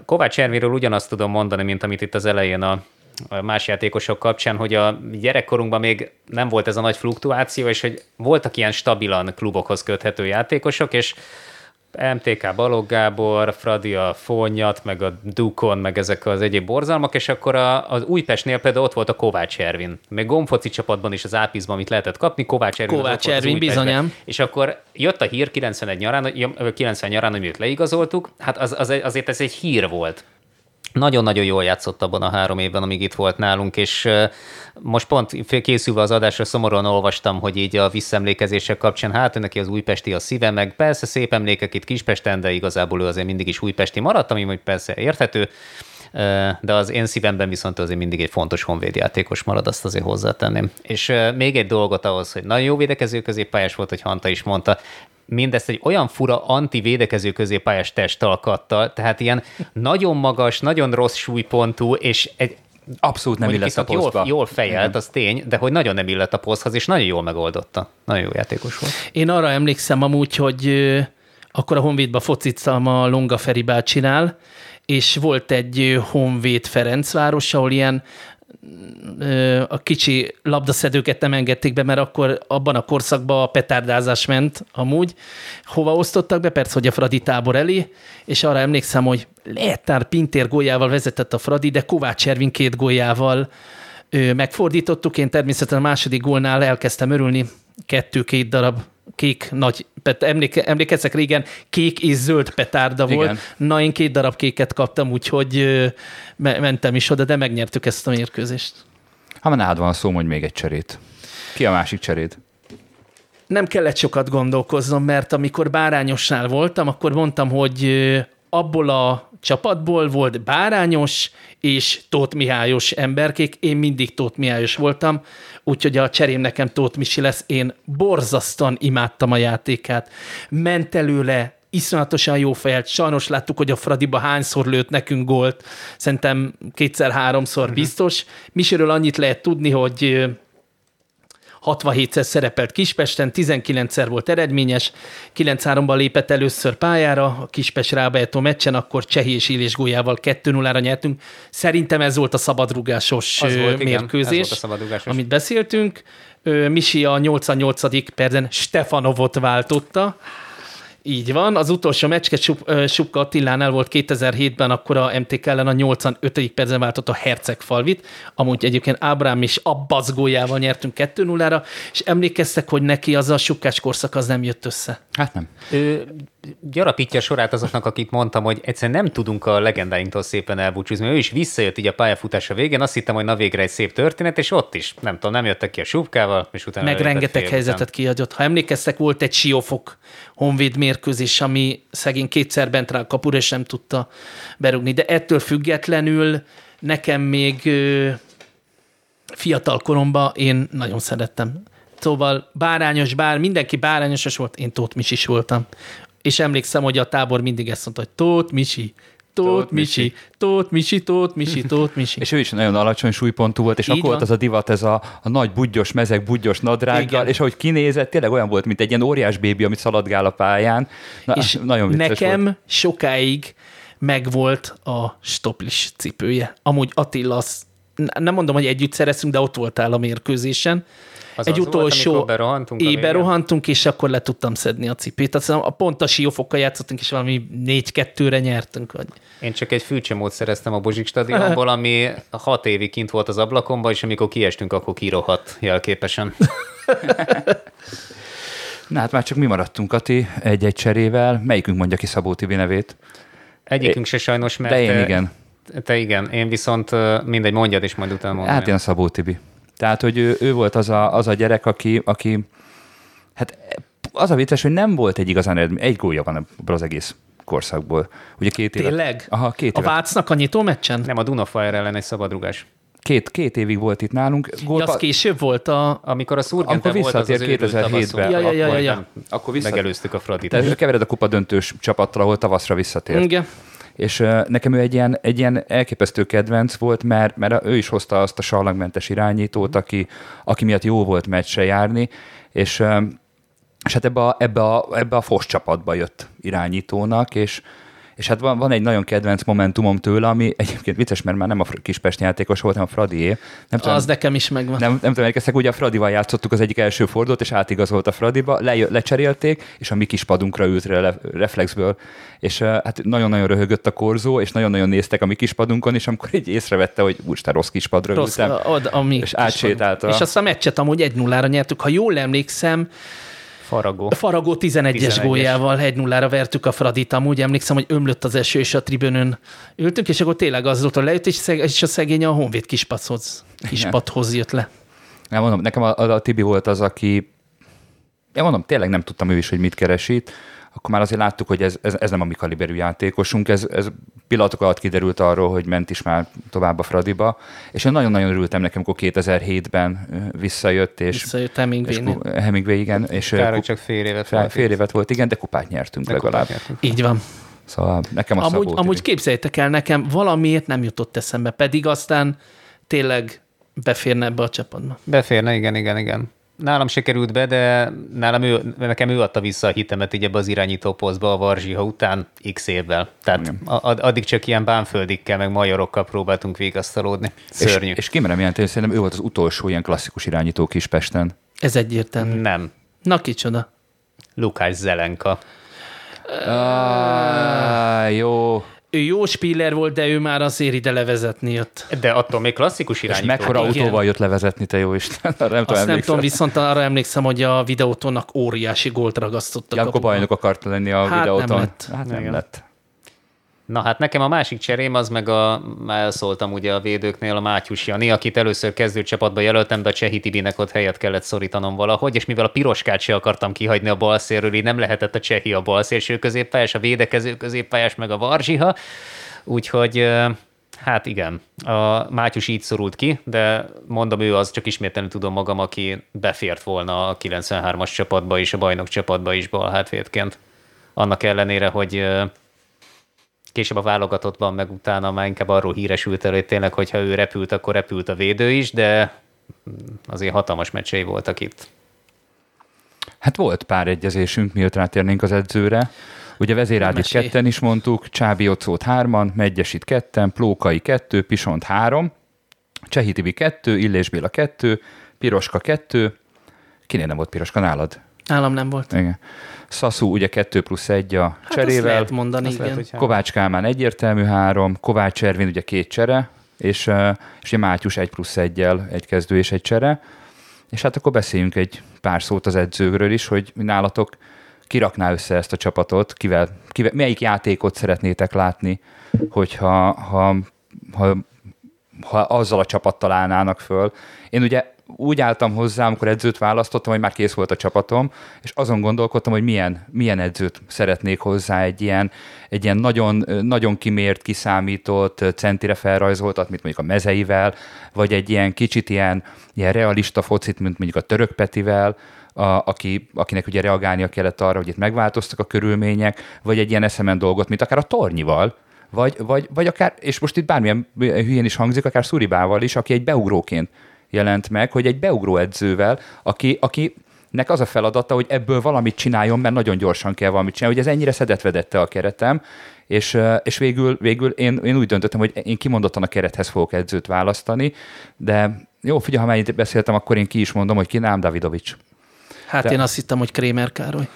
Kovács Ervinről ugyanazt tudom mondani, mint amit itt az elején a más játékosok kapcsán, hogy a gyerekkorunkban még nem volt ez a nagy fluktuáció, és hogy voltak ilyen stabilan klubokhoz köthető játékosok, és MTK Balog Gábor, Fradi a Fónyat, meg a Dukon, meg ezek az egyéb borzalmak, és akkor a, az Újpestnél például ott volt a Kovács Ervin. Még gomfoci csapatban is az Ápizban, amit lehetett kapni, Kovács Ervin. Kovács Ervin, bizonyám. És akkor jött a hír 91 nyarán, 90 nyarán, hogy őt leigazoltuk, hát az, az, azért ez egy hír volt nagyon-nagyon jól játszott abban a három évben, amíg itt volt nálunk, és most pont készülve az adásra szomorúan olvastam, hogy így a visszaemlékezések kapcsán, hát neki az újpesti a szíve, meg persze szép emlékek itt Kispesten, de igazából ő azért mindig is újpesti maradt, ami persze érthető, de az én szívemben viszont azért mindig egy fontos honvédjátékos marad, azt azért hozzátenném. És még egy dolgot ahhoz, hogy nagyon jó védekező középpályás volt, hogy Hanta is mondta, mindezt egy olyan fura anti-védekező középpályás testalkattal, tehát ilyen nagyon magas, nagyon rossz súlypontú, és egy Abszolút nem illett a posztba. Jól, jól fejelt, az tény, de hogy nagyon nem illett a poszthoz, és nagyon jól megoldotta. Nagyon jó játékos volt. Én arra emlékszem amúgy, hogy akkor a Honvédba focicam a Longa Feri bácsinál, és volt egy Honvéd Ferencváros, ahol ilyen a kicsi labdaszedőket nem engedték be, mert akkor abban a korszakban a petárdázás ment amúgy. Hova osztottak be? Persze, hogy a Fradi tábor elé, és arra emlékszem, hogy Lehetár Pintér gólyával vezetett a Fradi, de Kovács Ervin két gólyával megfordítottuk. Én természetesen a második gólnál elkezdtem örülni, kettő-két darab kék nagy, emléke, emlékeztek régen, kék és zöld petárda Igen. volt. Na, én két darab kéket kaptam, úgyhogy mentem is oda, de megnyertük ezt a mérkőzést. Ha már van szó, hogy még egy cserét. Ki a másik cserét? Nem kellett sokat gondolkoznom, mert amikor bárányosnál voltam, akkor mondtam, hogy abból a csapatból volt Bárányos és Tóth Mihályos emberkék, én mindig Tóth Mihályos voltam, úgyhogy a cserém nekem Tóth Misi lesz, én borzasztan imádtam a játékát. Ment előle, iszonyatosan jó fejelt. Sajnos láttuk, hogy a Fradiba hányszor lőtt nekünk gólt. Szerintem kétszer-háromszor uh-huh. biztos. Misiről annyit lehet tudni, hogy 67-szer szerepelt Kispesten, 19-szer volt eredményes, 9-3-ban lépett először pályára, a Kispest rábejtó meccsen, akkor Csehi és Illés gólyával 2-0-ra nyertünk. Szerintem ez volt a szabadrugásos az volt, mérkőzés, igen, ez volt a szabadrugásos. amit beszéltünk. Misi a 88. percen Stefanovot váltotta, így van, az utolsó meccske Subka Attilánál volt 2007-ben, akkor a MTK ellen a 85. percen váltott a Herceg falvit, amúgy egyébként Ábrám is abbazgójával nyertünk 2-0-ra, és emlékeztek, hogy neki az a sukkás korszak az nem jött össze. Hát nem. Ő gyarapítja sorát azoknak, akik mondtam, hogy egyszerűen nem tudunk a legendáinktól szépen elbúcsúzni. Ő is visszajött így a pályafutása végén, azt hittem, hogy na végre egy szép történet, és ott is, nem tudom, nem jöttek ki a súpkával, és utána Meg rengeteg helyzetet kiadott. Ha emlékeztek, volt egy siófok honvéd mérkőzés, ami szegény kétszer bent rá a kapura, és nem tudta berúgni. De ettől függetlenül nekem még fiatal koromban én nagyon szerettem. Szóval bárányos, bár mindenki bárányos volt, én Tóth Misi voltam. És emlékszem, hogy a tábor mindig ezt mondta, hogy Tóth Misi, Tóth Misi, Tóth Misi, Tóth Misi, Tóth Misi. és ő is nagyon alacsony súlypontú volt, és Így akkor van. volt az a divat, ez a, a nagy budgyos mezek, budgyos nadrággal, Igen. és ahogy kinézett, tényleg olyan volt, mint egy ilyen óriás bébi, amit szaladgál a pályán. Na, és nagyon nekem volt. sokáig megvolt a stoplis cipője. Amúgy Attila, az, nem mondom, hogy együtt szereztünk, de ott voltál a mérkőzésen, az egy az utolsó volt, berohantunk, berohantunk, és akkor le tudtam szedni a cipőt. Aztán a pont a siófokkal játszottunk, és valami 4-2-re nyertünk. Vagy. Én csak egy fűcsemót szereztem a Bozsik stadionból, ami hat évig kint volt az ablakomban, és amikor kiestünk, akkor kirohadt jelképesen. (laughs) Na hát már csak mi maradtunk, Kati, egy-egy cserével. Melyikünk mondja ki Szabó Tibi nevét? Egyikünk se sajnos, mert... De én igen. Te igen, én viszont mindegy, mondjad, és majd utána mondom. Hát én a Szabó Tibi. Tehát, hogy ő, ő volt az a, az a gyerek, aki, aki hát az a vicces, hogy nem volt egy igazán eredmény, egy gólja van az egész korszakból. Ugye két éve, Tényleg? Aha, két A Vácnak a nyitó meccsen? Nem, a Dunafire ellen egy szabadrugás. Két, két évig volt itt nálunk. Gólpa... Ja, az később volt a... Amikor a Szurgenten volt az, az 2007-ben. Ja, ja, ja, ja, ja. Akkor vissza... megelőztük a Fradit. Tehát kevered a kupa döntős csapattal, ahol tavaszra visszatért. Igen. És nekem ő egy ilyen, egy ilyen elképesztő kedvenc volt, mert, mert ő is hozta azt a sarlagmentes irányítót, aki, aki miatt jó volt meccsre járni, és, és hát ebbe a, ebbe, a, ebbe a fos csapatba jött irányítónak, és, és hát van, van egy nagyon kedvenc momentumom tőle, ami egyébként vicces, mert már nem a Kispest játékos volt, hanem a Fradié. Nem tudom, az nekem is megvan. Nem, nem tudom, emlékeztek, ugye a Fradival játszottuk az egyik első fordulót, és átigazolt a Fradiba, le, lecserélték, és a mi kis padunkra ült re, reflexből. És hát nagyon-nagyon röhögött a korzó, és nagyon-nagyon néztek a mi kis padunkon, és amikor így észrevette, hogy úgy te rossz kispadra rossz, ültem, ad, a mi és átsétálta. És azt a meccset amúgy egy nullára nyertük. Ha jól emlékszem, Faragó. Faragó 11-es, 11-es. góljával 1-0-ra vertük a Fradit. Amúgy emlékszem, hogy ömlött az eső, és a tribünön ültünk, és akkor tényleg az hogy lejött, és, szeg- és a szegény a Honvéd kispadhoz, kispadhoz jött le. Nem mondom, nekem a, a, a Tibi volt az, aki én mondom, tényleg nem tudtam ő is, hogy mit keresít akkor már azért láttuk, hogy ez, ez, ez nem a mi kaliberű játékosunk, ez, ez pillanatok alatt kiderült arról, hogy ment is már tovább a Fradiba, és én nagyon-nagyon örültem nekem, amikor 2007-ben visszajött, és, visszajött Hemingway, és Hemingway igen, és Kár, kup, csak fél évet fél, volt. Fél évet volt, igen, de kupát nyertünk de legalább. Kupát nyertünk. Így van. Szóval nekem a amúgy, amúgy képzeljétek el, nekem valamiért nem jutott eszembe, pedig aztán tényleg beférne ebbe a csapatba. Beférne, igen, igen, igen nálam se került be, de nálam ő, nekem ő adta vissza a hitemet így ebbe az irányító posztba a Varzsiha után x évvel. Tehát a, addig csak ilyen bánföldikkel, meg majorokkal próbáltunk végasztalódni. Szörnyű. És, és kimerem jelenteni, hogy szerintem ő volt az utolsó ilyen klasszikus irányító Kispesten. Ez egyértelmű. Nem. Na kicsoda? Lukács Zelenka. Ah, jó ő jó spiller volt, de ő már azért ide levezetni jött. De attól még klasszikus irányító. És mekkora Igen. autóval jött levezetni, te jó Isten? Arra (laughs) nem Azt nem tudom, viszont arra emlékszem, hogy a videótonnak óriási gólt ragasztottak. Janko bajnok akart lenni a hát videóton. Nem lett. Hát nem Igen. lett. Na hát nekem a másik cserém az meg a, már elszóltam ugye a védőknél a Mátyus Jani, akit először kezdőcsapatba jelöltem, de a Csehi Tibinek ott helyet kellett szorítanom valahogy, és mivel a piroskát se akartam kihagyni a balszérről, így nem lehetett a Csehi a balszélső középpályás, a védekező középpályás, meg a Varzsiha, úgyhogy Hát igen, a Mátyus így szorult ki, de mondom, ő az, csak ismételni tudom magam, aki befért volna a 93-as csapatba és a bajnok csapatba is bal hátvédként. Annak ellenére, hogy később a válogatottban, meg utána már inkább arról híresült el, hogy tényleg, hogyha ő repült, akkor repült a védő is, de azért hatalmas meccsei voltak itt. Hát volt pár egyezésünk, miért rátérnénk az edzőre. Ugye vezérádit ketten is mondtuk, Csábi Ocót hárman, Megyesit ketten, Plókai kettő, Pisont három, Csehi Tibi kettő, Illés Béla kettő, Piroska kettő, kinél nem volt Piroska nálad? Nálam nem volt. Igen. Szaszú ugye 2 plusz 1 a hát cserével. lehet mondani, igen. Lehet, Kovács Kálmán egyértelmű három, Kovács Ervin ugye két csere, és, és Mátyus 1 plusz 1 egy kezdő és egy csere. És hát akkor beszéljünk egy pár szót az edzőkről is, hogy nálatok kirakná össze ezt a csapatot, kivel, kivel, melyik játékot szeretnétek látni, hogyha ha, ha, ha azzal a csapattal állnának föl. Én ugye úgy álltam hozzá, amikor edzőt választottam, hogy már kész volt a csapatom, és azon gondolkodtam, hogy milyen, milyen edzőt szeretnék hozzá, egy ilyen, egy ilyen nagyon, nagyon kimért, kiszámított, centire felrajzoltat, mint mondjuk a mezeivel, vagy egy ilyen kicsit ilyen, ilyen realista focit, mint mondjuk a török Petivel, a, aki, akinek ugye reagálnia kellett arra, hogy itt megváltoztak a körülmények, vagy egy ilyen eszemen dolgot, mint akár a tornyival, vagy, vagy, vagy akár, és most itt bármilyen hülyén is hangzik, akár Szuribával is, aki egy beugróként jelent meg, hogy egy beugró edzővel, aki, aki nek az a feladata, hogy ebből valamit csináljon, mert nagyon gyorsan kell valamit csinálni, hogy ez ennyire szedetvedette a keretem, és, és végül, végül én, én úgy döntöttem, hogy én kimondottan a kerethez fogok edzőt választani, de jó, figyelj, ha mennyit beszéltem, akkor én ki is mondom, hogy ki nem Davidovics. Hát de... én azt hittem, hogy Krémer Károly.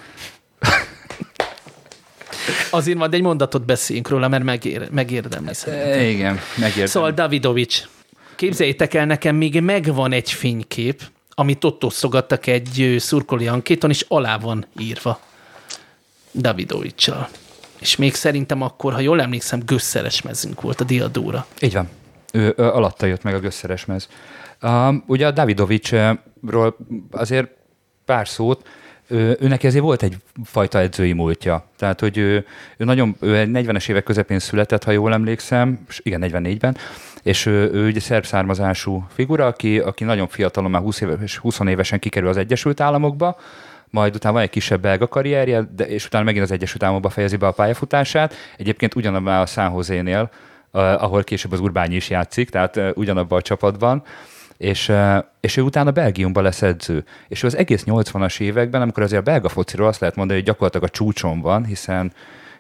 Azért majd egy mondatot beszéljünk róla, mert megér, megérdemli szerintem. Igen, megérdemli. Szóval Davidovics, Képzeljétek el, nekem még megvan egy fénykép, amit ott osztogattak egy szurkoli ankéton, és alá van írva Davidovicsal. És még szerintem akkor, ha jól emlékszem, gösszeres mezünk volt a diadóra. Így van. Ő, ő alatta jött meg a gösszeres mez. Uh, ugye a Davidovicsról azért pár szót, őnek ezért volt egy fajta edzői múltja. Tehát, hogy ő, ő nagyon, ő 40-es évek közepén született, ha jól emlékszem, igen, 44-ben, és ő, ő ugye szerb származású figura, aki, aki nagyon fiatalon, már 20, éves, 20 évesen kikerül az Egyesült Államokba, majd utána van egy kisebb belga karrierje, de, és utána megint az Egyesült Államokba fejezi be a pályafutását. Egyébként ugyanabban a San Jose-nél, ahol később az Urbányi is játszik, tehát ugyanabban a csapatban és, és ő utána Belgiumban lesz edző. És ő az egész 80-as években, amikor azért a belga fociról azt lehet mondani, hogy gyakorlatilag a csúcson van, hiszen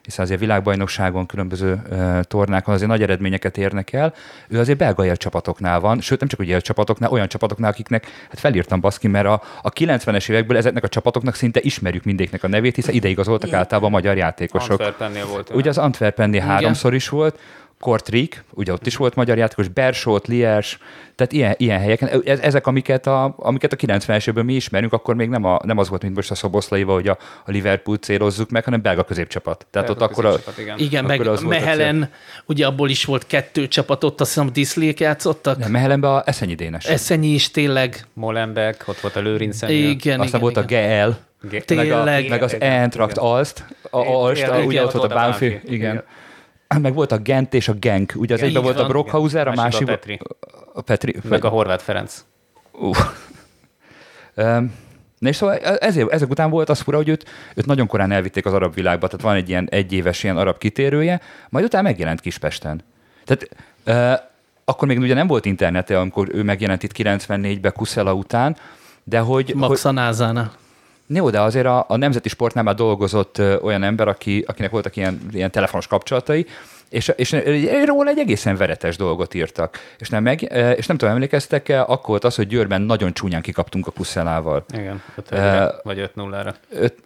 hiszen azért világbajnokságon, különböző tornákon azért nagy eredményeket érnek el. Ő azért belga csapatoknál van, sőt nem csak ugye csapatoknál, olyan csapatoknál, akiknek, hát felírtam baszki, mert a, a 90-es évekből ezeknek a csapatoknak szinte ismerjük mindéknek a nevét, hiszen ideigazoltak általában a magyar játékosok. Antwerpennél volt. Ugye az Antwerpennél háromszor is volt, Kortrik, ugye ott is volt magyar játékos, Bersót, Liers, tehát ilyen, ilyen helyeken, ezek, amiket a, amiket a 90-es évben mi ismerünk, akkor még nem, a, nem az volt, mint most a Szoboszlaival, hogy a, a Liverpool célozzuk meg, hanem belga középcsapat. Tehát belga ott akkor a, igen, igen akkor meg az Mehelen, ugye abból is volt kettő csapat, ott azt hiszem Diszlék játszottak. Nem, Mehelenben a Eszenyi Dénes. Eszenyi is tényleg. Molenbeek, ott volt a Lőrincen. Igen, Aztán igen, volt igen. a GL, Tényleg, meg, a, meg az Entrakt Alst, a, Alst, ugye ott volt a Bánfi, igen meg volt a Gent és a Genk. Ugye az ja, egyben volt van, a Brockhauser, a másik... A Petri. A Petri. Meg a Horváth Ferenc. Uh. Um, Na és szóval ezért, ezek után volt az fura, hogy őt, őt nagyon korán elvitték az arab világba, tehát van egy ilyen egyéves ilyen arab kitérője, majd utána megjelent Kispesten. Tehát uh, akkor még ugye nem volt internete, amikor ő megjelent itt 94-ben Kuszela után, de hogy... Max hogy, jó, de azért a, a Nemzeti Sportnál már dolgozott ö, olyan ember, aki, akinek voltak ilyen, ilyen telefonos kapcsolatai, és, és róla egy egészen veretes dolgot írtak. És nem, meg, és nem tudom, emlékeztek -e, akkor volt az, hogy Győrben nagyon csúnyán kikaptunk a Puszelával. Igen, 5 uh, vagy 5-0-ra.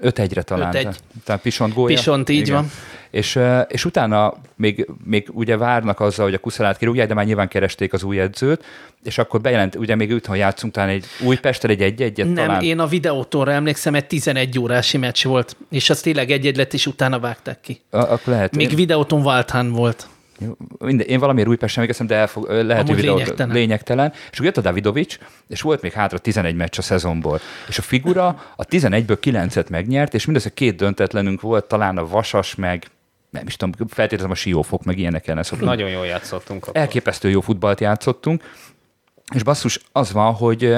5-1-re talán. 5-1. Tehát Pisont gólya. Pisont, így Igen. van. És, és utána még, még ugye várnak azzal, hogy a Kuszelát kirúgják, de már nyilván keresték az új edzőt, és akkor bejelent, ugye még ha játszunk talán egy új Pestel egy egy-egyet Nem, talán. én a videótóra emlékszem, egy 11 órási meccs volt, és az tényleg egy-egy lett, és utána vágták ki. A, akkor lehet. Még én... videóton Valtán volt. Minden, én valamiért Újpesten emlékszem, de elfog, lehet, hogy lényegtelen. lényegtelen. És jött a Davidovics, és volt még hátra 11 meccs a szezonból. És a figura a 11-ből 9-et megnyert, és mindössze két döntetlenünk volt, talán a Vasas, meg nem is tudom, feltételezem a siófok, meg ilyenek ellen szoktunk. Nagyon jól játszottunk. Akkor. Elképesztő jó futballt játszottunk, és basszus, az van, hogy,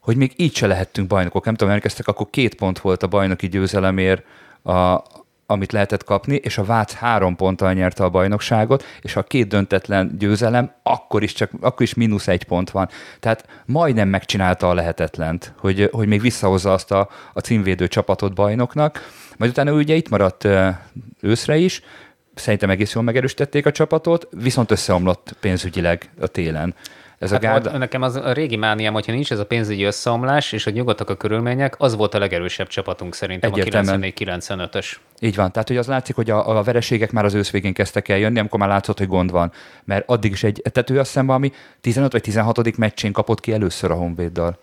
hogy még így se lehettünk bajnokok. Nem tudom, emlékeztek, akkor két pont volt a bajnoki győzelemért a, amit lehetett kapni, és a Vác három ponttal nyerte a bajnokságot, és a két döntetlen győzelem, akkor is, csak, akkor is mínusz egy pont van. Tehát majdnem megcsinálta a lehetetlent, hogy, hogy még visszahozza azt a, a címvédő csapatot bajnoknak. Majd utána ő ugye itt maradt őszre is, szerintem egész jól megerősítették a csapatot, viszont összeomlott pénzügyileg a télen. Ez hát a gárda... Nekem az a régi mániám, hogyha nincs ez a pénzügyi összeomlás, és hogy nyugodtak a körülmények, az volt a legerősebb csapatunk szerintem Egyértelműen. a 94-95-ös. Így van, tehát hogy az látszik, hogy a, a vereségek már az ősz végén kezdtek el jönni, amikor már látszott, hogy gond van. Mert addig is egy, tehát ő azt hiszem ami 15 vagy 16. meccsén kapott ki először a Honvéddal.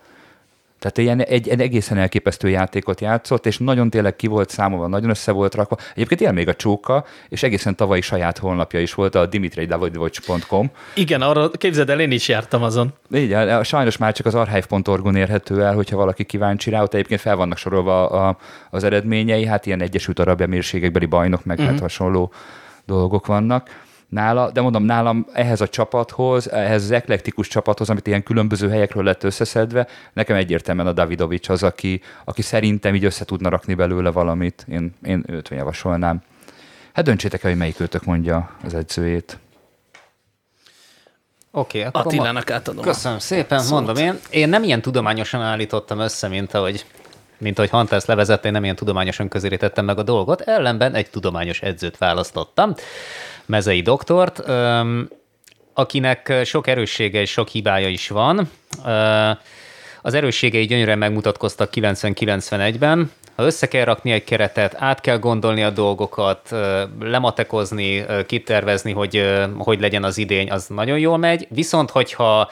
Tehát ilyen, egy, egy egészen elképesztő játékot játszott, és nagyon tényleg ki volt számolva, nagyon össze volt rakva. Egyébként él még a csóka, és egészen tavalyi saját honlapja is volt, a dimitridavidovics.com. Igen, arra képzeld el, én is jártam azon. Így, sajnos már csak az archive.org-on érhető el, hogyha valaki kíváncsi rá, ott egyébként fel vannak sorolva a, az eredményei, hát ilyen Egyesült Arab Emírségekbeli bajnok, meg uh-huh. hát mhm. hasonló dolgok vannak nála, de mondom, nálam ehhez a csapathoz, ehhez az eklektikus csapathoz, amit ilyen különböző helyekről lett összeszedve, nekem egyértelműen a Davidovics az, aki, aki szerintem így össze tudna rakni belőle valamit. Én, én őt javasolnám. Hát döntsétek el, hogy melyik őtök mondja az edzőjét. Oké, okay, akkor Attilának átadom. Köszönöm szépen, szót. mondom én. Én nem ilyen tudományosan állítottam össze, mint ahogy mint ahogy Hunter ezt levezette, én nem ilyen tudományosan közérítettem meg a dolgot, ellenben egy tudományos edzőt választottam. Mezei doktort, akinek sok erőssége és sok hibája is van. Az erősségei gyönyörűen megmutatkoztak 90-91-ben. Ha össze kell rakni egy keretet, át kell gondolni a dolgokat, lematekozni, kitervezni, hogy hogy legyen az idény, az nagyon jól megy. Viszont, hogyha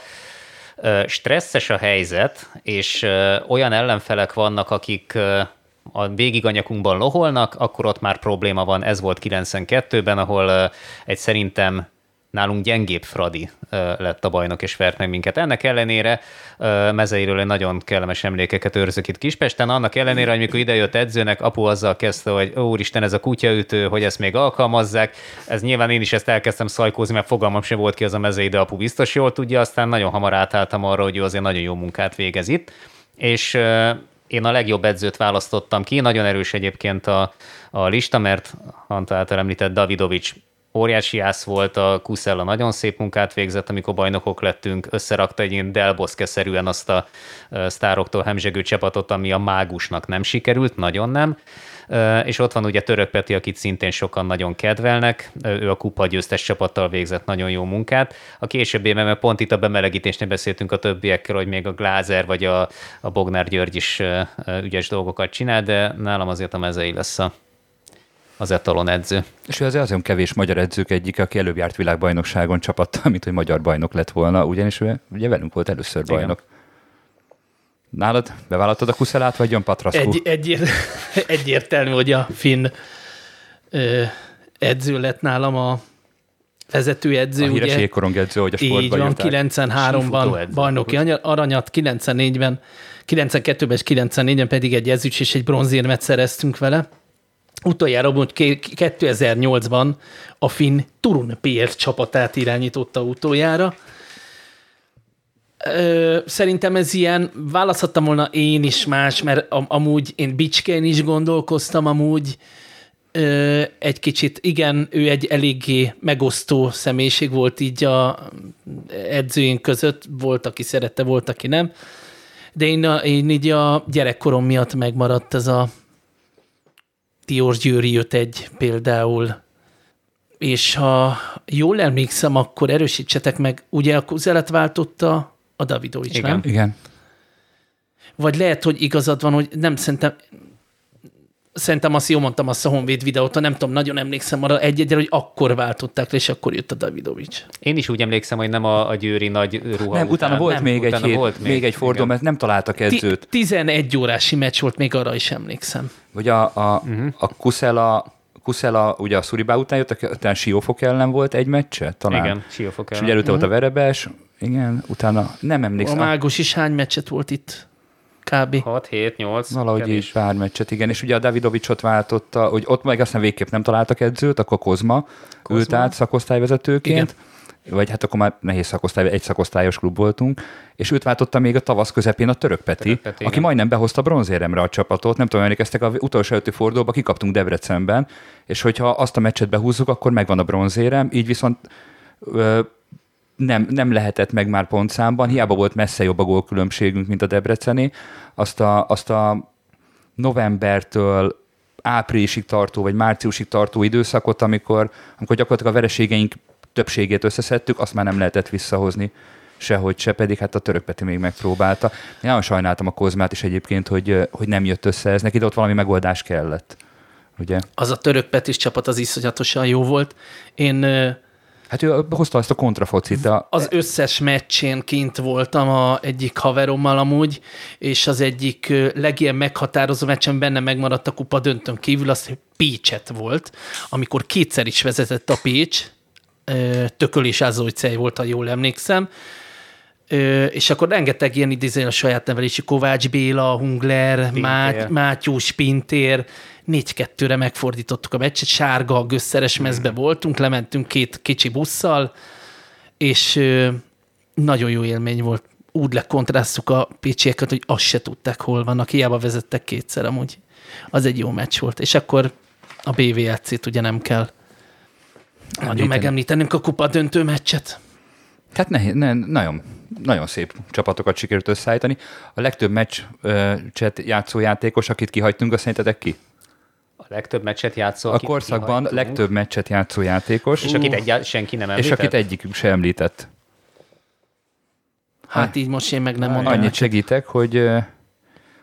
stresszes a helyzet, és olyan ellenfelek vannak, akik a végig a nyakunkban loholnak, akkor ott már probléma van. Ez volt 92-ben, ahol egy szerintem nálunk gyengébb Fradi lett a bajnok, és vert meg minket. Ennek ellenére mezeiről egy nagyon kellemes emlékeket őrzök itt Kispesten, annak ellenére, hogy mikor idejött edzőnek, apu azzal kezdte, hogy ó, úristen, ez a kutyaütő, hogy ezt még alkalmazzák. Ez nyilván én is ezt elkezdtem szajkózni, mert fogalmam sem volt ki az a mezei, de apu biztos jól tudja, aztán nagyon hamar átálltam arra, hogy ő azért nagyon jó munkát végez itt. És én a legjobb edzőt választottam ki, nagyon erős egyébként a, a lista, mert Anta által említett Davidovics óriási ász volt, a Kuszella nagyon szép munkát végzett, amikor bajnokok lettünk, összerakta egy ilyen Delboszke-szerűen azt a sztároktól hemzsegő csapatot, ami a mágusnak nem sikerült, nagyon nem. És ott van ugye Török Peti, akit szintén sokan nagyon kedvelnek, ő a kupa győztes csapattal végzett nagyon jó munkát. A későbbiben, mert pont itt a bemelegítésnél beszéltünk a többiekkel, hogy még a Glázer vagy a, a Bognár György is ügyes dolgokat csinál, de nálam azért a mezei lesz a az etalon edző. És ő azért azért kevés magyar edzők egyik, aki előbb járt világbajnokságon csapattal, mint hogy magyar bajnok lett volna, ugyanis ő ugye velünk volt először bajnok. Igen. Nálad bevállaltad a kuszelát, vagy jön Patraszkó? Egy, egyért, egyértelmű, hogy a finn ö, edző lett nálam a vezető edző. A híres jégkorong edző, hogy a sportban Így van, 93-ban bajnoki aranyat, 94-ben, 92-ben és 94-ben pedig egy ezüst és egy bronzérmet szereztünk vele utoljára, hogy 2008-ban a Finn Turun PR csapatát irányította utoljára. Szerintem ez ilyen, választhattam volna én is más, mert amúgy én Bicskén is gondolkoztam, amúgy egy kicsit, igen, ő egy eléggé megosztó személyiség volt így a edzőink között, volt, aki szerette, volt, aki nem, de én, én így a gyerekkorom miatt megmaradt ez a Tiors Győri egy például, és ha jól emlékszem, akkor erősítsetek meg, ugye a Kuzelet váltotta a Davidovics, Igen. nem? Igen. Vagy lehet, hogy igazad van, hogy nem szerintem, szerintem azt jól mondtam azt a Honvéd videót, nem tudom, nagyon emlékszem arra egy egyre, hogy akkor váltották le, és akkor jött a Davidovics. Én is úgy emlékszem, hogy nem a, a Győri nagy ruha Nem, utána volt nem, még utána egy hét, volt még, még egy forduló, mert nem találtak edzőt. 11 órási meccs volt, még arra is emlékszem. Vagy a, a, uh-huh. a Kuszela Kuszela ugye a Szuribá után jött, utána Siófok ellen volt egy meccse, talán. Igen, Siófok ellen. És ugye előtte uh-huh. volt a mhm. Verebes, igen, utána nem emlékszem. A Mágos is hány meccset volt itt? Kb. 6, 7, 8. Valahogy kevés. is pár meccset, igen. És ugye a Davidovicsot váltotta, hogy ott meg aztán végképp nem találtak edzőt, akkor Kozma, Kozma. ült át szakosztályvezetőként. Igen vagy hát akkor már nehéz szakosztály, egy szakosztályos klub voltunk, és őt váltotta még a tavasz közepén a török Peti, török Peti aki igen. majdnem behozta bronzéremre a csapatot. Nem tudom, emlékeztek, az utolsó előtti fordulóban kikaptunk Debrecenben, és hogyha azt a meccset behúzzuk, akkor megvan a bronzérem, így viszont ö, nem, nem lehetett meg már pontszámban, hiába volt messze jobb a gólkülönbségünk, mint a Debreceni, azt a, azt a novembertől áprilisig tartó, vagy márciusig tartó időszakot, amikor, amikor gyakorlatilag a vereségeink többségét összeszedtük, azt már nem lehetett visszahozni sehogy se, pedig hát a török Peti még megpróbálta. Én nagyon sajnáltam a Kozmát is egyébként, hogy, hogy nem jött össze ez, neki de ott valami megoldás kellett. Ugye? Az a török Petis csapat az iszonyatosan jó volt. Én Hát ő hozta azt a kontrafocit. A... Az összes meccsén kint voltam a egyik haverommal amúgy, és az egyik legilyen meghatározó meccsen benne megmaradt a kupa döntőn kívül, az, Pécset volt, amikor kétszer is vezetett a Pécs, tökölés cej volt, ha jól emlékszem, és akkor rengeteg ilyen idézően a saját nevelési Kovács Béla, Hungler, Máty, Mátyús Pintér, 4-2-re megfordítottuk a meccset, sárga, gösszeres hmm. mezbe voltunk, lementünk két kicsi busszal, és nagyon jó élmény volt. Úgy lekontráztuk a picsieket, hogy azt se tudták, hol vannak. Hiába vezettek kétszer amúgy. Az egy jó meccs volt. És akkor a BVLC-t ugye nem kell nagyon megemlítenünk a kupa döntő meccset. Hát nehéz, ne, nagyon, nagyon szép csapatokat sikerült összeállítani. A legtöbb meccset játszó játékos, akit kihagytunk, azt szerintetek ki? A legtöbb meccset játszó. A korszakban kihagytunk. legtöbb meccset játszó játékos. És akit egy, senki nem említett. És akit egyikük sem említett. Hát így most én meg nem mondom. Annyit segítek, hogy,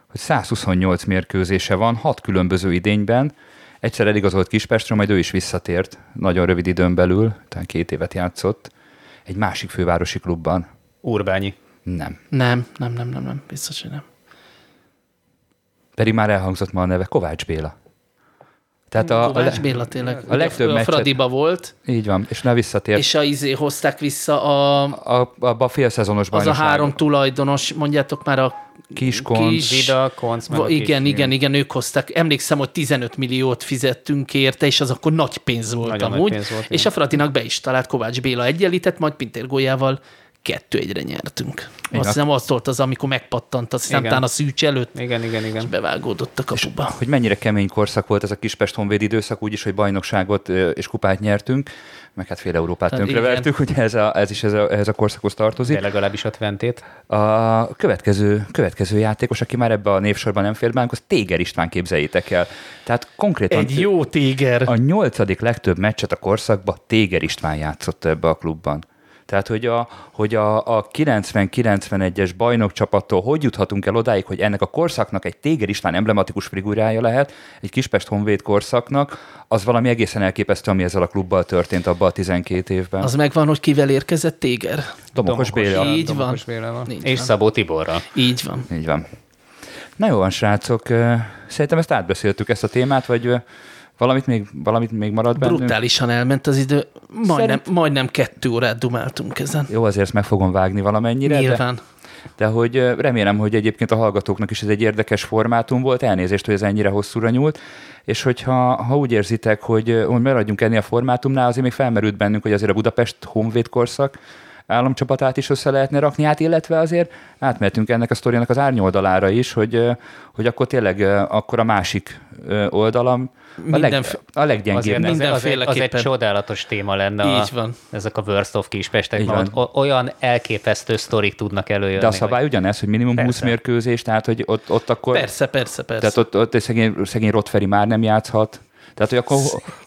hogy 128 mérkőzése van, hat különböző idényben, Egyszer eligazolt Kispestről, majd ő is visszatért, nagyon rövid időn belül, talán két évet játszott, egy másik fővárosi klubban. Urbányi. Nem. Nem, nem, nem, nem, nem, biztos, hogy nem. Pedig már elhangzott ma a neve Kovács Béla. Tehát a, a, le, Béla tényleg. A legtöbb a Fradiba volt. Így van, és ne visszatért. És a izé hozták vissza a... A, a, a félszezonos Az a három tulajdonos, mondjátok már a Kiskont, Kis, Vida, Konc, meg igen, kis, igen, igen, ők hozták. Emlékszem, hogy 15 milliót fizettünk érte, és az akkor nagy pénz volt Nagyon amúgy. Pénz volt, és igen. a Fradinak be is talált Kovács Béla egyenlített, majd Pintér Gólyával kettő egyre nyertünk. Igen. Azt hiszem az volt az, amikor megpattant, azt hiszem a szűcs előtt, igen, igen, igen. és bevágódott a kapuba. És, hogy mennyire kemény korszak volt ez a Kispest Honvéd időszak, úgyis, hogy bajnokságot és kupát nyertünk, meg hát fél Európát hát tönkrevertük, hogy ez, a, ez is ez a, ez a korszakhoz tartozik. De legalábbis ott ventét. A következő, következő játékos, aki már ebbe a névsorban nem fér bánk, az Téger István képzeljétek el. Tehát konkrétan... Egy jó Téger. A nyolcadik legtöbb meccset a korszakban Téger István játszott ebbe a klubban. Tehát, hogy a, hogy a, a 90-91-es bajnok csapattól hogy juthatunk el odáig, hogy ennek a korszaknak egy Téger István emblematikus figurája lehet, egy Kispest Honvéd korszaknak, az valami egészen elképesztő, ami ezzel a klubbal történt abban a 12 évben. Az megvan, hogy kivel érkezett Téger? Domokos, Domokos Béla. Így Domokos van. Béla van. És Szabó Tiborra. Így van. Így van. Na jó van, srácok. Szerintem ezt átbeszéltük, ezt a témát, vagy Valamit még, valamit még maradt bennünk? Brutálisan elment az idő. Majdnem, Szerint... majdnem kettő órát dumáltunk ezen. Jó, azért ezt meg fogom vágni valamennyire. Nyilván. De, de hogy remélem, hogy egyébként a hallgatóknak is ez egy érdekes formátum volt. Elnézést, hogy ez ennyire hosszúra nyúlt. És hogyha ha úgy érzitek, hogy, hogy maradjunk ennél a formátumnál, azért még felmerült bennünk, hogy azért a Budapest Honvéd korszak államcsapatát is össze lehetne rakni át, illetve azért átmehetünk ennek a sztoriának az árnyoldalára is, hogy, hogy akkor tényleg akkor a másik oldalam a, leg, a leggyengébb. Az, az, egy, az egy csodálatos téma lenne. Így a, van. Ezek a Worst of Kispestek, mert olyan elképesztő sztorik tudnak előjönni. De a szabály hogy... ugyanez, hogy minimum persze. 20 mérkőzés, tehát hogy ott, ott akkor... Persze, persze, persze. Tehát ott, ott egy szegény, szegény Rottferi már nem játszhat. Tehát, hogy akkor...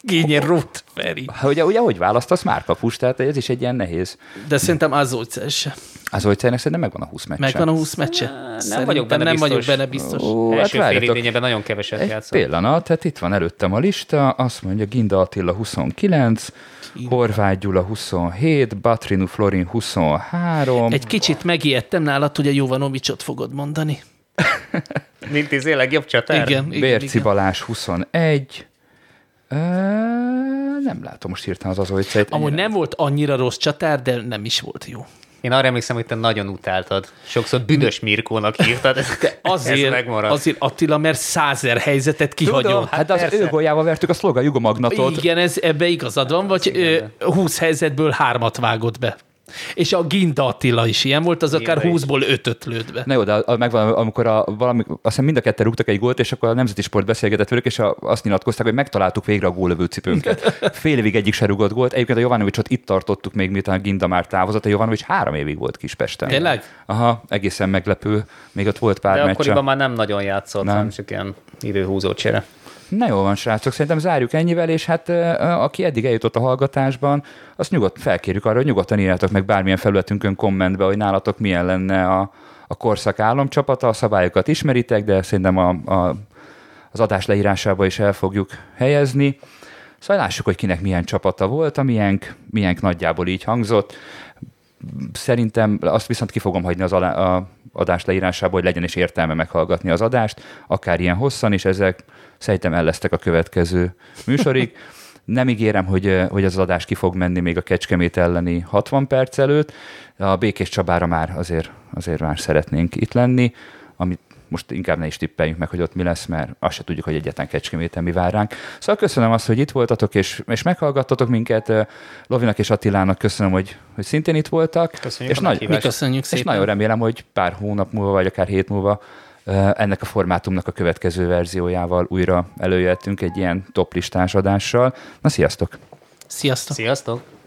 Szegény Rottferi. Ugye, ugye, hogy választasz már kapus, tehát ez is egy ilyen nehéz. De szerintem az úgy se. Az Olcájnak szerintem megvan a 20 meccse. Megvan a 20 meccse? Nem szerintem vagyok benne nem biztos. vagyok benne biztos. Ó, hát Első fél nagyon keveset egy játszott. pillanat, tehát itt van előttem a lista, azt mondja Ginda Attila 29, Horváth Gyula 27, Batrinu Florin 23. Egy kicsit megijedtem nálad, hogy a Jovanovicsot fogod mondani. (laughs) Mint izé legjobb csatár? Igen. igen Bérci igen. Balázs 21, Ö, nem látom most hirtelen az az Olcájt. Amúgy nem volt annyira rossz csatár, de nem is volt jó. Én arra emlékszem, hogy te nagyon utáltad. Sokszor büdös Mirkónak hívtad. (laughs) De azért, ez azért Attila, mert százer helyzetet kihagyott. Hát, hát az ő góljával vertük a szloga jugomagnatot. Igen, ez, ebbe igazad van, vagy 20 helyzetből hármat vágott be. És a Ginda Attila is ilyen volt, az akár 20-ból 5 lőtt be. Na jó, de megvan, amikor a, valami, azt hiszem mind a ketten rúgtak egy gólt, és akkor a Nemzeti Sport beszélgetett velük, és a, azt nyilatkozták, hogy megtaláltuk végre a góllövő cipőnket. (laughs) Fél évig egyik se rúgott gólt. Egyébként a Jovanovicsot itt tartottuk még, miután a Ginda már távozott. A Jovanovics három évig volt Kispesten. Tényleg? Aha, egészen meglepő. Még ott volt pár De meccse. akkoriban már nem nagyon játszott, nem. csak ilyen időhúzó csere. Na jó van, srácok, szerintem zárjuk ennyivel, és hát aki eddig eljutott a hallgatásban, azt nyugodt felkérjük arra, hogy nyugodtan írjátok meg bármilyen felületünkön kommentbe, hogy nálatok milyen lenne a, a korszak államcsapata, a szabályokat ismeritek, de szerintem a, a, az adás leírásába is el fogjuk helyezni. Szóval lássuk, hogy kinek milyen csapata volt, a miénk, nagyjából így hangzott. Szerintem azt viszont ki fogom hagyni az alá, a adás leírásába, hogy legyen is értelme meghallgatni az adást, akár ilyen hosszan is, ezek szerintem el lesztek a következő műsorig. Nem ígérem, hogy, hogy az adás ki fog menni még a Kecskemét elleni 60 perc előtt. A Békés Csabára már azért, azért már szeretnénk itt lenni, amit most inkább ne is tippeljünk meg, hogy ott mi lesz, mert azt se tudjuk, hogy egyetlen Kecskeméten mi vár ránk. Szóval köszönöm azt, hogy itt voltatok, és, és meghallgattatok minket. Lovinak és Attilának köszönöm, hogy, hogy szintén itt voltak. Köszönjük és nagy, mi köszönjük szépen. És nagyon remélem, hogy pár hónap múlva, vagy akár hét múlva ennek a formátumnak a következő verziójával újra előjöttünk egy ilyen top listás adással. Na, sziasztok! Sziasztok! Sziasztok!